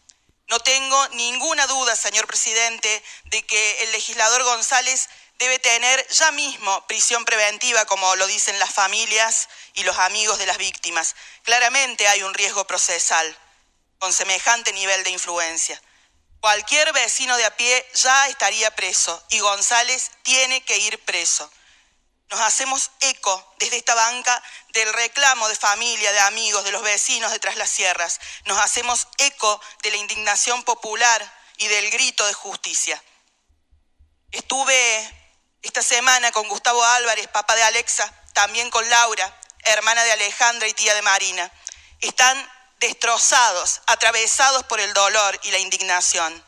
No tengo ninguna duda, señor presidente, de que el legislador González debe tener ya mismo prisión preventiva, como lo dicen las familias y los amigos de las víctimas. Claramente hay un riesgo procesal con semejante nivel de influencia. Cualquier vecino de a pie ya estaría preso y González tiene que ir preso. Nos hacemos eco desde esta banca del reclamo de familia, de amigos, de los vecinos de Tras las Sierras. Nos hacemos eco de la indignación popular y del grito de justicia. Estuve esta semana con Gustavo Álvarez, papá de Alexa, también con Laura, hermana de Alejandra y tía de Marina. Están destrozados, atravesados por el dolor y la indignación.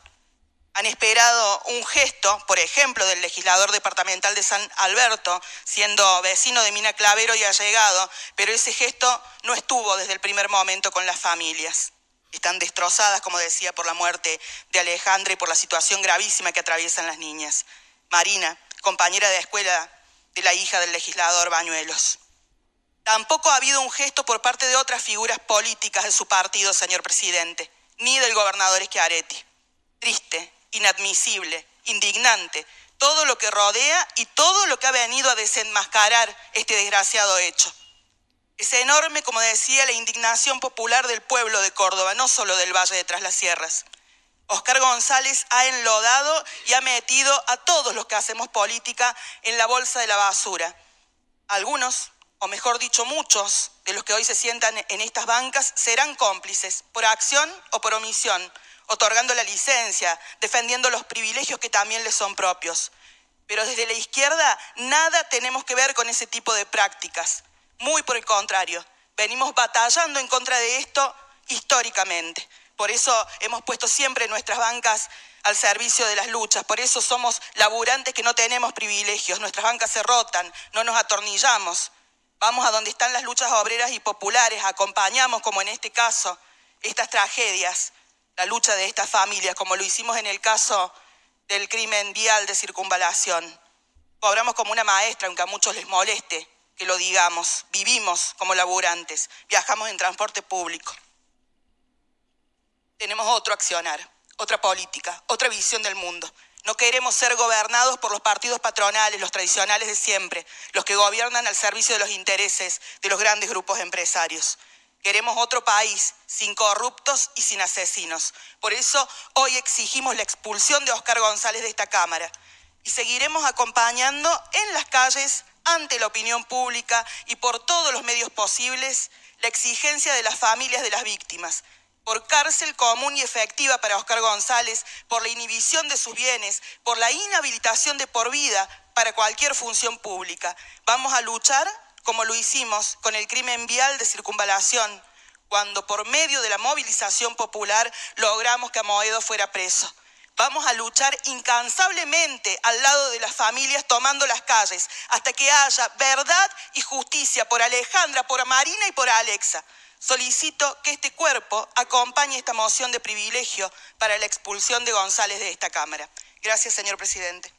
Han esperado un gesto, por ejemplo, del legislador departamental de San Alberto, siendo vecino de Mina Clavero y allegado, pero ese gesto no estuvo desde el primer momento con las familias. Están destrozadas, como decía, por la muerte de Alejandra y por la situación gravísima que atraviesan las niñas. Marina, compañera de escuela de la hija del legislador Bañuelos. Tampoco ha habido un gesto por parte de otras figuras políticas de su partido, señor presidente, ni del gobernador Schiaretti. Triste, inadmisible, indignante, todo lo que rodea y todo lo que ha venido a desenmascarar este desgraciado hecho. Es enorme, como decía, la indignación popular del pueblo de Córdoba, no solo del Valle de Tras las Sierras. Oscar González ha enlodado y ha metido a todos los que hacemos política en la bolsa de la basura. Algunos, o mejor dicho, muchos de los que hoy se sientan en estas bancas serán cómplices, por acción o por omisión, otorgando la licencia, defendiendo los privilegios que también les son propios. Pero desde la izquierda nada tenemos que ver con ese tipo de prácticas. Muy por el contrario, venimos batallando en contra de esto históricamente. Por eso hemos puesto siempre nuestras bancas al servicio de las luchas. Por eso somos laburantes que no tenemos privilegios. Nuestras bancas se rotan, no nos atornillamos. Vamos a donde están las luchas obreras y populares, acompañamos, como en este caso, estas tragedias, la lucha de estas familias, como lo hicimos en el caso del crimen vial de circunvalación. Cobramos como una maestra, aunque a muchos les moleste, que lo digamos, vivimos como laburantes, viajamos en transporte público. Tenemos otro accionar, otra política, otra visión del mundo. No queremos ser gobernados por los partidos patronales, los tradicionales de siempre, los que gobiernan al servicio de los intereses de los grandes grupos empresarios. Queremos otro país sin corruptos y sin asesinos. Por eso hoy exigimos la expulsión de Oscar González de esta Cámara y seguiremos acompañando en las calles, ante la opinión pública y por todos los medios posibles, la exigencia de las familias de las víctimas, por cárcel común y efectiva para Oscar González, por la inhibición de sus bienes, por la inhabilitación de por vida para cualquier función pública. Vamos a luchar como lo hicimos con el crimen vial de circunvalación, cuando por medio de la movilización popular logramos que Amoedo fuera preso. Vamos a luchar incansablemente al lado de las familias tomando las calles hasta que haya verdad y justicia por Alejandra, por Marina y por Alexa. Solicito que este cuerpo acompañe esta moción de privilegio para la expulsión de González de esta Cámara. Gracias, señor presidente.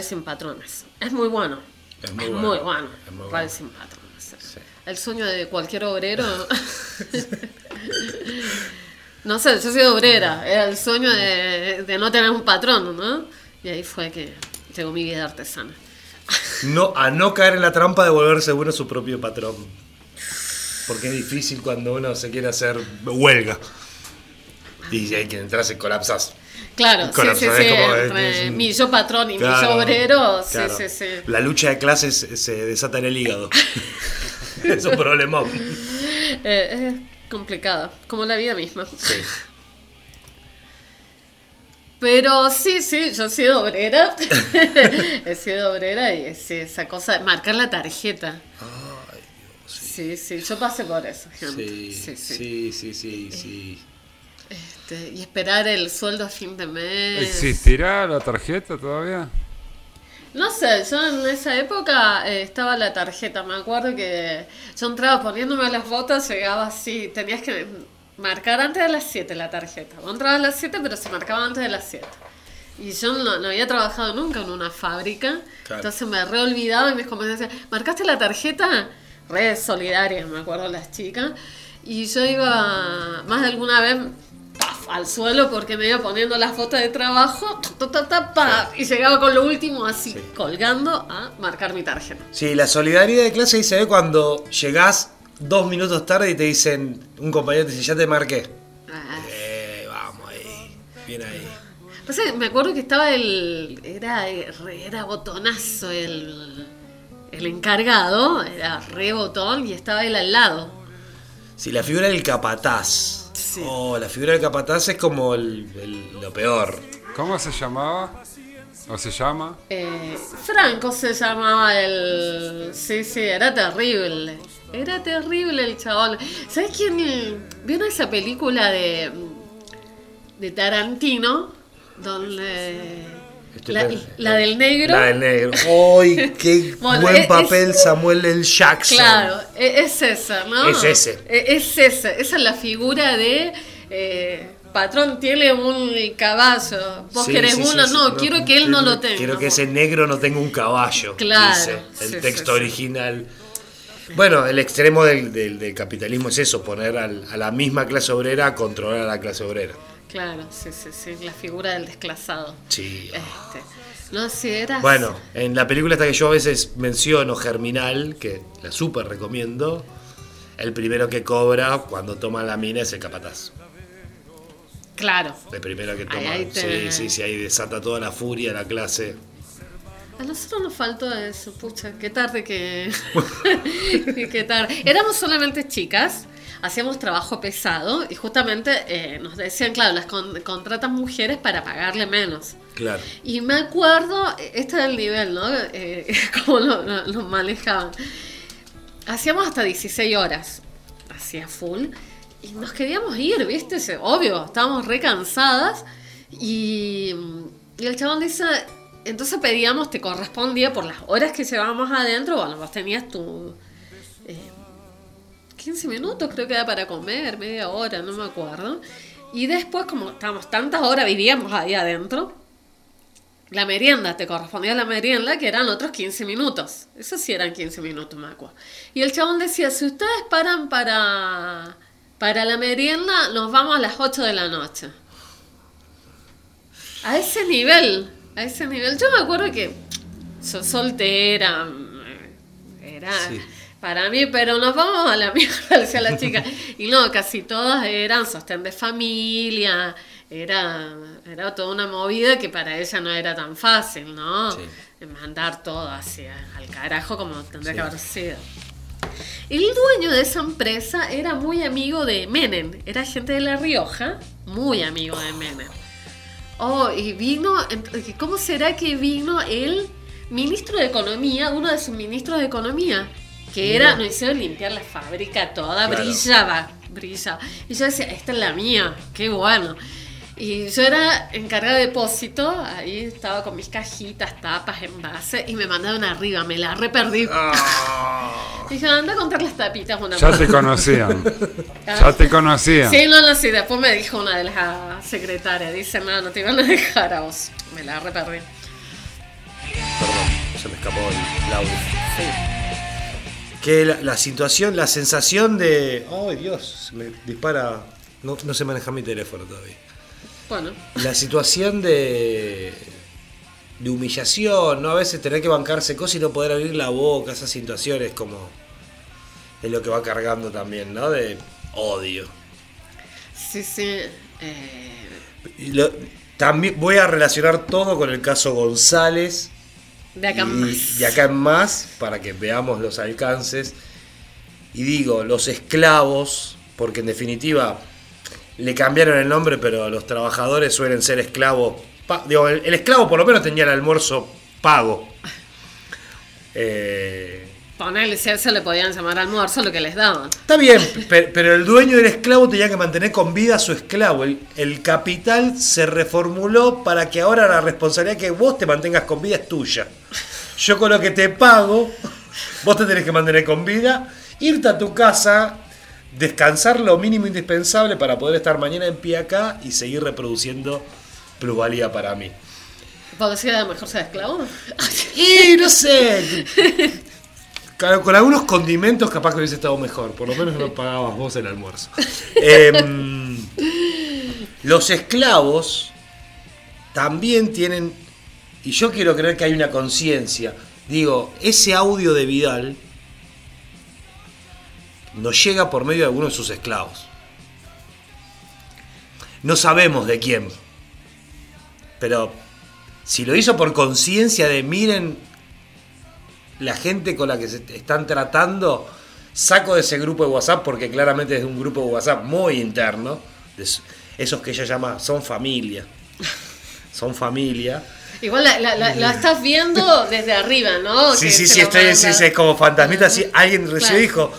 Radio sin patrones. Es muy bueno. Es muy Es bueno. muy bueno. Es muy Radio bueno. sin patrones. El sueño de cualquier obrero. [LAUGHS] no sé, yo soy obrera. Era el sueño de, de no tener un patrón, ¿no? Y ahí fue que llegó mi vida artesana. No, a no caer en la trampa de volverse uno su propio patrón. Porque es difícil cuando uno se quiere hacer huelga. Y hay que entras y colapsas. Claro, sí, sí, es sí. como- es- entre es mi yo patrón y mi yo obrero. Sí, claro. sí, sí. La lucha de clases se desata en el hígado. [LAUGHS] es un problemón. Eh, es complicado, como la vida misma. Pero sí, sí, yo he sido obrera. [LAUGHS] he sido obrera y sí, esa cosa de marcar la tarjeta. sí. sí, yo pasé por eso, gente. Sí, Sí, sí. sí, sí, sí, sí. Este, y esperar el sueldo a fin de mes. ¿Existirá la tarjeta todavía? No sé, yo en esa época eh, estaba la tarjeta. Me acuerdo que yo entraba poniéndome las botas, llegaba así. Tenías que marcar antes de las 7 la tarjeta. Vos entrabas a las 7, pero se marcaba antes de las 7. Y yo no, no había trabajado nunca en una fábrica. Claro. Entonces me re olvidaba y mis compañeros decían, ¿marcaste la tarjeta? Re solidaria, me acuerdo las chicas. Y yo iba más de alguna vez paf, al suelo porque me iba poniendo las fotos de trabajo ta, ta, ta, pa, y llegaba con lo último así, colgando a marcar mi tarjeta. Sí, la solidaridad de clase ahí se ve cuando llegás dos minutos tarde y te dicen, un compañero te dice, ya te marqué. Ah. Eh, vamos ahí, bien ahí. Me acuerdo que estaba el. Era, era botonazo el. el encargado era re botón y estaba él al lado. Si la figura del capataz. Oh, la figura del capataz es como el- el- lo peor. ¿Cómo se llamaba? ¿O se llama? Eh, Franco se llamaba el... Sí, sí, era terrible. Era terrible el chabón. ¿Sabes quién? ¿Vieron esa película de, de Tarantino? Donde... Este La, del negro. La del negro. [LAUGHS] ¡Ay, qué [LAUGHS] Bueno, buen es- papel es- Samuel L. Jackson! Claro, e- es esa, ¿no? Es ese. E- Es ese. Esa es la figura de... eh, patrón tiene un caballo. Vos Sí, querés sí, uno. sí, no, quiero que él no lo tenga. Quiero que ese negro no tenga un caballo. Claro, Dice el texto original. Bueno, el extremo del, del- del capitalismo es eso, poner al- a la misma clase obrera a controlar a la clase obrera. Claro, sí, sí, sí. La figura del desclasado. Sí. Este, no, si era. Bueno, en la película esta que yo a veces menciono, Germinal, que la súper recomiendo, el primero que cobra cuando toma la mina es el capataz. Claro. El primero que toma. Ahí- ahí te- Sí, sí, sí, ahí desata toda la furia la clase. A nosotros nos faltó eso, pucha, qué tarde que. [LAUGHS] [LAUGHS] qué tarde. Éramos solamente chicas, hacíamos trabajo pesado y justamente eh, nos decían, claro, las con- contratan mujeres para pagarle menos. Claro. Y me acuerdo, este era el nivel, ¿no? Eh, [LAUGHS] cómo lo, lo- lo manejaban. Hacíamos hasta 16 horas, hacía full, y nos queríamos ir, ¿viste? Obvio, estábamos re cansadas, y, y el chabón dice, entonces pedíamos, te correspondía por las horas que llevábamos adentro, bueno, vos tenías tu... eh, 15 minutos creo que era para comer, media hora, no me acuerdo. Y después, como estábamos tantas horas, vivíamos ahí adentro, la merienda, te correspondía la merienda, que eran otros 15 minutos. Eso sí eran 15 minutos, me acuerdo. Y el chabón decía, si ustedes paran para, para la merienda, nos vamos a las 8 de la noche. A ese nivel, a ese nivel. Yo me acuerdo que soltera, era para mí, pero nos vamos a la mierda, [LAUGHS] decía la chica. Y no, casi todas eran sostén de familia, era, era toda una movida que para ella no era tan fácil, ¿no? Mandar todo hacia al carajo como tendría que haber sido. El dueño de esa empresa era muy amigo de Menem, era gente de La Rioja, muy amigo de Menem. Oh, y vino, ¿cómo será que vino el ministro de Economía, uno de sus ministros de Economía? Que era, nos hicieron limpiar la fábrica toda, Claro. brillaba, brillaba. Y yo decía, esta es la mía, qué bueno. Y yo era encargada de depósito, ahí estaba con mis cajitas, tapas, envases, y me mandaron arriba, me la re perdí. Dije, anda a contar las tapitas una Ya más". te conocían. Ah. Ya te conocían. Sí, no, no, sí. Después me dijo una de las secretarias, dice, no, no te iban a dejar a vos. Me la re perdí. Perdón, se me escapó el, audio. Que la, la situación, la sensación de. ¡Ay, Dios! Se me dispara. No, no sé manejar mi teléfono todavía. Bueno, La situación de. de humillación, ¿no? A veces tener que bancarse cosas y no poder abrir la boca, esas situaciones como. es lo que va cargando también, ¿no? De odio. sí, sí. eh, lo- también voy a relacionar todo con el caso González. De acá y más. de acá en más, para que veamos los alcances. Y digo, los esclavos, porque en definitiva le cambiaron el nombre, pero los trabajadores suelen ser esclavos. digo, el, el esclavo por lo menos tenía el almuerzo pago. Eh, a eso le podían llamar almuerzo lo que les daban. Está bien, pe- pero el dueño del esclavo tenía que mantener con vida a su esclavo. El, el capital se reformuló para que ahora la responsabilidad que vos te mantengas con vida es tuya. Yo con lo que te pago, vos te tenés que mantener con vida, irte a tu casa, descansar lo mínimo indispensable para poder estar mañana en pie acá y seguir reproduciendo plusvalía para mí. ¿Puedo decir a lo mejor ser esclavo? Y no sé. Con algunos condimentos capaz que hubiese estado mejor. Por lo menos no pagabas vos el almuerzo. Em, los esclavos también tienen, y yo quiero creer que hay una conciencia. Digo, ese audio de Vidal nos llega por medio de alguno de sus esclavos. No sabemos de quién. Pero si lo hizo por conciencia de miren la gente con la que se están tratando, saco de ese grupo de WhatsApp, porque claramente es un grupo de WhatsApp muy interno, esos que ella llama son familia. Son familia. Igual la, la- la- la estás viendo desde arriba, ¿no? Sí, Que sí, sí, estoy, sí, es como fantasmita, sí, alguien recién Claro. dijo,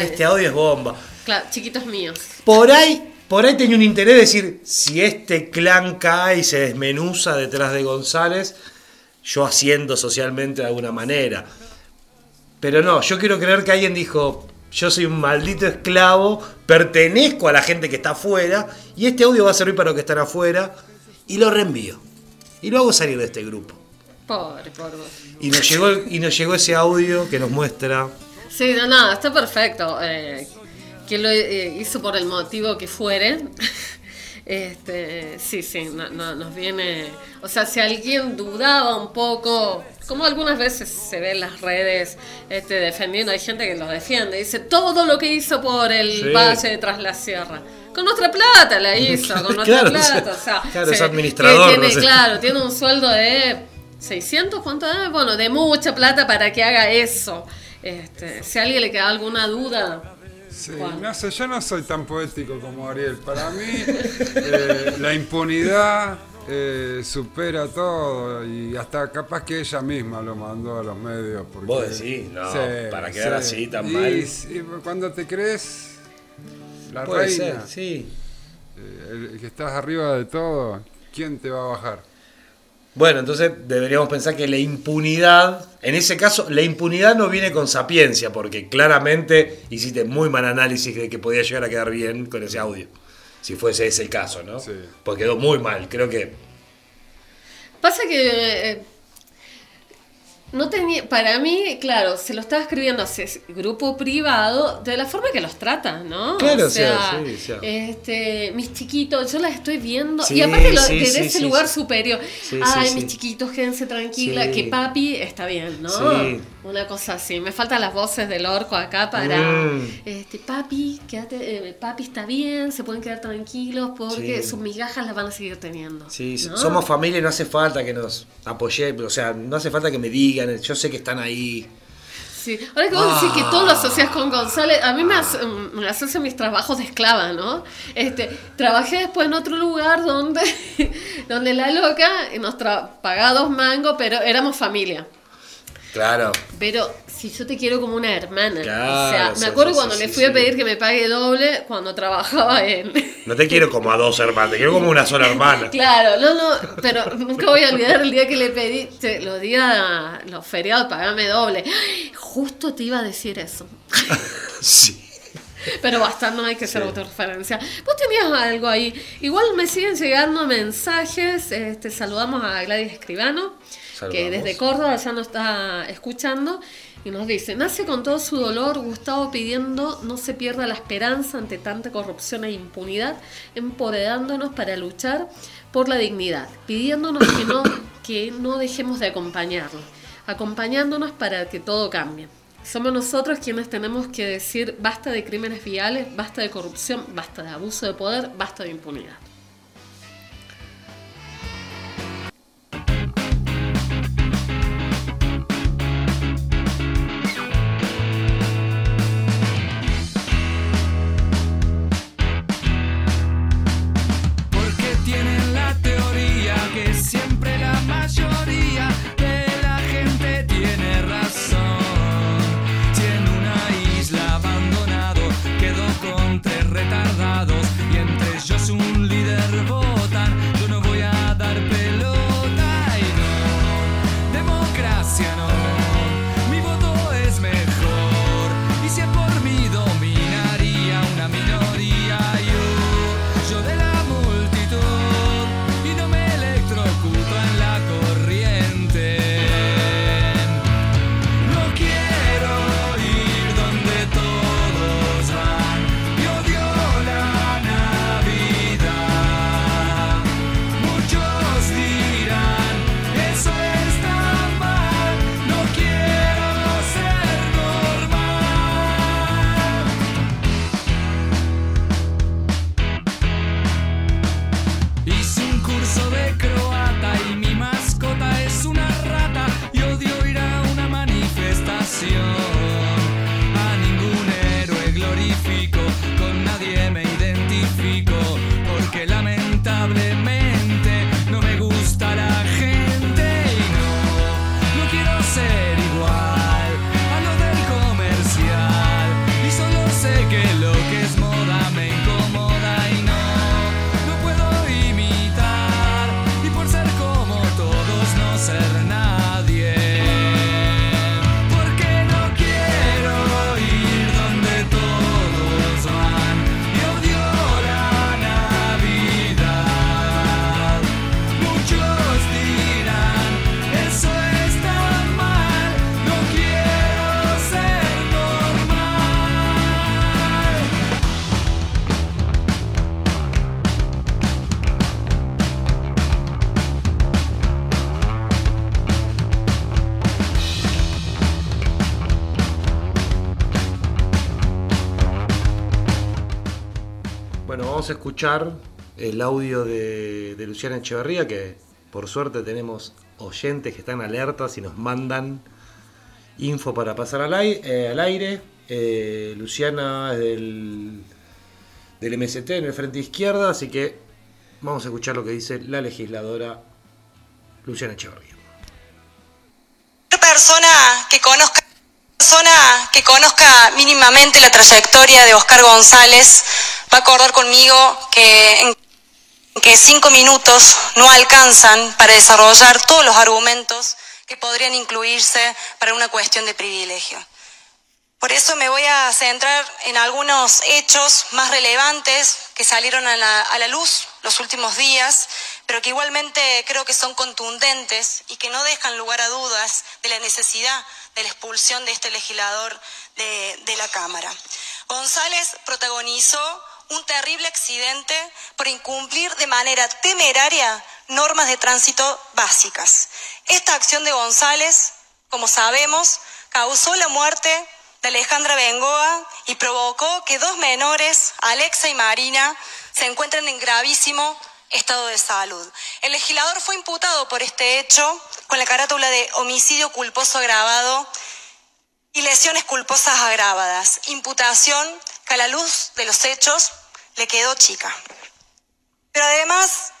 este audio es bomba. Claro, chiquitos míos. Por ahí, por ahí tenía un interés de decir, si este clan cae y se desmenuza detrás de González, yo haciendo socialmente de alguna manera. Pero no, yo quiero creer que alguien dijo, yo soy un maldito esclavo, pertenezco a la gente que está afuera, y este audio va a servir para los que están afuera, y lo reenvío. Y lo hago salir de este grupo. Pobre, pobre. Y nos llegó, y nos llegó ese audio que nos muestra Sí, no, no, está perfecto. Eh, que lo eh, hizo por el motivo que fuere. Este, sí, sí, no- no- nos viene. O sea, si alguien dudaba un poco, como algunas veces se ve en las redes este, defendiendo, hay gente que lo defiende, dice todo lo que hizo por el Sí. valle de tras la sierra. Con nuestra plata la [LAUGHS] hizo, con nuestra Claro, plata. O sea, Claro, se- es administrador, Tiene, no sé. Claro, tiene un sueldo de 600, ¿cuánto es? Bueno, de mucha plata para que haga eso. Este, si a alguien le queda alguna duda, Sí, no sé, yo no soy tan poético como Ariel. Para mí, eh, la impunidad eh, supera todo y hasta capaz que ella misma lo mandó a los medios. Porque, Vos decís, no, para quedar así tan Y mal. sí, cuando te crees la Puede reina, ser, sí. eh, el que estás arriba de todo, ¿quién te va a bajar? Bueno, entonces deberíamos pensar que la impunidad, en ese caso, la impunidad no viene con sapiencia, porque claramente hiciste muy mal análisis de que podía llegar a quedar bien con ese audio. Si fuese ese el caso, ¿no? Porque quedó muy mal, creo que. Pasa que eh, no tenía, para mí, claro, se lo estaba escribiendo a ese grupo privado de la forma que los trata, ¿no? Claro, o sea, sí, sea. este, mis chiquitos, yo las estoy viendo Sí, y aparte lo- sí, desde sí, ese sí, lugar sí. superior. Sí, Ay, sí, mis sí. chiquitos, quédense tranquila, Sí. que papi está bien, ¿no? Sí. Una cosa así. Me faltan las voces del orco acá para, Mm. este, papi, quédate, eh, papi está bien, se pueden quedar tranquilos porque Sí. sus migajas las van a seguir teniendo. Sí, ¿no? somos familia y no hace falta que nos apoyemos, o sea, no hace falta que me digan, yo sé que están ahí. Sí, ahora que vos decís que todo Ah. lo asocias con González, a mí me, aso- me asocia mis trabajos de esclava, ¿no? Este, trabajé después en otro lugar donde, [LAUGHS] donde la loca nos pagaba dos mangos, pero éramos familia. Claro. Pero si yo te quiero como una hermana. Claro, o sea, sí, me acuerdo sí, cuando sí, le sí, fui a sí. pedir que me pague doble cuando trabajaba en... [LAUGHS] No te quiero como a dos hermanas, te quiero como una sola hermana. [LAUGHS] Claro, no, no, pero nunca voy a olvidar el día que le pedí, los días, los feriados, pagame doble. Ay, Justo te iba a decir eso. [LAUGHS] Sí. Pero basta, no hay que hacer autorreferencia. Vos tenías algo ahí. Igual me siguen llegando mensajes. Este, saludamos a Gladys Escribano, que desde Córdoba ya nos está escuchando. Y nos dice, nace con todo su dolor Gustavo pidiendo no se pierda la esperanza ante tanta corrupción e impunidad, empoderándonos para luchar por la dignidad, pidiéndonos que no, [COUGHS] que no dejemos de acompañarlo, acompañándonos para que todo cambie. Somos nosotros quienes tenemos que decir basta de crímenes viales, basta de corrupción, basta de abuso de poder, basta de impunidad. El audio de, Luciana Echeverría, que por suerte tenemos oyentes que están alertas y nos mandan info para pasar al aire. eh, aire. Eh, Luciana es del, del MST en el frente izquierda, así que vamos a escuchar lo que dice la legisladora Luciana Echeverría. persona que conozca persona que conozca mínimamente la trayectoria de Oscar González va a acordar conmigo que cinco minutos no alcanzan para desarrollar todos los argumentos que podrían incluirse para una cuestión de privilegio. Por eso me voy a centrar en algunos hechos más relevantes que salieron a la, a la luz los últimos días, pero que igualmente creo que son contundentes y que no dejan lugar a dudas de la necesidad de la expulsión de este legislador de, de la Cámara. González protagonizó un terrible accidente por incumplir de manera temeraria normas de tránsito básicas. Esta acción de González, como sabemos, causó la muerte de Alejandra Bengoa y provocó que dos menores, Alexa y Marina, se encuentren en gravísimo estado de salud. El legislador fue imputado por este hecho con la carátula de homicidio culposo agravado y lesiones culposas agravadas. Imputación que a la luz de los hechos le quedó chica. Pero además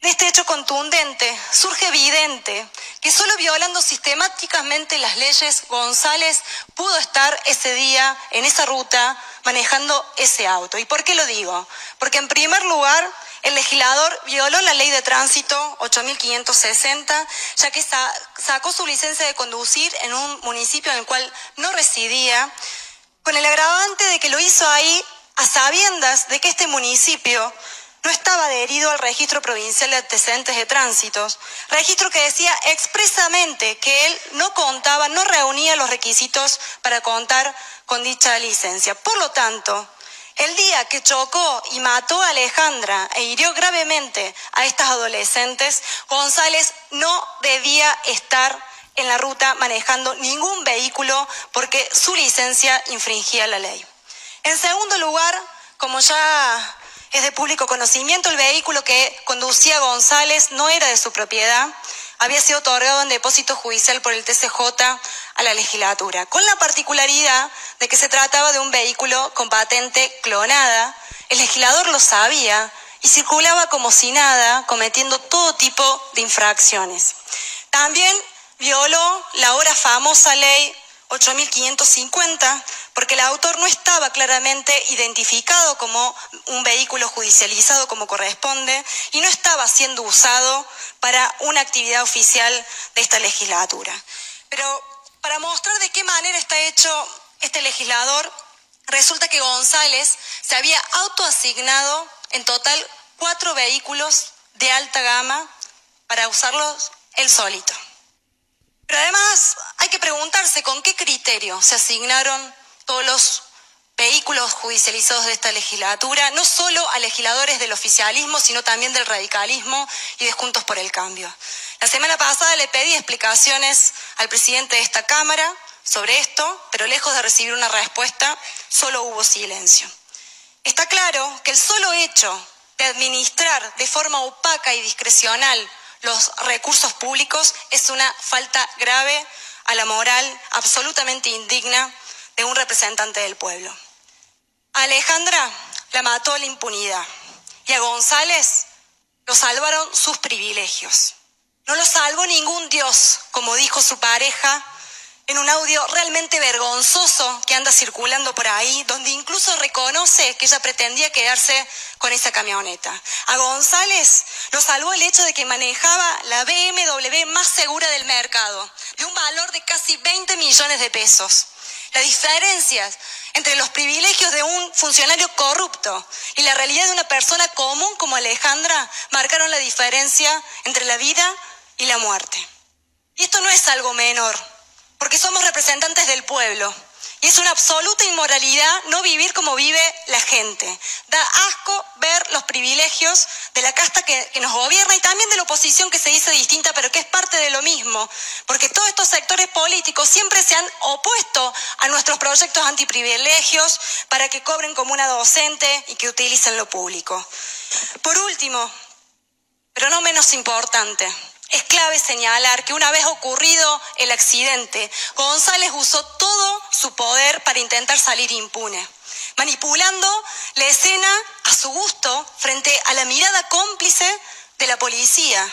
de este hecho contundente, surge evidente que solo violando sistemáticamente las leyes, González pudo estar ese día en esa ruta manejando ese auto. ¿Y por qué lo digo? Porque en primer lugar, el legislador violó la ley de tránsito 8560, ya que sa- sacó su licencia de conducir en un municipio en el cual no residía, con el agravante de que lo hizo ahí a sabiendas de que este municipio no estaba adherido al registro provincial de antecedentes de tránsitos, registro que decía expresamente que él no contaba, no reunía los requisitos para contar con dicha licencia. Por lo tanto, el día que chocó y mató a Alejandra e hirió gravemente a estas adolescentes, González no debía estar en la ruta manejando ningún vehículo porque su licencia infringía la ley. En segundo lugar, como ya es de público conocimiento, el vehículo que conducía González no era de su propiedad, había sido otorgado en depósito judicial por el TCJ a la legislatura, con la particularidad de que se trataba de un vehículo con patente clonada. El legislador lo sabía y circulaba como si nada, cometiendo todo tipo de infracciones. También violó la ahora famosa ley 8550 porque el autor no estaba claramente identificado como un vehículo judicializado como corresponde y no estaba siendo usado para una actividad oficial de esta legislatura. Pero para mostrar de qué manera está hecho este legislador, resulta que González se había autoasignado en total cuatro vehículos de alta gama para usarlos él solito. Pero además hay que preguntarse con qué criterio se asignaron todos los vehículos judicializados de esta legislatura, no solo a legisladores del oficialismo, sino también del radicalismo y de Juntos por el Cambio. La semana pasada le pedí explicaciones al presidente de esta Cámara sobre esto, pero lejos de recibir una respuesta, solo hubo silencio. Está claro que el solo hecho de administrar de forma opaca y discrecional los recursos públicos es una falta grave a la moral absolutamente indigna de un representante del pueblo. A Alejandra la mató la impunidad Y a González lo salvaron sus privilegios. No lo salvó ningún Dios, como dijo su pareja en un audio realmente vergonzoso que anda circulando por ahí, donde incluso reconoce que ella pretendía quedarse con esa camioneta. A González lo salvó el hecho de que manejaba la BMW más segura del mercado, de un valor de casi 20 millones de pesos. Las diferencias entre los privilegios de un funcionario corrupto y la realidad de una persona común como Alejandra marcaron la diferencia entre la vida y la muerte. Y esto no es algo menor, porque somos representantes del pueblo. Y es una absoluta inmoralidad no vivir como vive la gente. Da asco ver los privilegios de la casta que, nos gobierna y también de la oposición que se dice distinta, pero que es parte de lo mismo. Porque todos estos sectores políticos siempre se han opuesto a nuestros proyectos antiprivilegios para que cobren como una docente y que utilicen lo público. Por último, pero no menos importante, es clave señalar que una vez ocurrido el accidente, González usó todo su poder para intentar salir impune, manipulando la escena a su gusto frente a la mirada cómplice de la policía,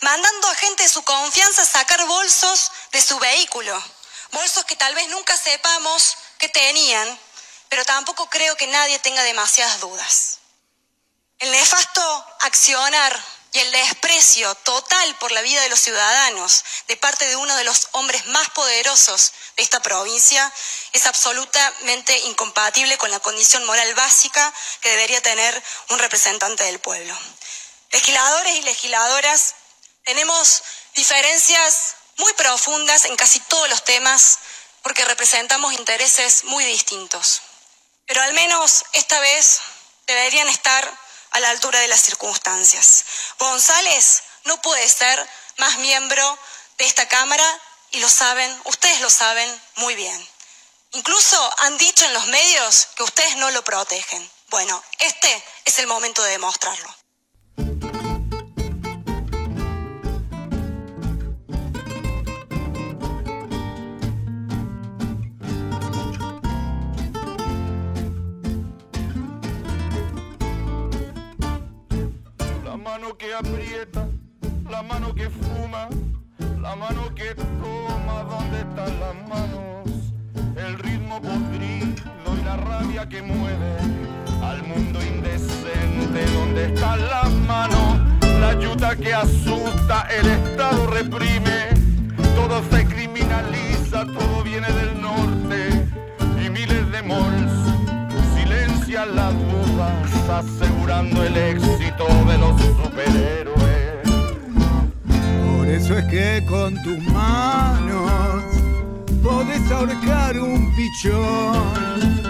mandando a gente de su confianza a sacar bolsos de su vehículo, bolsos que tal vez nunca sepamos que tenían, pero tampoco creo que nadie tenga demasiadas dudas. El nefasto accionar y el desprecio total por la vida de los ciudadanos de parte de uno de los hombres más poderosos de esta provincia es absolutamente incompatible con la condición moral básica que debería tener un representante del pueblo. Legisladores y legisladoras, tenemos diferencias muy profundas en casi todos los temas porque representamos intereses muy distintos. Pero al menos esta vez deberían estar a la altura de las circunstancias. González no puede ser más miembro de esta Cámara y lo saben, ustedes lo saben muy bien. Incluso han dicho en los medios que ustedes no lo protegen. Bueno, este es el momento de demostrarlo. Que fuma, la mano que toma, ¿dónde están las manos? El ritmo podrido y la rabia que mueve al mundo indecente, ¿dónde están las manos? La ayuda que asusta, el Estado reprime, todo se criminaliza, todo viene del norte y miles de malls silencian las dudas, asegurando el éxito de los superhéroes. Eso es que con tus manos podés ahorcar un pichón,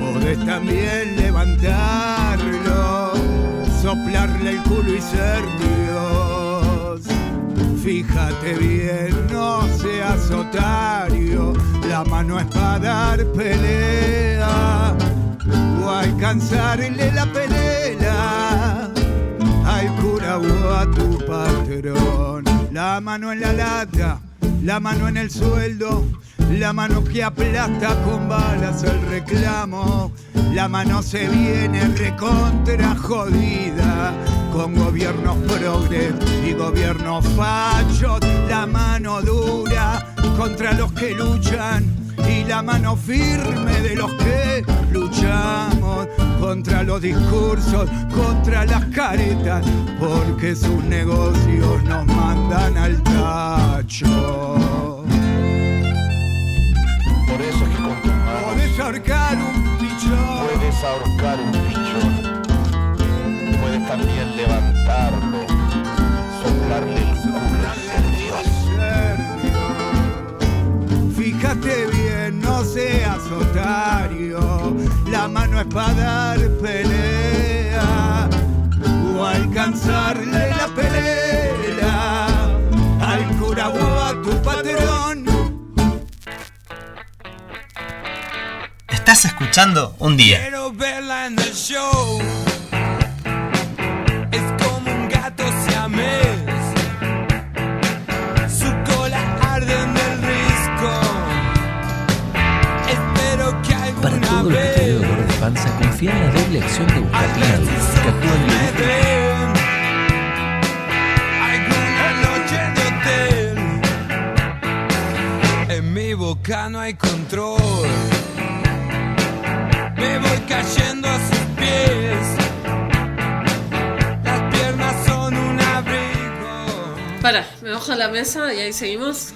podés también levantarlo, soplarle el culo y ser Dios. Fíjate bien, no seas otario, la mano es para dar pelea. O alcanzarle la pelea al cura o a tu patrón. La mano en la lata, la mano en el sueldo, la mano que aplasta con balas el reclamo. La mano se viene recontra jodida con gobiernos progres y gobiernos fachos. La mano dura contra los que luchan y la mano firme de los que luchamos contra los discursos, contra las caretas, porque sus negocios nos mandan al tacho. Por eso es que con manos Podés ahorcar un pichón, puedes ahorcar un pichón, puedes también levantarlo, soplarle el culo fíjate bien, no seas otario, la mano es para dar pelea o alcanzarle la pelea al cura o a tu patrón. Estás escuchando un día. Quiero verla en el show. alabanza confía en la doble acción de Buscatinado, que actúa en el boca no hay control. Me voy cayendo a sus pies. Las piernas son un abrigo. Para, me bajo la mesa y ahí seguimos.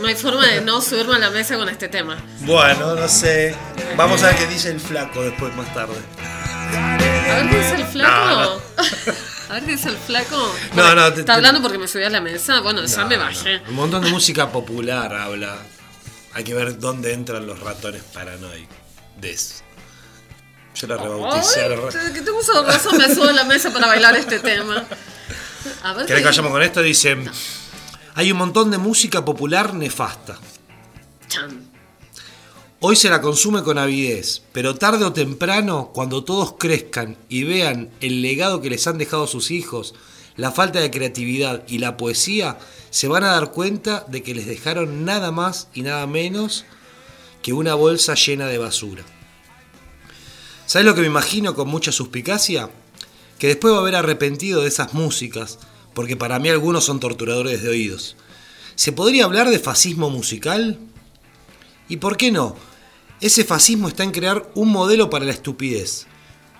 No hay forma de no subirme a la mesa con este tema. Bueno, no sé. Vamos a ver qué dice el flaco después, más tarde. A ver qué dice el flaco. No, no. [LAUGHS] A ver qué dice el flaco. No, Bueno, no, te- Está te- hablando porque me subí a la mesa. Bueno, ya No, me no. bajé. Un montón de música popular habla. Hay que ver dónde entran los ratones paranoicos. Des. Yo la rebauticé. Ay, la que tengo uso de razón, me subo a la mesa para bailar este tema. A ver ¿Querés que vayamos con esto? Dicen. Hay un montón de música popular nefasta. Hoy se la consume con avidez, pero tarde o temprano, cuando todos crezcan y vean el legado que les han dejado sus hijos, la falta de creatividad y la poesía, se van a dar cuenta de que les dejaron nada más y nada menos que una bolsa llena de basura. ¿Sabes lo que me imagino con mucha suspicacia? Que después va a haber arrepentido de esas músicas, porque para mí algunos son torturadores de oídos. ¿Se podría hablar de fascismo musical? ¿Y por qué no? Ese fascismo está en crear un modelo para la estupidez,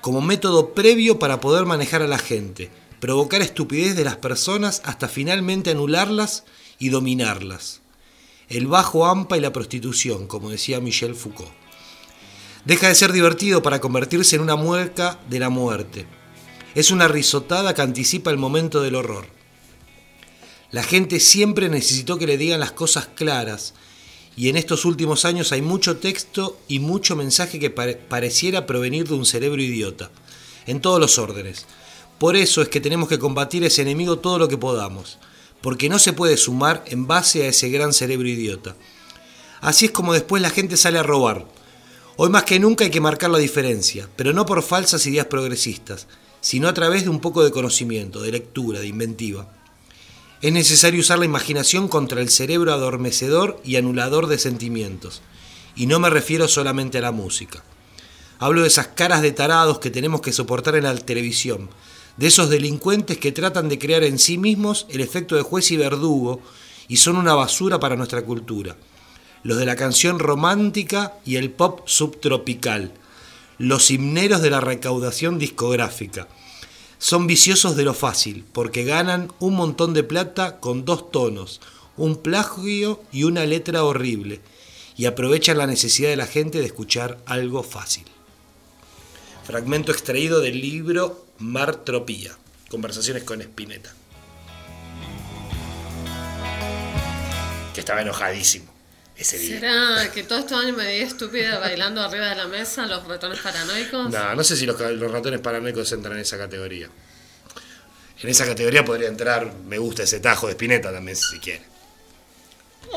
como método previo para poder manejar a la gente, provocar estupidez de las personas hasta finalmente anularlas y dominarlas. El bajo ampa y la prostitución, como decía Michel Foucault. Deja de ser divertido para convertirse en una mueca de la muerte. Es una risotada que anticipa el momento del horror. La gente siempre necesitó que le digan las cosas claras, y en estos últimos años hay mucho texto y mucho mensaje que pare- pareciera provenir de un cerebro idiota, en todos los órdenes. Por eso es que tenemos que combatir ese enemigo todo lo que podamos, porque no se puede sumar en base a ese gran cerebro idiota. Así es como después la gente sale a robar. Hoy más que nunca hay que marcar la diferencia, pero no por falsas ideas progresistas, sino a través de un poco de conocimiento, de lectura, de inventiva. Es necesario usar la imaginación contra el cerebro adormecedor y anulador de sentimientos. Y no me refiero solamente a la música. Hablo de esas caras de tarados que tenemos que soportar en la televisión, de esos delincuentes que tratan de crear en sí mismos el efecto de juez y verdugo y son una basura para nuestra cultura. Los de la canción romántica y el pop subtropical, los himneros de la recaudación discográfica. Son viciosos de lo fácil, porque ganan un montón de plata con dos tonos, un plagio y una letra horrible, y aprovechan la necesidad de la gente de escuchar algo fácil. Fragmento extraído del libro Martropía, Conversaciones con Spinetta. Que estaba enojadísimo ese día. ¿Será que todos estos años me veía estúpida bailando arriba de la mesa los ratones paranoicos? No, no sé si los, los ratones paranoicos entran en esa categoría. En esa categoría podría entrar, me gusta ese tajo de Spinetta también, si quiere.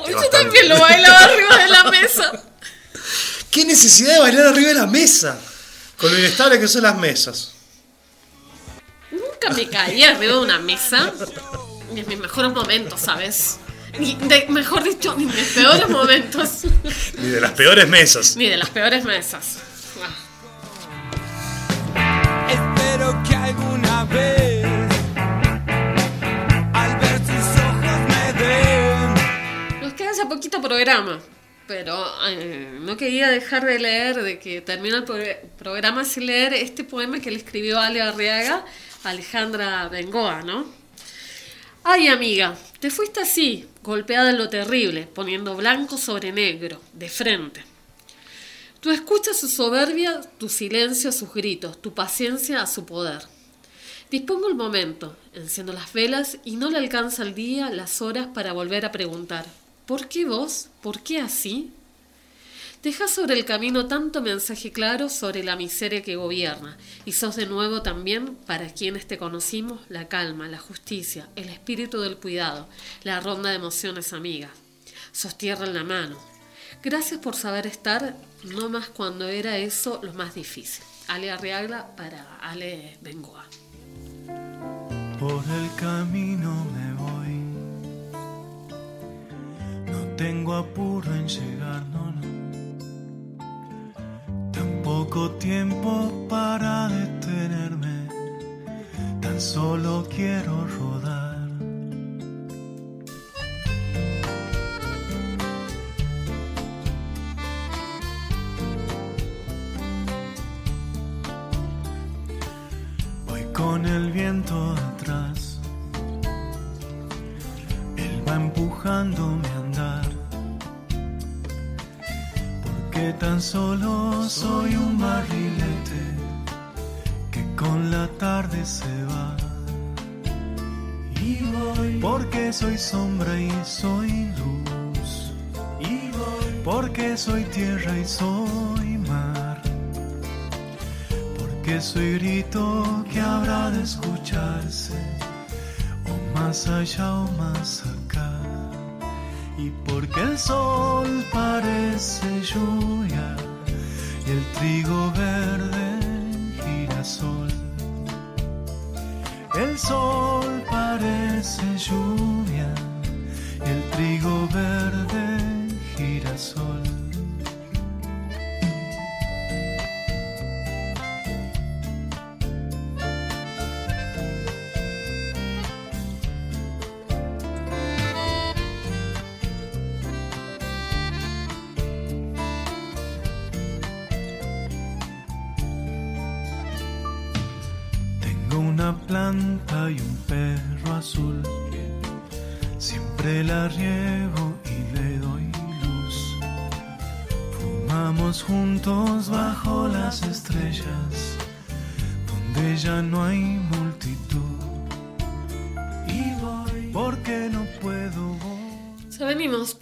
Qué yo bastante. también lo bailaba arriba de la mesa. [LAUGHS] ¿Qué necesidad de bailar arriba de la mesa? Con lo inestable que son las mesas. Nunca me caí arriba de una mesa. Ni en mis mejores momentos, ¿sabes? Ni de- mejor dicho, ni en mis peores momentos. Ni de las peores mesas. Ni de las peores mesas. Ah. Espero que alguna vez al ver tus ojos me den Nos queda ya poquito programa. Pero eh, no quería dejar de leer, de que termina el pro- programa sin leer este poema que le escribió Ale Arriaga a Alejandra Bengoa, ¿no? Ay, amiga, te fuiste así, golpeada en lo terrible, poniendo blanco sobre negro, de frente. Tu escucha su soberbia, tu silencio a sus gritos, tu paciencia a su poder. Dispongo el momento, enciendo las velas y no le alcanza el día, las horas para volver a preguntar, ¿por qué vos? ¿Por qué así? Dejas sobre el camino tanto mensaje claro sobre la miseria que gobierna, y sos de nuevo también, para quienes te conocimos, la calma, la justicia, el espíritu del cuidado, la ronda de emociones amigas. Sos tierra en la mano. Gracias por saber estar, no más cuando era eso lo más difícil. Ale Arriaga para Ale Bengoa. Por el camino me voy. No tengo apuro en llegar, no, Tan poco tiempo para detenerme, tan solo quiero rodar. Voy con el viento atrás, él va empujándome a andar. Porque tan solo soy un barrilete que con la tarde se va. Y voy porque soy sombra y soy luz. Y voy porque soy tierra y soy mar. Porque soy grito que habrá de escucharse, o más allá o más acá. Y porque el sol parece lluvia y el trigo verde girasol. El sol parece lluvia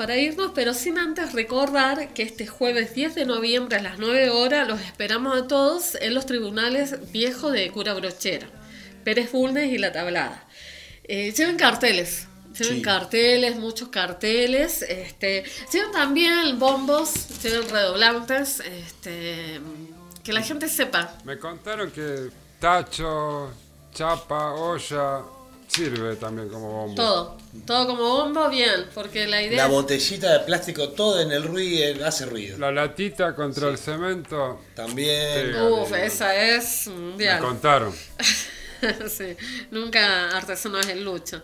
para irnos, pero sin antes recordar que este jueves 10 de noviembre a las 9 horas los esperamos a todos en los tribunales viejos de Cura Brochera, Pérez Bulnes y La Tablada. Eh, lleven carteles, lleven Sí. carteles, muchos carteles, este, lleven también bombos, lleven redoblantes, este, que la gente sepa. Me contaron que tacho, chapa, olla, sirve también como bombo. Todo, todo como bombo, bien, porque la idea La es- botellita de plástico, todo en el ruido hace ruido. La latita contra el cemento. También. Uf, esa es Me mundial. contaron. [LAUGHS] sí, nunca artesanos en lucha.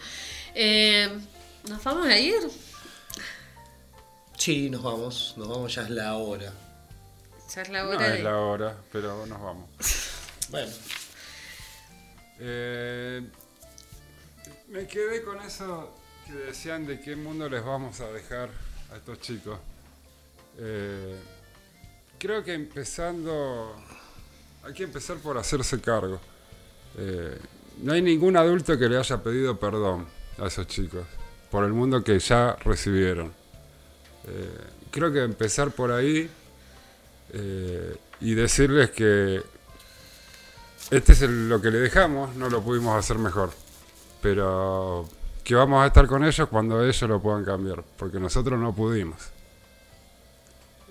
Eh, ¿Nos vamos a ir? Sí, nos vamos, nos vamos, ya es la hora. Ya es la No hora de... es la hora, pero nos vamos. [LAUGHS] Bueno. Eh, me quedé con eso que decían de qué mundo les vamos a dejar a estos chicos. Eh, creo que empezando, hay que empezar por hacerse cargo. Eh, no hay ningún adulto que le haya pedido perdón a esos chicos por el mundo que ya recibieron. Eh, creo que empezar por ahí eh, y decirles que este es lo que le dejamos, no lo pudimos hacer mejor. Pero que vamos a estar con ellos cuando ellos lo puedan cambiar, porque nosotros no pudimos.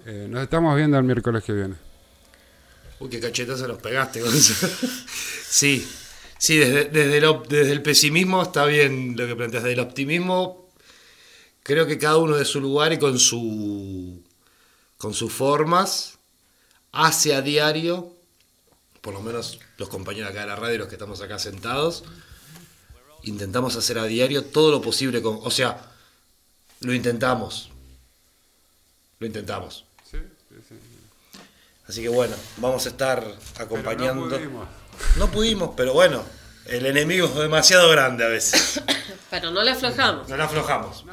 Eh, nos estamos viendo el miércoles que viene. Uy, qué cachetazo nos pegaste eso. [LAUGHS] sí, sí, desde, desde, el, desde el pesimismo está bien lo que planteas. Desde el optimismo, creo que cada uno de su lugar y con su con sus formas hace a diario, por lo menos los compañeros acá de la radio y los que estamos acá sentados, intentamos hacer a diario todo lo posible con. O sea, lo intentamos. Lo intentamos. Así que bueno, vamos a estar acompañando. Pero no pudimos. No pudimos, pero bueno, el enemigo es demasiado grande a veces. [COUGHS] Pero no le aflojamos. No le aflojamos.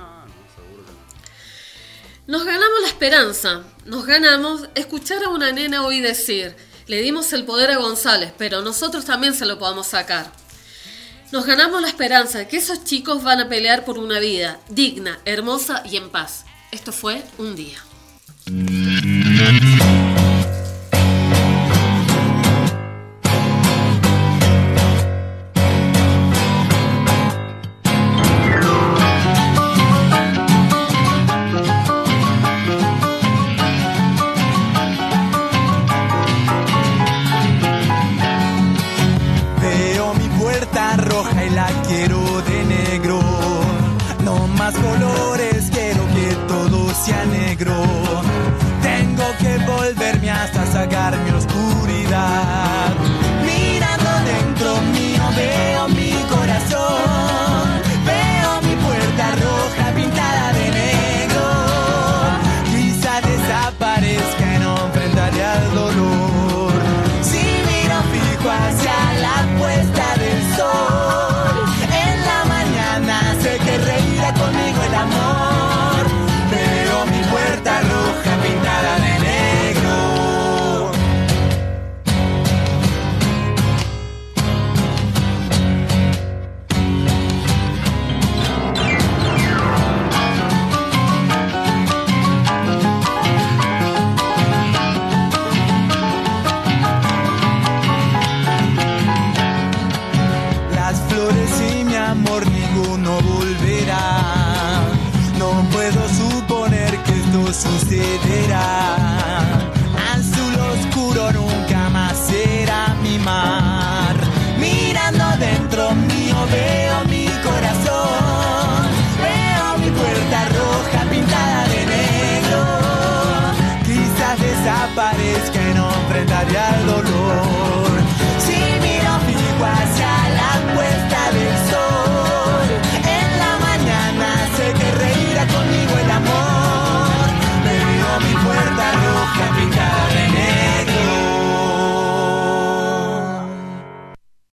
Nos ganamos la esperanza, nos ganamos escuchar a una nena hoy decir, le dimos el poder a González, pero nosotros también se lo podamos sacar. Nos ganamos la esperanza de que esos chicos van a pelear por una vida digna, hermosa y en paz. Esto fue un día.